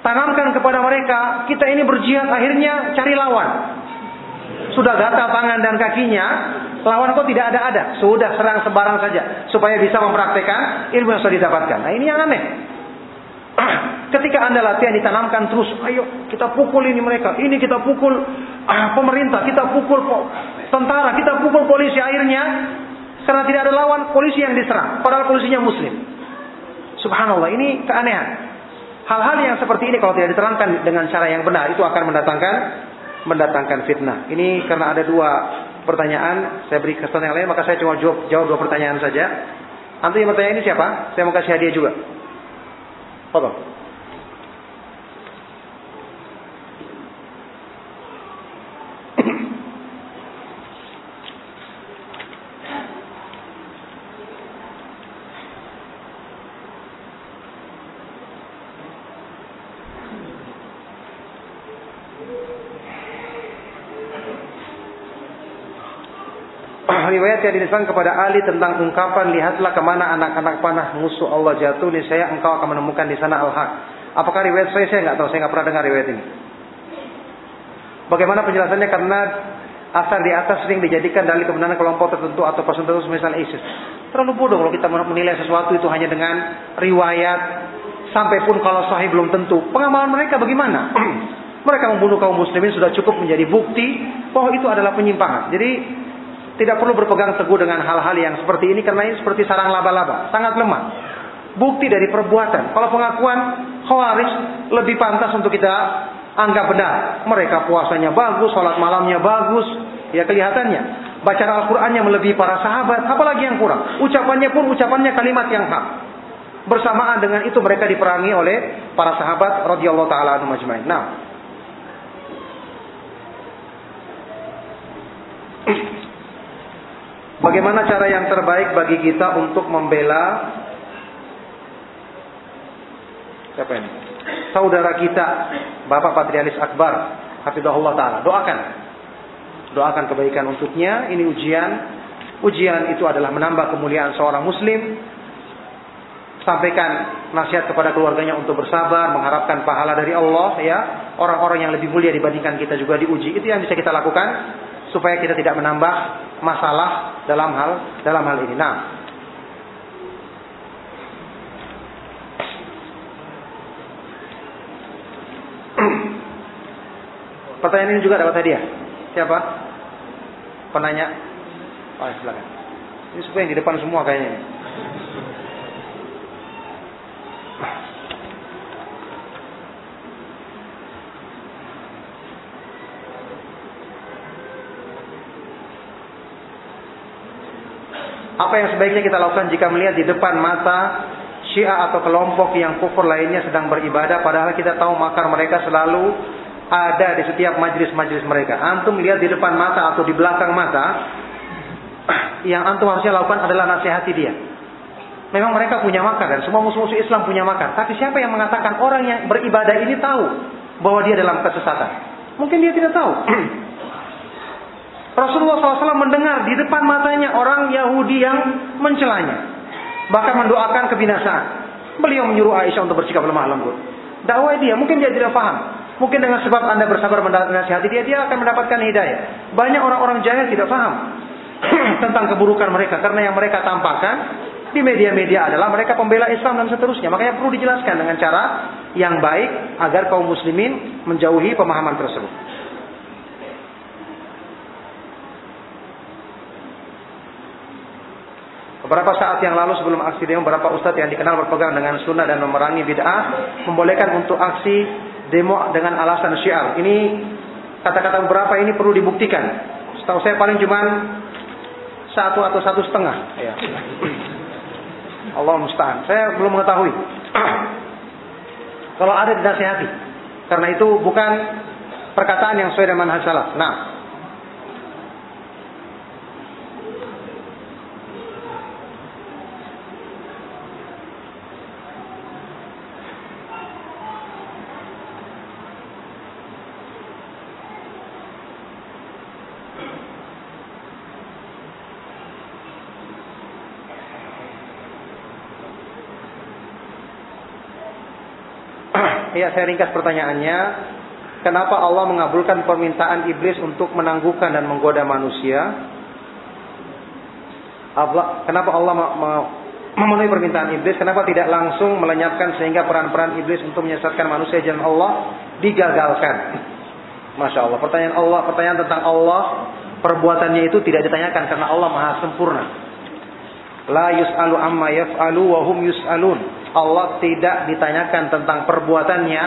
ditanamkan kepada mereka, kita ini berjihad akhirnya cari lawan. Sudah gatal tangan dan kakinya, lawan kok tidak ada-ada. Sudah serang sebarang saja supaya bisa mempraktekkan ilmu yang sudah didapatkan. Nah, ini yang aneh. [clears throat] Ketika Anda latihan ditanamkan terus, ayo kita pukul ini mereka, ini kita pukul ah, pemerintah, kita pukul tentara, kita pukul polisi akhirnya karena tidak ada lawan polisi yang diserang, padahal polisinya muslim. Subhanallah, ini keanehan. Hal-hal yang seperti ini kalau tidak diterangkan dengan cara yang benar itu akan mendatangkan mendatangkan fitnah. Ini karena ada dua pertanyaan, saya beri kesempatan yang lain, maka saya cuma jawab, jawab dua pertanyaan saja. Nanti yang bertanya ini siapa? Saya mau kasih hadiah juga. Apa? Yang dinisbahkan kepada Ali tentang ungkapan lihatlah ke mana anak-anak panah musuh Allah jatuh saya engkau akan menemukan di sana al-haq. Apakah riwayat saya? Saya nggak tahu. Saya nggak pernah dengar riwayat ini. Bagaimana penjelasannya? Karena asar di atas sering dijadikan dalil kebenaran kelompok tertentu atau person tertentu semisal ISIS. Terlalu bodoh kalau kita menilai sesuatu itu hanya dengan riwayat sampai pun kalau sahih belum tentu. Pengamalan mereka bagaimana? [clears throat] mereka membunuh kaum muslimin sudah cukup menjadi bukti bahwa itu adalah penyimpangan. Jadi tidak perlu berpegang teguh dengan hal-hal yang seperti ini karena ini seperti sarang laba-laba, sangat lemah. Bukti dari perbuatan. Kalau pengakuan Khawarij lebih pantas untuk kita anggap benar. Mereka puasanya bagus, sholat malamnya bagus, ya kelihatannya. Bacaan Al-Qur'annya melebihi para sahabat, apalagi yang kurang. Ucapannya pun ucapannya kalimat yang hak. Bersamaan dengan itu mereka diperangi oleh para sahabat radhiyallahu taala anhum. Nah, Bagaimana cara yang terbaik bagi kita untuk membela siapa ini? Saudara kita, Bapak Patrialis Akbar, Hafizahullah Ta'ala. Doakan. Doakan kebaikan untuknya. Ini ujian. Ujian itu adalah menambah kemuliaan seorang muslim. Sampaikan nasihat kepada keluarganya untuk bersabar, mengharapkan pahala dari Allah ya. Orang-orang yang lebih mulia dibandingkan kita juga diuji. Itu yang bisa kita lakukan supaya kita tidak menambah masalah dalam hal dalam hal ini. Nah, [clears throat] pertanyaan ini juga dapat hadiah. Siapa? Penanya? Oh, silakan. Ini supaya yang di depan semua kayaknya. Apa yang sebaiknya kita lakukan jika melihat di depan mata Syiah atau kelompok yang kufur lainnya sedang beribadah padahal kita tahu makar mereka selalu ada di setiap majlis-majlis mereka. Antum lihat di depan mata atau di belakang mata [clears throat] yang antum harusnya lakukan adalah nasihati dia. Memang mereka punya makar dan semua musuh-musuh Islam punya makar. Tapi siapa yang mengatakan orang yang beribadah ini tahu bahwa dia dalam kesesatan? Mungkin dia tidak tahu. [clears throat] Rasulullah SAW mendengar di depan matanya orang Yahudi yang mencelanya. Bahkan mendoakan kebinasaan. Beliau menyuruh Aisyah untuk bersikap lemah lembut. Dakwah dia, mungkin dia tidak paham. Mungkin dengan sebab Anda bersabar menasihati dia, dia akan mendapatkan hidayah. Banyak orang-orang jahil tidak paham [clears throat] tentang keburukan mereka. Karena yang mereka tampakkan di media-media adalah mereka pembela Islam dan seterusnya. Makanya perlu dijelaskan dengan cara yang baik agar kaum muslimin menjauhi pemahaman tersebut. Beberapa saat yang lalu sebelum aksi demo, beberapa ustadz yang dikenal berpegang dengan sunnah dan memerangi bid'ah membolehkan untuk aksi demo dengan alasan syiar. Ini kata-kata beberapa ini perlu dibuktikan. Setahu saya paling cuma satu atau satu setengah. Ya. Allah musta'an. Saya belum mengetahui. Kalau ada dinasihati. Karena itu bukan perkataan yang sesuai dengan manhaj salaf. Nah, ya saya ringkas pertanyaannya. Kenapa Allah mengabulkan permintaan iblis untuk menangguhkan dan menggoda manusia? Kenapa Allah memenuhi permintaan iblis? Kenapa tidak langsung melenyapkan sehingga peran-peran iblis untuk menyesatkan manusia jalan Allah digagalkan? Masya Allah. Pertanyaan Allah, pertanyaan tentang Allah, perbuatannya itu tidak ditanyakan karena Allah maha sempurna. La yus'alu amma yaf'alu wa hum yus'alun. Allah tidak ditanyakan tentang perbuatannya,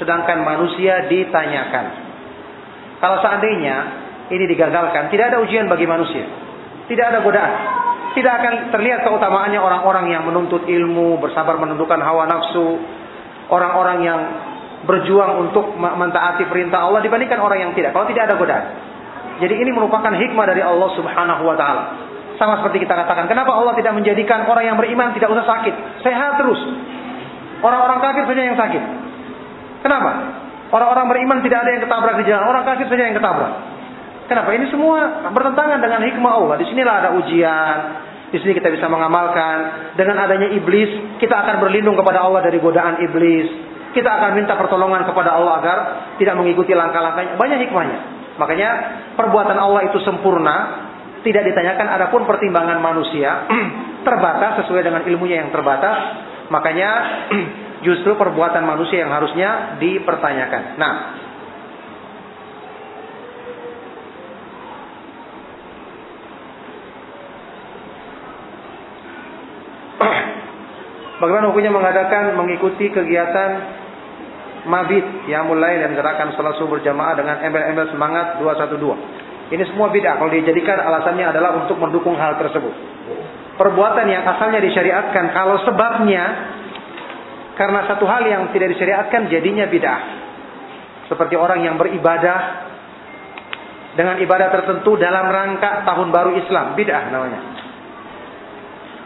sedangkan manusia ditanyakan. Kalau seandainya ini digagalkan, tidak ada ujian bagi manusia. Tidak ada godaan. Tidak akan terlihat keutamaannya orang-orang yang menuntut ilmu, bersabar menundukkan hawa nafsu, orang-orang yang berjuang untuk mentaati perintah Allah dibandingkan orang yang tidak. Kalau tidak ada godaan. Jadi ini merupakan hikmah dari Allah Subhanahu wa taala. Sama seperti kita katakan, kenapa Allah tidak menjadikan orang yang beriman tidak usah sakit, sehat terus. Orang-orang kafir saja yang sakit. Kenapa? Orang-orang beriman tidak ada yang ketabrak di jalan, orang kafir saja yang ketabrak. Kenapa? Ini semua bertentangan dengan hikmah Allah. Di sinilah ada ujian. Di sini kita bisa mengamalkan. Dengan adanya iblis, kita akan berlindung kepada Allah dari godaan iblis. Kita akan minta pertolongan kepada Allah agar tidak mengikuti langkah-langkahnya. Banyak hikmahnya. Makanya perbuatan Allah itu sempurna, tidak ditanyakan adapun pertimbangan manusia [clears throat] terbatas sesuai dengan ilmunya yang terbatas. Makanya [clears throat] justru perbuatan manusia yang harusnya dipertanyakan. Nah. [clears throat] Bagaimana hukumnya mengadakan mengikuti kegiatan mabit yang mulai dan gerakan salat subuh berjamaah dengan embel-embel semangat 212. Ini semua bid'ah kalau dijadikan alasannya adalah untuk mendukung hal tersebut. Perbuatan yang asalnya disyariatkan kalau sebabnya karena satu hal yang tidak disyariatkan jadinya bid'ah. Seperti orang yang beribadah dengan ibadah tertentu dalam rangka tahun baru Islam, bid'ah namanya.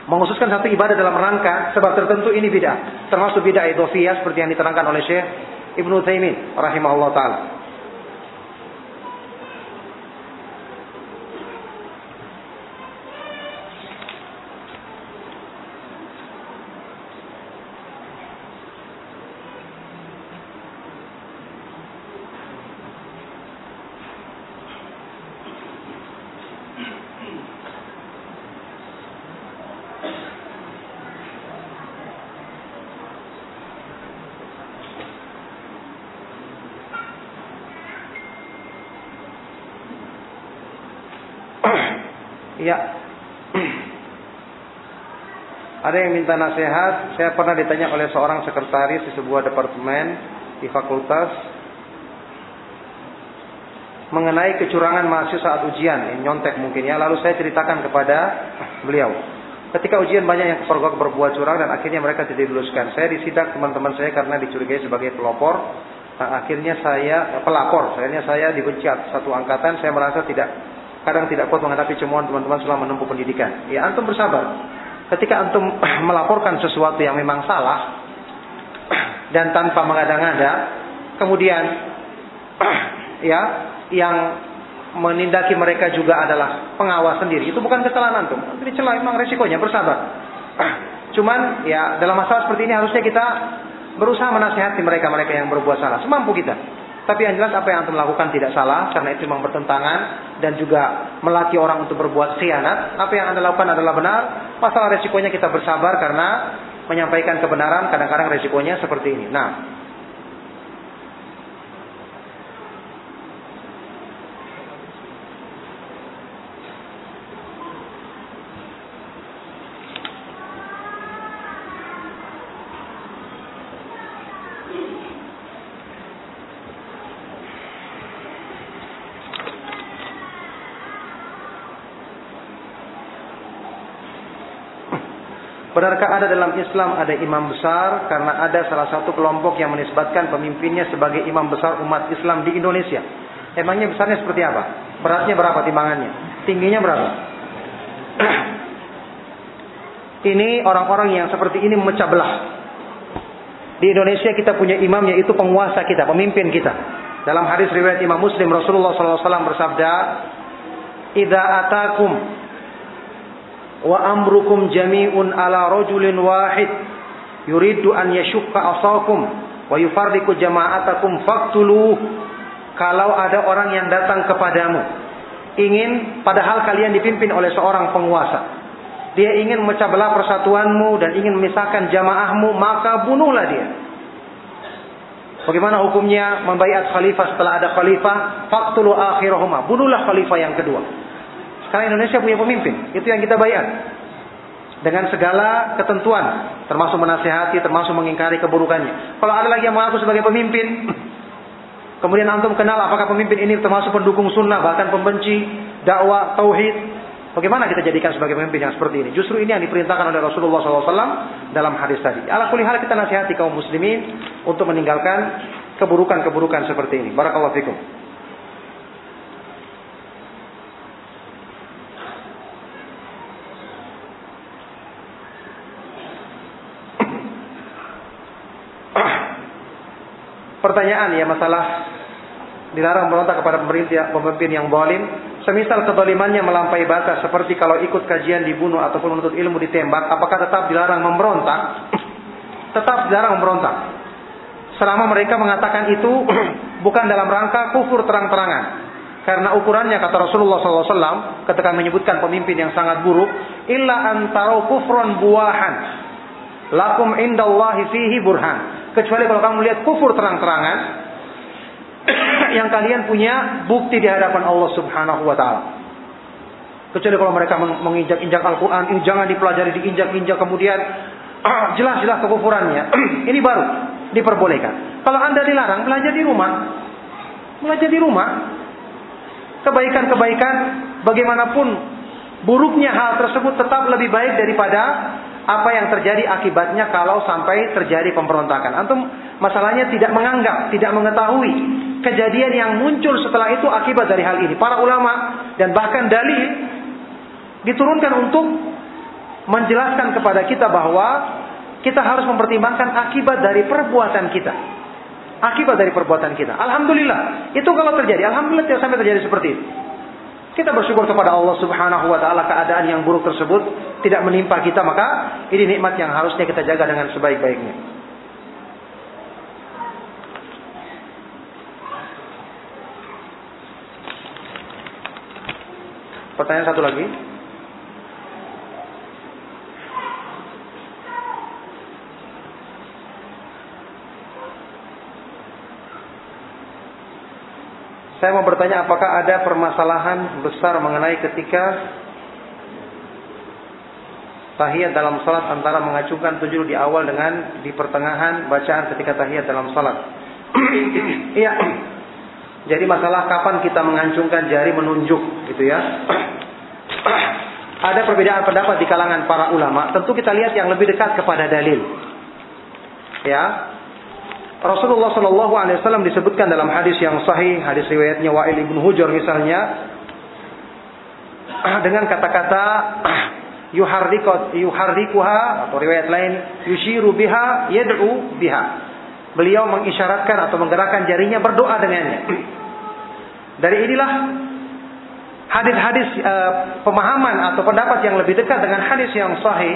Menghususkan satu ibadah dalam rangka sebab tertentu ini bid'ah. Termasuk bid'ah idhofiyah seperti yang diterangkan oleh Syekh Ibnu Taimin rahimahullah taala. Ya. Ada yang minta nasihat. Saya pernah ditanya oleh seorang sekretaris di sebuah departemen di fakultas mengenai kecurangan mahasiswa saat ujian, nyontek mungkin ya. Lalu saya ceritakan kepada beliau. Ketika ujian banyak yang kepergok berbuat curang dan akhirnya mereka tidak diluluskan. Saya disidak teman-teman saya karena dicurigai sebagai pelopor. Nah, akhirnya saya pelapor, akhirnya saya dibenci satu angkatan. Saya merasa tidak kadang tidak kuat menghadapi cemohan teman-teman selama menempuh pendidikan. Ya antum bersabar. Ketika antum [clears throat] melaporkan sesuatu yang memang salah [clears throat] dan tanpa mengada-ngada, kemudian [clears throat] ya yang menindaki mereka juga adalah pengawas sendiri. Itu bukan kesalahan antum. Ini celah memang resikonya bersabar. Cuman ya dalam masalah seperti ini harusnya kita berusaha menasihati mereka-mereka yang berbuat salah semampu kita. Tapi yang jelas apa yang antum lakukan tidak salah karena itu memang bertentangan dan juga melatih orang untuk berbuat khianat. Apa yang anda lakukan adalah benar. Masalah resikonya kita bersabar karena menyampaikan kebenaran kadang-kadang resikonya seperti ini. Nah, ada dalam Islam ada imam besar karena ada salah satu kelompok yang menisbatkan pemimpinnya sebagai imam besar umat Islam di Indonesia? Emangnya besarnya seperti apa? Beratnya berapa timbangannya? Tingginya berapa? [clears throat] ini orang-orang yang seperti ini memecah belah. Di Indonesia kita punya imam yaitu penguasa kita, pemimpin kita. Dalam hadis riwayat Imam Muslim Rasulullah SAW bersabda, "Idza atakum wa amrukum jami'un ala rajulin wahid yuridu an yashukka asakum wa yufarriqu jama'atakum faqtulu kalau ada orang yang datang kepadamu ingin padahal kalian dipimpin oleh seorang penguasa dia ingin memecah belah persatuanmu dan ingin memisahkan jamaahmu maka bunuhlah dia Bagaimana hukumnya membaiat khalifah setelah ada khalifah? Faktulu akhirahuma. Bunuhlah khalifah yang kedua. Sekarang Indonesia punya pemimpin. Itu yang kita bayar. Dengan segala ketentuan. Termasuk menasihati, termasuk mengingkari keburukannya. Kalau ada lagi yang mengaku sebagai pemimpin. [clears throat] Kemudian antum kenal apakah pemimpin ini termasuk pendukung sunnah. Bahkan pembenci dakwah, tauhid. Bagaimana kita jadikan sebagai pemimpin yang seperti ini? Justru ini yang diperintahkan oleh Rasulullah SAW dalam hadis tadi. Ala hal kita nasihati kaum muslimin untuk meninggalkan keburukan-keburukan seperti ini. Barakallahu fikum. Pertanyaan ya masalah dilarang berontak kepada pemerintah pemimpin yang zalim Semisal kedolimannya melampaui batas seperti kalau ikut kajian dibunuh ataupun menuntut ilmu ditembak, apakah tetap dilarang memberontak? [clears throat] Tetap dilarang memberontak. Selama mereka mengatakan itu [clears throat] bukan dalam rangka kufur terang-terangan. Karena ukurannya kata Rasulullah SAW ketika menyebutkan pemimpin yang sangat buruk, illa antara kufron buahan, lakum indallahi fihi burhan. Kecuali kalau kamu lihat kufur terang-terangan, [coughs] yang kalian punya bukti di hadapan Allah Subhanahu wa taala. Kecuali kalau mereka menginjak-injak Al-Qur'an, ini jangan dipelajari diinjak-injak kemudian [coughs] jelas-jelas kekufurannya. [coughs] ini baru diperbolehkan. Kalau Anda dilarang belajar di rumah. Belajar di rumah. Kebaikan-kebaikan bagaimanapun buruknya hal tersebut tetap lebih baik daripada apa yang terjadi akibatnya kalau sampai terjadi pemberontakan. Antum masalahnya tidak menganggap, tidak mengetahui kejadian yang muncul setelah itu akibat dari hal ini. Para ulama dan bahkan dalil diturunkan untuk menjelaskan kepada kita bahwa kita harus mempertimbangkan akibat dari perbuatan kita. Akibat dari perbuatan kita. Alhamdulillah. Itu kalau terjadi. Alhamdulillah tidak sampai terjadi seperti itu. Kita bersyukur kepada Allah Subhanahu wa taala keadaan yang buruk tersebut tidak menimpa kita maka ini nikmat yang harusnya kita jaga dengan sebaik-baiknya. Pertanyaan satu lagi. Saya mau bertanya apakah ada permasalahan besar mengenai ketika tahiyat dalam salat antara mengacungkan tujuh di awal dengan di pertengahan bacaan ketika tahiyat dalam salat. [clears throat] Iya. Jadi masalah kapan kita mengancungkan jari menunjuk gitu ya. [clears throat] Ada perbedaan pendapat di kalangan para ulama. Tentu kita lihat yang lebih dekat kepada dalil. Ya. Rasulullah Shallallahu Alaihi Wasallam disebutkan dalam hadis yang sahih, hadis riwayatnya Wa'il ibn Hujr misalnya, [clears throat] dengan kata-kata [clears throat] yuharrikuha atau riwayat lain yushiru biha yad'u biha. Beliau mengisyaratkan atau menggerakkan jarinya berdoa dengannya. [clears throat] Dari inilah hadis-hadis e, pemahaman atau pendapat yang lebih dekat dengan hadis yang sahih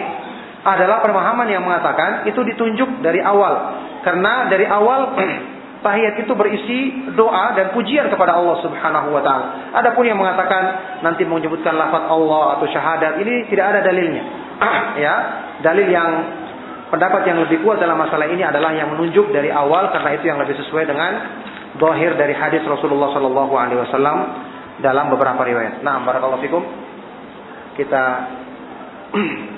adalah pemahaman yang mengatakan itu ditunjuk dari awal karena dari awal [clears throat] tahiyat itu berisi doa dan pujian kepada Allah Subhanahu wa taala. Adapun yang mengatakan nanti menyebutkan lafaz Allah atau syahadat ini tidak ada dalilnya. [clears throat] ya, dalil yang pendapat yang lebih kuat dalam masalah ini adalah yang menunjuk dari awal karena itu yang lebih sesuai dengan zahir dari hadis Rasulullah sallallahu alaihi wasallam dalam beberapa riwayat. Nah, barakallahu fikum. Kita [clears throat]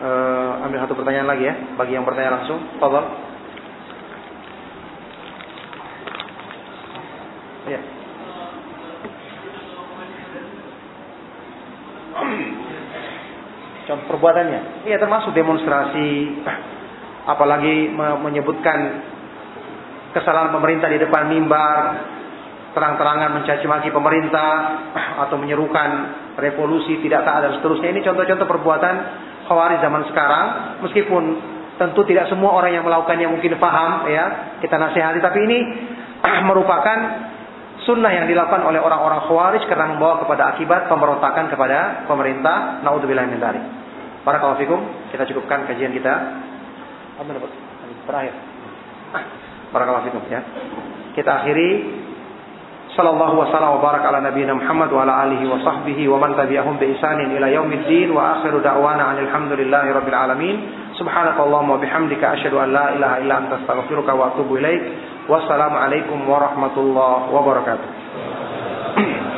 uh, ambil satu pertanyaan lagi ya, bagi yang bertanya langsung. Tolong. Ya. Contoh perbuatannya. Iya termasuk demonstrasi, apalagi menyebutkan kesalahan pemerintah di depan mimbar, terang-terangan mencaci maki pemerintah atau menyerukan revolusi tidak taat dan seterusnya. Ini contoh-contoh perbuatan khawarij zaman sekarang meskipun tentu tidak semua orang yang melakukannya mungkin paham ya kita nasihati tapi ini [clears throat] merupakan sunnah yang dilakukan oleh orang-orang khawarij karena membawa kepada akibat pemberontakan kepada pemerintah naudzubillah min dzalik. Barakallahu fikum. Kita cukupkan kajian kita. Terakhir. Ah, [clears throat] barakallahu fikum ya. Kita akhiri sallallahu wasallam wa barak ala nabiyina Muhammad wa ala alihi wa sahbihi wa man tabi'ahum bi ihsanin ila yaumiddin wa akhiru da'wana alhamdulillahi hamdulillahi rabbil alamin. Subhanakallahumma bihamdika asyhadu an la ilaha illa anta astaghfiruka wa atubu ilaik. Wassalamu alaikum warahmatullahi wabarakatuh